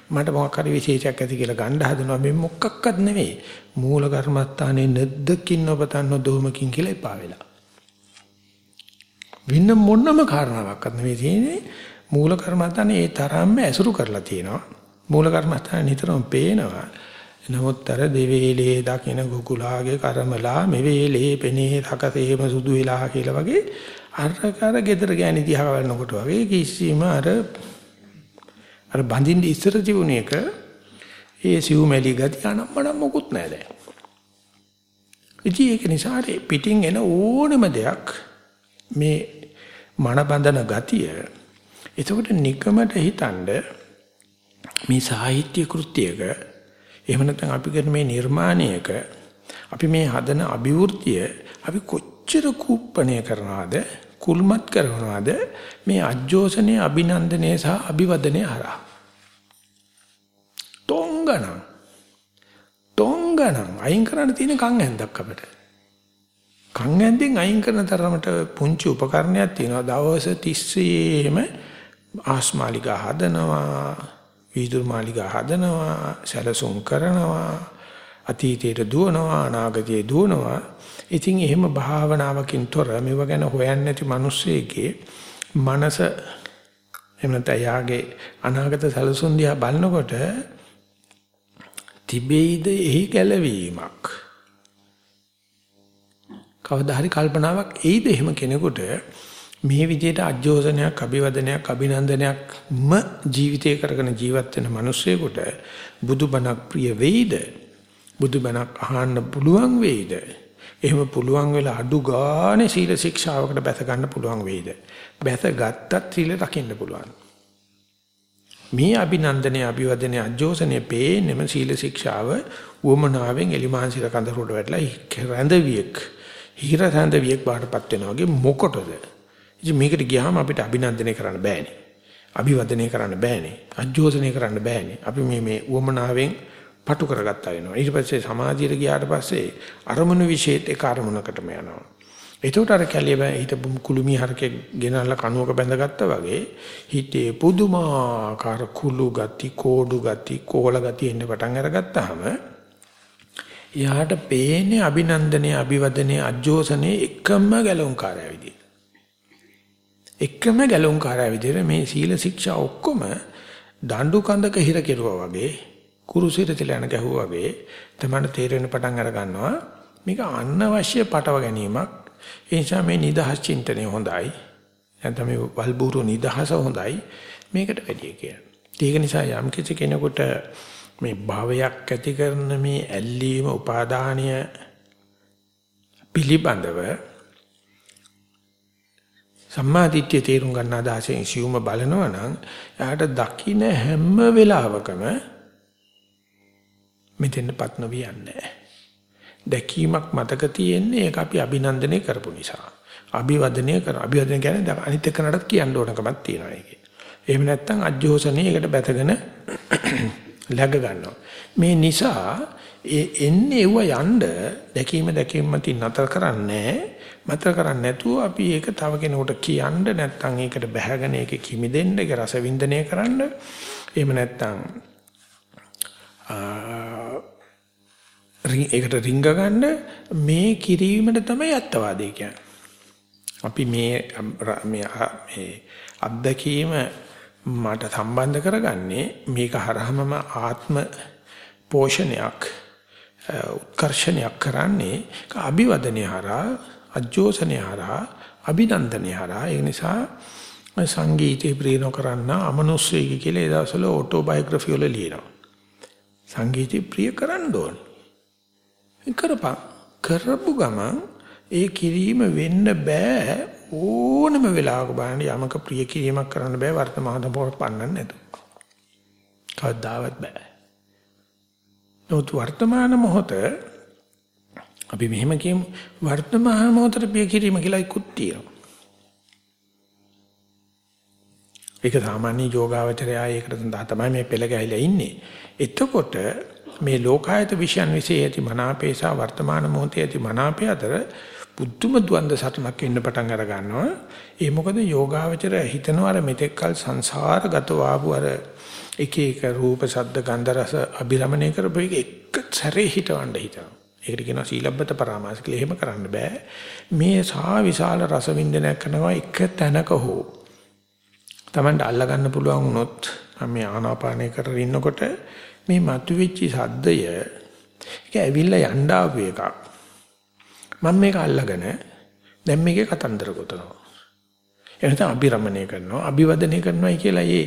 මට මොකක් හරි විශේෂයක් ඇති කියලා ගන්න හදනවා. මේ මොකක්වත් නෙවෙයි. මූල කර්මස්ථානයේ නැද්දකින් ඔබතන්න දෝමකින් කියලා එපා වෙලා. වෙන මොනම කාරණාවක්වත් නෙවෙයි තියෙන්නේ මූල කර්මස්ථානේ ඒ තරම්ම ඇසුරු කරලා තියෙනවා මූල කර්මස්ථානේ නිතරම පේනවා නමුත් අර දෙවේලේ දකින කුකුලාගේ කර්මලා මෙවේලේ පෙනේ තකසේම සුදු වෙලා කියලා වගේ අර කර gedara ගෑණි දිහා බලනකොට වගේ කිසිම අර අර බඳින්න ඉස්සර තිබුණ එක ඒ සිව්මැලි ගතිය අනම්මනම් මොකුත් නැහැ දැන්. ඉතින් ඒක නිසා පිටින් එන ඕනම දෙයක් මේ මන බඳන ගතිය. එතකොට නිකමට හිතනද මේ සාහිත්‍ය කෘත්‍යයක එහෙම නැත්නම් අපි කරන මේ නිර්මාණයක අපි මේ හදන අභිවෘද්ධිය අපි කොච්චර කුප්පණය කරනවද? කුල්මත් කරනවද? මේ අජෝසනේ අභිනන්දනය සහ අභිවදනය හරහා. තොංගණන් තොංගණන් අයින් කරන්න තියෙන කන් ඇන්දක් අපිට. කන් ඇන්දෙන් අයින් කරන තරමට පුංචි උපකරණයක් තියෙනවා. දවස් 30ෙම ආස්මාලිකා හදනවා වීදුරු මාලිකා හදනවා සැලසුම් කරනවා. අතීතයට දුවනවා අනාගතයට දුවනවා. ඉතින් එහෙම භාවනාවකින් තොර මේව ගැන හොයන්නේ නැති මිනිස්සෙකේ මනස එහෙම නැත්නම් යාගේ අනාගත සැලසුම් දිහා බලනකොට තිබෙයිද එහි ගැලවීමක් කවදා හරි කල්පනාවක් එයිද එහෙම කෙනෙකුට මේ විදිහට අජෝසනයක් අභිවදනයක් අභිනන්දනයක්ම ජීවිතය කරගෙන ජීවත් වෙන මිනිස්සෙකුට බුදුබණක් ප්‍රිය වෙයිද? බුදුබණක් අහන්න පුළුවන් වෙයිද එහෙම පුළුවන් වෙලා අඩු ගානේ සීල ශික්ෂාවකට බැස ගන්න පුළුවන් වෙයිද බැස ගත්තත් සීල රකින්න පුළුවන් මේ අභිනන්දනයේ අභිවදනයේ අජෝසනයේ පේන්නම සීල ශික්ෂාව වමනාවෙන් එලිමාංශික කඳරුඩ වැටලා රැඳවියෙක් හිර සැඳවියෙක් බාටපත් වෙනවා වගේ මොකටද? ඉතින් මේකට ගියාම අපිට අභිනන්දනය කරන්න බෑනේ. අභිවදනය කරන්න බෑනේ. අජෝසනය කරන්න බෑනේ. අපි මේ මේ උවමනාවෙන් පටු කරගත්තා වෙනවා. ඊට පස්සේ සමාධියට ගියාට පස්සේ අරමුණු විශේෂ එක අරමුණකටම යනවා. එතකොට අර කැලිය හිටපු කුළුමි හරකේ ගෙනල්ලා කණුවක බැඳගත්තා වගේ හිතේ පුදුමාකාර කුළු ගති, කෝඩු ගති, කෝල ගති එන්න පටන් අරගත්තාම එයාට පේන්නේ අභිනන්දනයේ, අභිවදනයේ, අජෝසනේ එකම ගැලුම්කාරය විදියට. එකම ගැලුම්කාරය විදියට මේ සීල ශික්ෂා ඔක්කොම දඬු කඳක හිර කෙරුවා වගේ, කුරුසිර තිල යන ගැහුවා වගේ තමයි තේරෙන පටන් අර ගන්නවා. මේක අනවශ්‍ය පටව ගැනීමක් ඒ නිසා මේ නිදහස් චින්තනය හොඳයි. නැත්නම් මේ වල්බూరు නිදහස හොඳයි. මේකට වැඩි කියලා. ඒක නිසා යම් කිසි කෙනෙකුට මේ භාවයක් ඇති කරන මේ ඇල්ලීම උපාදානීය පිළිබඳව සම්මාදිට්ඨිය තේරුම් ගන්න අදහසෙන් සියුම බලනවා නම් එයාට දකින්න හැම වෙලාවකම මෙතෙන්පත් නොවියන්නේ නැහැ. දැකීමක් මතක තියෙන්නේ ඒක අපි අභිනන්දනය කරපු නිසා. අභිවදනය කර අභිවදනය කියන්නේ අනිත් එක්කනටත් කියන්න ඕනකමක් තියෙනවා ඒකේ. එහෙම නැත්නම් අජ්ජෝසනේ ඒකට බැතගෙන läග ගන්නවා. මේ නිසා ඒ එන්නේ ඒව යන්න දැකීම දැකීම මතින් නතර කරන්නේ නතර කරන්නේ නැතුව අපි ඒක තව කෙනෙකුට කියන්න නැත්නම් ඒකට බැහැගෙන ඒක කිමිදෙන්න ඒක රස වින්දනය කරන්න එහෙම නැත්නම් ඒකට රිංග ගන්න මේ කිරීමට තමයි අත්වාදී කියන්නේ. අපි මේ මේ මේ අත්දැකීම මට සම්බන්ධ කරගන්නේ මේක හරහමම ආත්ම පෝෂණයක් උත්කර්ෂණයක් කරන්නේ අභිවදනය හරහා අජෝසනය හරහා අභිනන්දනය හරහා ඒ නිසා සංගීතේ ප්‍රේම කරන්න අමනුස්සයෙක් කියලා ඒ දවස්වල ඔටෝබයෝග්‍රැෆි වල ලියනවා සංගීතේ ප්‍රිය කරන්න ඕනේ කරපන්. කරපු ගමන් ඒ කිරීම වෙන්න බෑ ඕනම වෙලාවක බලන්න යමක ප්‍රිය කිරීමක් කරන්න බෑ වර්තමාන මොහොත පන්නන්න නැතුව. කවදාවත් බෑ. නමුත් වර්තමාන මොහොත අපි මෙහෙම කියමු වර්තමාන මොහොතට ප්‍රිය කිරීම කියලා ඉක්ුත් තියෙනවා. ඒක සාමාන්‍ය යෝගාවචරය ආයේකට තමයි මේ පෙළ ගැහිලා ඉන්නේ. එතකොට මේ ලෝකායත විශ්යන් વિશે ඇති මනාපේ සහ වර්තමාන මොහොතේ ඇති මනාපේ අතර පුදුම ද්වන්ද සටනක් එන්න පටන් අර ගන්නවා. ඒ මොකද යෝගාවචර හිතනවා අර මෙතෙක්කල් සංසාරගතව ආපු අර එක එක රූප ශබ්ද ගන්ධ රස අභිරමණය කරපු එක එක සැරේ හිතවන්න හිතනවා. ඒකට කියනවා සීලබ්බත පරාමාස කියලා. එහෙම කරන්න බෑ. මේ සා විශාල රස වින්දනයක් කරනවා එක තැනක හෝ. Tamanට අල්ල ගන්න පුළුවන් වුණොත් මේ ආනාපානය කරගෙන ඉන්නකොට මේ මතුවෙච්ච සද්දය ඒක ඇවිල්ලා යන්න ආපු එකක්. මම මේක අල්ලගෙන දැන් මේකේ කතන්දර ගොතනවා. එනත අභිරමණය කරනවා අභිවදනය කරනවායි කියලා ඒ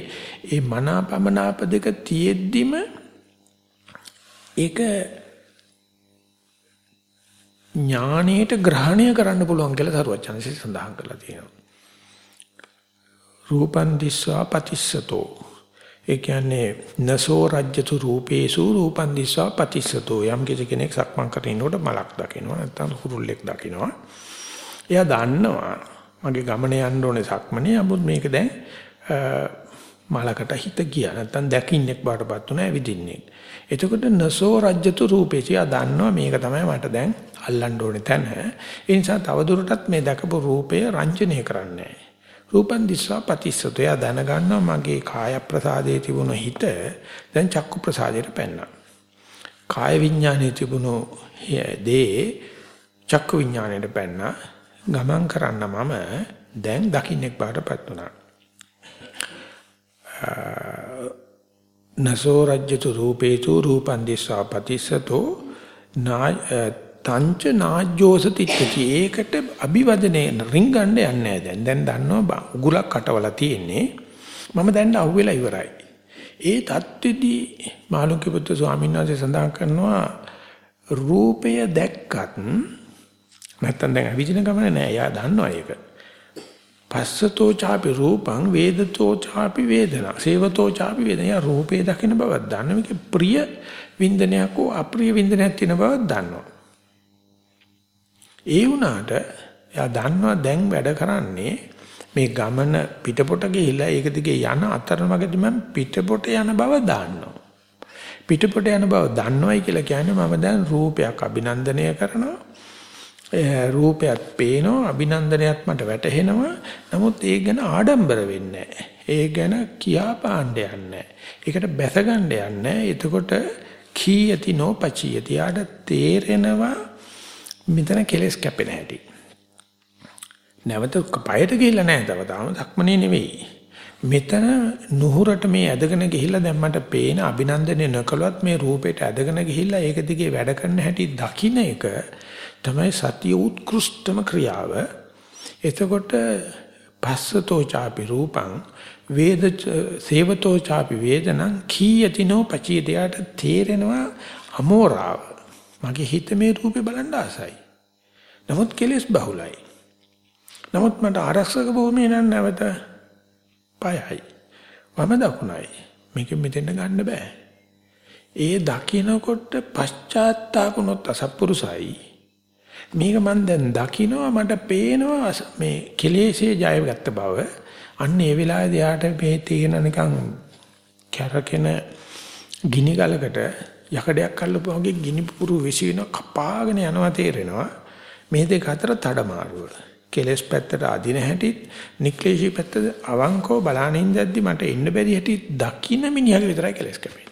ඒ මනාපමනාප දෙක තියෙද්දිම ඒක ඥාණයට ග්‍රහණය කරන්න පුළුවන් කියලා සරුවචනසේ සඳහන් කරලා තියෙනවා. රූපන් දිස්වා පතිස්සතෝ. ඒ කියන්නේ නසෝ රජ්‍යතු රූපේසු රූපන් දිස්වා පතිස්සතෝ. යම් කෙනෙක් සක්මන් කරනකොට මලක් දකිනවා නැත්නම් හුරුල්ලෙක් දකිනවා. එයා දන්නවා මගේ ගමන යන්න ඕනේ සක්මනේ. නමුත් මේක දැන් මලකට හිත ගියා. නැත්නම් දැකින්නෙක් බාටපත් උනා ඇවිදින්නේ එතකොට නසෝ රජ්‍යතු රූපේසු. එයා දන්නවා මේක තමයි මට දැන් අල්ලන්න ඕනේ තැන. ඒ නිසා තවදුරටත් මේ දැකපු රූපය රංජනය කරන්නේ. නැහැ රූපන් දිස්වා පතිස්සතු. එයා දැනගන්නවා මගේ කාය ප්‍රසාදයේ තිබුණු හිත දැන් චක්කු ප්‍රසාදයට පැන්නා. කාය විඥානයේ තිබුණු දේ චක්කු විඥානයට පැන්නා. ගමන් කරන්න මම දැන් දකින්නෙක් බාටපත් වුණා. නසෝ රජ්‍යතු රූපේතු රූපන් දිස්වා පතිස්සතෝ නා තංච නාජ්ජෝස තිට්ඨති ඒකට අභිවදනේ රින්ගන්න යන්නේ නැහැ. දැන් දැන් දන්නවා උගුලක් කටවලා තියෙන්නේ. මම දැන් අහුවෙලා ඉවරයි. ඒ தත්ත්වෙදී මාළුක්‍ය පුත්තු ස්වාමීන් වහන්සේ සඳහන් කරනවා රූපය දැක්කත් නැත්තම් දැන් අවිජින ගමන නෑ. එයා දන්නවා ඒක. පස්සතෝ ചാපි රූපං වේදතෝ ചാපි වේදනා. සේවතෝ ചാපි වේදනා. යා රූපේ දකින බවක් දන්න මේක ප්‍රිය වින්දනයක් හෝ අප්‍රිය වින්දනයක් තියෙන බවක් දන්නවා. ඒ වුණාට එයා දන්නවා දැන් වැඩ කරන්නේ මේ ගමන පිටපොට ගිහිලා ඒක දිගේ යන අතරමඟදී මම පිටපොට යන බව දාන්නවා. පිටපොට යන බව දන්නවයි කියලා කියන්නේ මම දැන් රූපයක් අභිනන්දනය කරනවා. රූපයක් පේනවා අභිනන්දනයක් මට වැටහෙනවා. නමුත් ඒ ගැන ආඩම්බර වෙන්නේ ඒ ගැන කියා පාණ්ඩ යන්නේ ඒකට බැස ගන්න යන්නේ එතකොට කීයති නොපචියති ආඩ තේරෙනවා මෙතන කෙලස් කැපෙන හැටි. නැවත පයට ගිහිල්ලා නැහැ තව තාම ධක්මනේ නෙවෙයි. මෙතන නුහුරට මේ ඇදගෙන ගිහිල්ලා දැන් මට පේන අභිනන්දනය නොකලවත් මේ රූපේට ඇදගෙන ගිහිල්ලා ඒක දිගේ වැඩ කරන හැටි දකින්න එක තමයි සතිය උත්කෘෂ්ඨම ක්‍රියාව. එතකොට පස්සතෝ ചാපි රූපං වේද සේවතෝ ചാපි වේදනං කීයතිනෝ පචීදයට තේරෙනවා අමෝරාව. මගේ හිත මේ රූපේ බලන්න ආසයි. නමුත් කෙලෙස් බහුලයි. නමුත් මට ආරක්ෂක භූමිය නම් නැවත පයයි. වම දකුණයි. මේක මෙතෙන්ට ගන්න බෑ. ඒ දකින්නකොට පශ්චාත්තාපුනොත් අසත්පුරුසයි. මේක මම දැන් දකිනවා මට පේනවා මේ කෙලෙසේ ජයගත්ත බව. අන්න ඒ වෙලාවේදී යාට මේ තේන නිකන් කැරකෙන ගිනි ගලකට යකඩයක් අල්ලපුවා වගේ ගිනි පුපුරු විසින කපාගෙන යනවා තේරෙනවා. මේ දෙක අතර තඩමාරුව. කෙලස් පැත්තට අදින හැටිත් නික්ලේශී පැත්තට අවංකව බලානින් දැද්දි මට එන්න බැරි හැටි දකින්න මිනිහගේ විතරයි කෙලස් කැපෙන්නේ.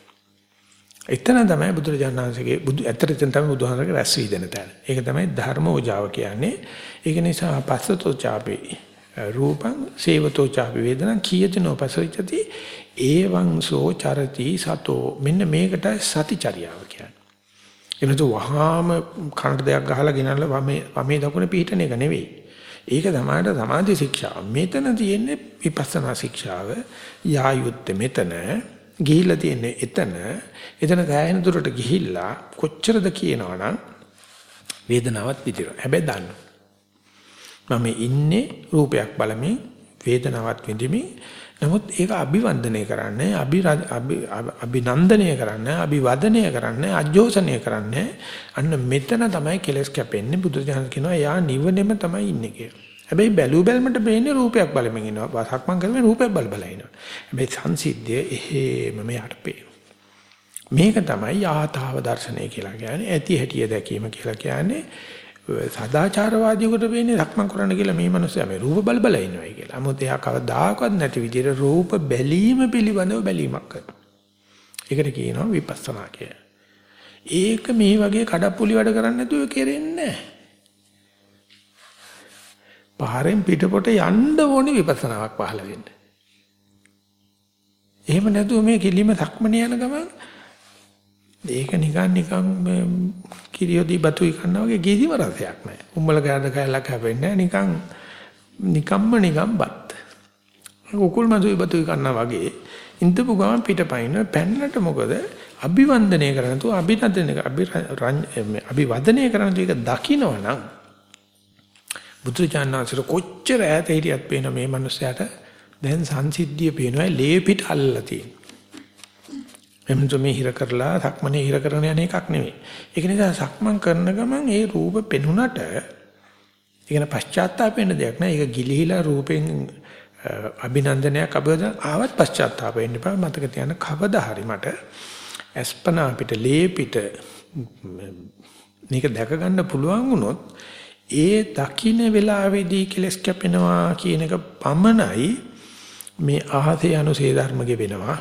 එතන තමයි බුදුරජාණන් වහන්සේගේ බුදු ඇත්තට එතන තමයි බුදුහාමරගේ රැස් වී දෙන තැන. ඒක තමයි ධර්මෝජාව කියන්නේ. ඒක නිසා පස්සතෝ ചാපේ රූපං සේවතෝ ചാපි වේදනං කීයතනෝ පසවිච්චති ඒවං සෝ චරති සතෝ මෙන්න මේකට සතිචර්යාව කියන්නේ. එනතු වහාම කනට දෙයක් ගහලා ගෙනල්ලා වමේ වමේ දකුණ පිහිටන එක නෙවෙයි. ඒක තමයි සමාධි ශික්ෂාව. මෙතන තියෙන්නේ විපස්සනා ශික්ෂාව. යායුත්තේ මෙතන ගිහිල්ලා තියෙන්නේ එතන. එතන ගෑහෙන දුරට ගිහිල්ලා කොච්චරද කියනවනම් වේදනාවක් විදිනවා. හැබැයි දන්න. මම ඉන්නේ රූපයක් බලමින් වේදනාවක් විඳිමින් නමුත් ඒක අභිවන්දනය කරන්නේ අභි අභිනන්දනය කරන්නේ අභිවදනය කරන්නේ අජෝසනය කරන්නේ අන්න මෙතන තමයි කෙලස් කැපෙන්නේ බුදුදහම කියනවා යා නිවනෙම තමයි ඉන්නේ කියලා. හැබැයි බැලු බැලමට බේන්නේ රූපයක් බලමින් ඉනවා. සක්මන් කරමින් රූපයක් බල බල ඉනවා. හැබැයි සංසිද්ධිය එහෙම මෙයාට පේනවා. මේක තමයි ආතාව දර්ශනය කියලා කියන්නේ. ඇති හැටිය දැකීම කියලා කියන්නේ සදාචාරවාදියෙකුට වෙන්නේ රක්මන් කරන්න කියලා මේ මිනිස්සයා මේ රූප බල බල ඉනවයි කියලා. 아무ත් එයා කවදාකවත් නැති විදිහට රූප බැලීම පිළිබඳව බැලීමක් කරනවා. ඒකට කියනවා විපස්සනා කියලා. ඒක මේ වගේ කඩප්පුලි වැඩ කරන්නේ නැතුව කෙරෙන්නේ පහරෙන් පිටපොට යන්න ඕනේ විපස්සනාවක් පහළ වෙන්න. එහෙම නැතුව මේ කිලිම සක්මනේ යන ගමන් ඒක නිකන් නිකන් කිරියෝදී බතුයි කන්නා වගේ කිසිම රසයක් නැහැ. උම්මල ගෑද කැලක් හැපෙන්නේ නිකන් නිකම්ම නිකම් බත්. උකුල් මතුයි බතුයි කන්නා වගේ ඉන්දපු ගමන් පිටපයින් පැන්නට මොකද අභිවන්දනය කරන තු අභිනන්දනය අභිවදනය කරන තු එක දකින්නවනම් බුදුචානන්සර කොච්චර ඈත හිටියත් පේන මේ මනුස්සයාට දැන් සංසිද්ධිය පේනවා ලේ පිට අල්ලලා තියෙන. එම්තු මේ හිර කරලා සක්මනේ හිර කරන යන එකක් නෙවෙයි. ඒක නිසා සක්මන් කරන ගමන් ඒ රූප පෙනුනට ඒකන පශ්චාත්තාප වෙන දෙයක් නෑ. ඒක ගිලිහිලා රූපෙන් අභිනන්දනයක් අබද ආවත් පශ්චාත්තාප වෙන්න එපා. මතක තියාගන්න කවදා හරි මට අස්පනා පිට ලේ පිට මේක දැක ගන්න පුළුවන් වුණොත් ඒ දකින්න වෙලාවේදී කෙලස් කැපෙනවා කියන එක පමණයි මේ ආහසේ අනුසේ ධර්මගේ වෙනවා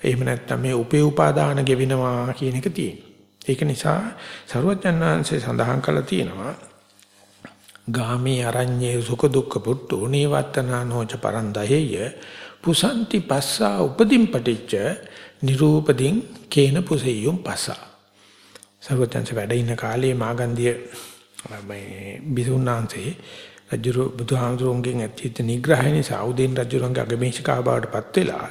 එහෙම නැත්නම් මේ උපේ උපාදාන ගෙවෙනවා කියන එක තියෙනවා. ඒක නිසා සරුවචන්නාංශේ සඳහන් කළා තියෙනවා ගාමී අරඤ්ඤේ සුඛ දුක්ඛ පුට්ටෝ නීවත්තනානෝච පරන්දහෙය පුසන්ති පස්සා උපදීන් පටිච්ච නිරූපදීන් කේන පුසෙය්‍යුම් පස්සා සරුවචන්ස වැඩ ඉන්න කාලේ මාගන්ධිය මේ බිසුණාංශේ රජු බුදුහාමුදුරන්ගෙන් ඇතිවෙච්ච නිග්‍රහය නිසා උදේන් රජුරන්ගේ අගමේෂිකාව බවට පත් වෙලා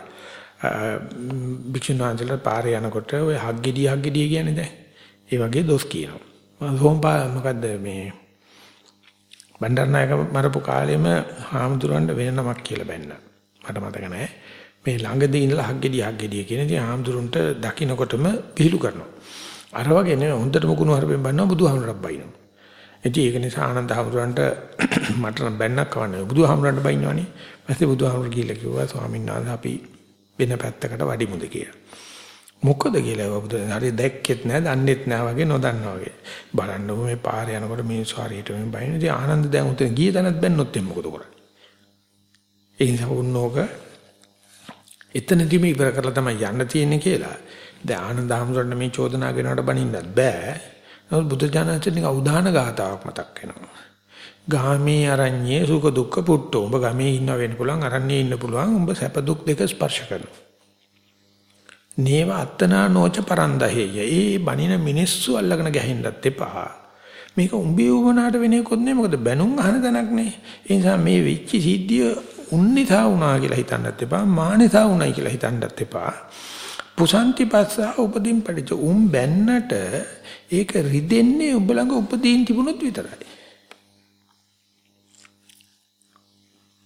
භික්ෂුන් වහන්සේලා පාරේ යනකොට ඔය හග්ගෙඩිය හග්ගෙඩිය කියන්නේ දැන්. ඒ වගේ දොස් කියනවා. මම සෝම්පා මොකද්ද මේ බණ්ඩාරනායක මරපු කාලෙම හාමුදුරන්ට වෙන නමක් කියලා බැන්න. මට මතක නැහැ. මේ ළඟදී ඉඳලා හග්ගෙඩිය හග්ගෙඩිය කියන ඉතින් හාමුදුරන්ට දකින්නකොටම පිළිලු කරනවා. අර වගේ නෙවෙයි හොඳටම කුණු හරපෙන් බන්නවා බුදුහාමුදුරක් බයිනවා. ඉතින් ඒක නිසා ආනන්ද හාමුදුරන්ට මට නම් බැන්නක් කවන්නේ බුදුහාමුදුරන්ට බයින්නවනේ. ඊපස්සේ බුදුහාමුදුර ගිහිල්ලා කිව්වා ස්වාමීන් වහන්සේ අපි වෙන පැත්තකට වඩිමුද කියලා. මොකද කියලා බුදුන් හරි දැක්කෙත් නෑ දන්නෙත් නෑ වගේ නොදන්නා වගේ. බලන්න මේ පාරේ යනකොට මිනිස්සු හරියට මේ බයින. ඉතින් ආනන්ද දැන් උතන ගිය තැනත් බැන්නොත් එම් මොකද කරන්නේ? ඒ නිසා උන්නෝක එතනදිම ඉවර කරලා තමයි යන්න තියෙන්නේ කියලා. දැන් ආනන්ද හැමෝටම මේ චෝදනා කරනවට බනින්නත් බෑ. නමුත් බුදු දානචනික උදාන ගාතාවක් මතක් වෙනවා. ගාමේ අරඤ්ඤේ සුඛ දුක්ඛ පුට්ටෝ. උඹ ගමේ ඉන්න වෙන්න පුළුවන් අරඤ්ඤේ ඉන්න පුළුවන්. උඹ සැප දුක් දෙක ස්පර්ශ කරනවා. නේව අත්තනා නෝච පරන්දහෙය. ඒ බණින මිනිස්සු අල්ලගෙන ගැහෙන්නත් එපා. මේක උඹේ වුණාට වෙන එකක් නෙමෙයි. මොකද බැනුම් අහන තැනක් නේ. ඒ නිසා මේ වෙච්ච සිද්ධිය උන්නිතා වුණා කියලා හිතන්නත් එපා. මානිතා වුණයි කියලා හිතන්නත් එපා. පුසන්ති පස්සා උපදීන් පරිච උම් බැන්නට ඒක රිදෙන්නේ උඹ ළඟ උපදීන් තිබුණොත් විතරයි.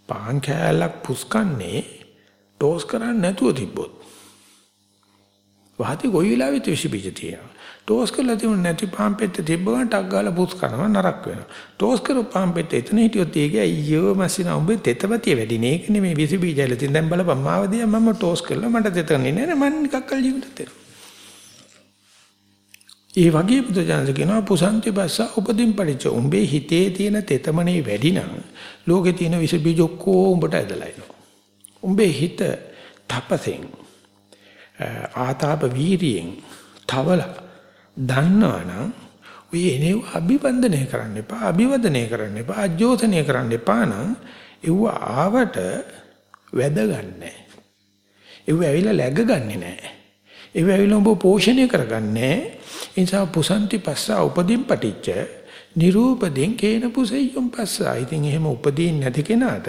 පාන් කෑල්ලක් පුස්කන්නේ ටෝස් කරන්නේ නැතුව තිබ්බොත්. වාතේ කොයි වෙලාවෙත් විස බීජ තියෙනවා. ටෝස් කරලා තිබුණ නැති පාන් පෙත්ත තිබ්බ ගමන් ටක් ගාලා පුස් කරනවා නරක වෙනවා. ටෝස් කරපු පාන් පෙත්ත එතන හිටියොත් ඒක අයියෝ මැසිනා උඹේ තෙතපතිය වැඩි නේ. ඒක නෙමෙයි විස බීජයල තින් දැන් බලපන් මාවදියා මම ටෝස් කරලා මට තෙතන්නේ නෑ මම නිකක් කල් ජීවිතේ ඒ වගේ බුදුජානක කියනවා පුසන්ති බස්ස උපදින් පරිච්ච උඹේ හිතේ තියෙන තෙතමනේ වැඩි නම් ලෝකේ තියෙන විස බීජ ඔක්කොම උඹට ඇදලා එනවා. උඹේ හිත තපසෙන් ආතාප වීරියෙන් තවලා දන්නවනම් ඔය එනේ අභිවන්දනය කරන්න එපා අභිවදනය කරන්න එපා අජෝතනය කරන්න එපා නම් ඒව ආවට වැදගන්නේ ඒව ඇවිල්ලා läගගන්නේ නැහැ. ඒව ඇවිල්ලා ඔබ පෝෂණය කරගන්නේ ඒ නිසා පුසන්ති පස්සා උපදීන් පටිච්ච නිරූපදෙන් කේන පුසෙය්‍යම් පස්සා ඉතින් එහෙම උපදීන් නැති කෙනාට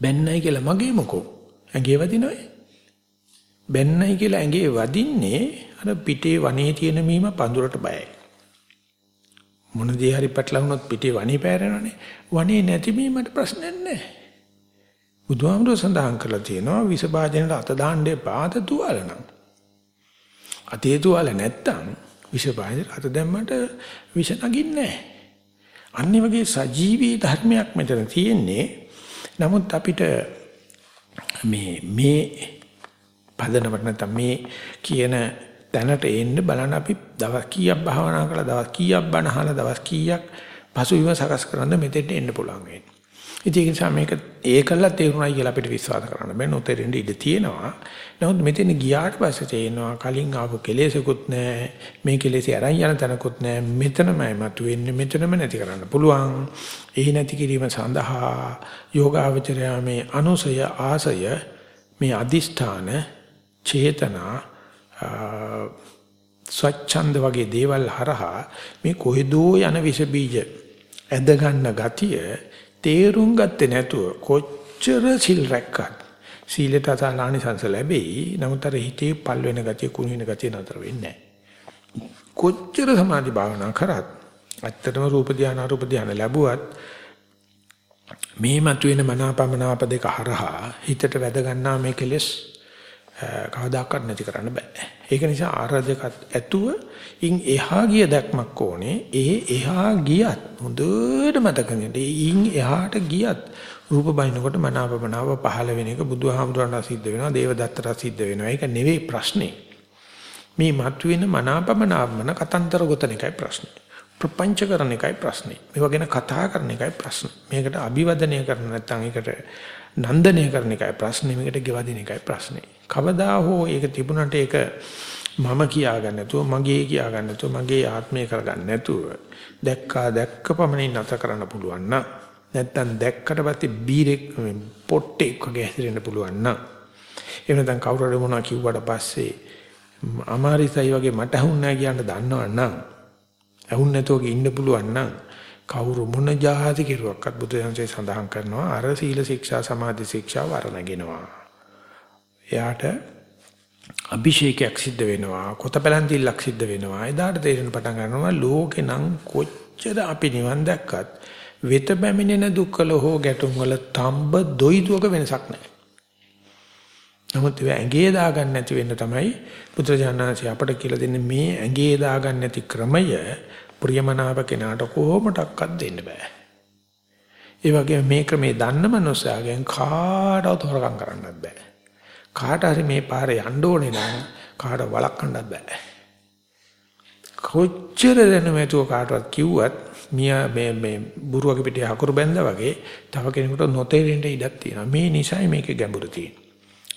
බැන්නයි කියලා මගේ මොකෝ ඇඟේ වදිනවයි බැන්නයි කියලා ඇඟේ වදින්නේ අර පිටේ වනේ තියෙන මීම පඳුරට බයයි. මොන දේ හරි පැටලුණොත් පිටේ වනේ පෑරෙනවනේ. වනේ නැති මීමට ප්‍රශ්නයක් නැහැ. බුදුහාමුදුර සඳහන් කරලා තියෙනවා විස භාජනයට අත දාන්න එපා අත තුවාල නම්. අතේ තුවාල නැත්තම් විස භාජනයට අත දැම්මට විස නගින්නේ නැහැ. අනිත් වගේ සජීවී ධර්මයක් මෙතන තියෙන්නේ. නමුත් අපිට මේ මේ පදනමට නැත්නම් මේ කියන තැනට එන්න බලන්න අපි දවස් කීයක් භාවනා කළා දවස් කීයක් බණ අහලා දවස් කීයක් පසුවිම සකස් කරන්න මෙතෙන්ට එන්න පුළුවන් වෙන්නේ. ඉතින් ඒ නිසා මේක ඒකල්ලා තේරුණයි කියලා අපිට විශ්වාස කරන්න බෑ. නොතේරෙන්න ඉඩ තියෙනවා. නමුත් මෙතන ගියාට පස්සේ තේනවා කලින් ආපු කෙලෙසකුත් නැහැ. මේ කෙලෙසි අරන් යන තැනකුත් නැහැ. මෙතනමයි මතුවෙන්නේ. මෙතනම නැති කරන්න පුළුවන්. එහි නැති කිරීම සඳහා යෝගාවචරය මේ අනුසය ආසය මේ අදිෂ්ඨාන චේතනා ස්වච්ඡන්ද වගේ දේවල් හරහා මේ කොහෙදෝ යන විස බීජ ඇද ගන්න ගතිය තේරුම් ගත්තේ නැතුව කොච්චර සිල් රැක්කත් සීලයට අසලානිසංස ලැබෙයි. නමුත් අර හිතේ පල් වෙන ගතිය කුණු වෙන ගතිය නතර වෙන්නේ නැහැ. කොච්චර සමාධි භාවනා කරත් ඇත්තටම රූප ධානය අරූප ධානය ලැබුවත් මේ මතුවෙන මනාපමනාප දෙක හරහා හිතට වැද ගන්නා මේ කෙලෙස් කවදාකවත් නැති කරන්න බෑ. ඒක නිසා ආරාධකත් ඇතුව ඉන් එහා ගිය දැක්මක් ඕනේ. ඒ එහා ගියත් හොඳට මතක ඉන් එහාට ගියත් රූප බයිනකොට මනාපමනාව පහළ වෙන එක බුදුහාමුදුරන්ට සිද්ධ වෙනවා. දේවදත්තට සිද්ධ වෙනවා. ඒක නෙවෙයි ප්‍රශ්නේ. මේ මතුවෙන මනාපමනාවමන කතන්තර ගොතන එකයි ප්‍රශ්නේ. ප්‍රපංච කරන එකයි ප්‍රශ්නේ. මේවා ගැන කතා කරන එකයි ප්‍රශ්නේ. මේකට අභිවදනය කරන නැත්නම් ඒකට නන්දනය කරන එකයි ප්‍රශ්නේ. මේකට ගෙවදින එකයි ප්‍රශ්නේ. කවදා හෝ ඒක තිබුණට ඒක මම කියා ගන්න නැතුව මගේ කියා ගන්න නැතුව මගේ ආත්මය කරගන්න නැතුව දැක්කා දැක්ක පමණින් නැත කරන්න පුළුවන් නම් නැත්තම් දැක්කට පස්සේ බීරෙක් පොට්ටෙක් වගේ හැසිරෙන්න පුළුවන් නම් එහෙම නැත්නම් කවුරු හරි මොනවා කිව්වට පස්සේ අමාරිසයි වගේ මට හුන්නේ නැහැ කියන්න දන්නවනම් ඇහුන් නැතුව ඉන්න පුළුවන් නම් කවුරු මොන જાති කිරුවක්වත් බුදුසසුනේ සඳහන් කරනවා අර සීල ශික්ෂා සමාධි ශික්ෂා වරණගෙනවා. එයාට අභිෂේකයක් සිද්ධ වෙනවා කොතපලන්තිල්ලක් සිද්ධ වෙනවා එදාට තේරෙන පටන් ගන්නවා ලෝකේ නම් කොච්චර අපි නිවන් දැක්කත් වෙත බැමිණෙන දුක්වල හෝ ගැටුම් වල තඹ දොයිදුවක වෙනසක් නැහැ. නමුත් ඒ ඇඟේ දාගන්න නැති වෙන්න තමයි බුදුරජාණන්සේ අපට කියලා දෙන්නේ මේ ඇඟේ දාගන්න නැති ක්‍රමය ප්‍රියමනාප කෙනාට කොහොමඩක්වත් දෙන්න බෑ. ඒ වගේ මේ ක්‍රමේ දන්න මනුස්සයාගෙන් කාටවත් හොරකම් කරන්නත් බෑ. කාට හරි මේ පාරේ යන්න ඕනේ නම් කාට වළක්වන්නත් බෑ. කොච්චර දැනුමැතුව කාටවත් කිව්වත් මිය මේ මේ බුරුවගේ පිටේ අකුරු බැඳා වගේ තව කෙනෙකුට නොතේරෙන්න ඉඩක් තියෙනවා. මේ නිසයි මේකේ ගැඹුර තියෙන්නේ.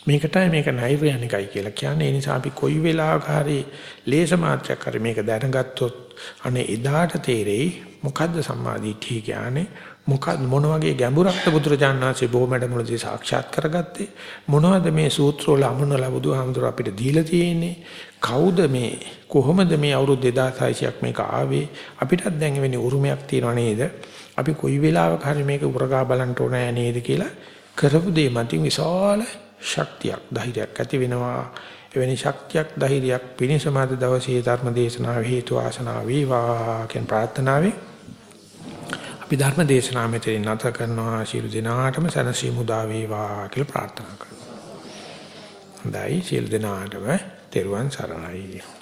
මේකටයි මේක නෛර්යානිකයි කියලා කියන්නේ. ඒ නිසා අපි කොයි වෙලාවක හරි ලේස මාත්‍රයක් හරි මේක දැනගත්තොත් අනේ එදාට තේරෙයි මොකද්ද සම්මාදිට්ඨිය කියන්නේ මොකද මොන වගේ ගැඹුරක්ද බුදුරජාණන් වහන්සේ බොහොමඩ මුලදී සාක්ෂාත් කරගත්තේ? මොනවද මේ සූත්‍රවල අමුණලා බුදුහාමුදුර අපිට දීලා තියෙන්නේ? කවුද මේ කොහොමද මේ අවුරුදු 2600ක් මේක ආවේ? අපිටත් දැන් වෙන්නේ උරුමයක් තියනව නේද? අපි කොයි වෙලාවක හරි මේක උරගා බලන්න ඕනෑ නේද කියලා කරපු දේ මතින් විශාල ශක්තියක් ධෛර්යයක් ඇති වෙනවා. එවැනි ශක්තියක් ධෛර්යයක් පිණිසමාද දවසේ ධර්ම දේශනාව හේතු ආසනාව වේවා කියන ප්‍රාර්ථනාවෙන් අපි ධර්ම දේශනාව මෙතනින් නැත කරනවා ශිරු දිනාටම සනසි මුදා වේවා කියලා ප්‍රාර්ථනා කරනවා. හොඳයි ශිරු දිනාටම තෙරුවන් සරණයි.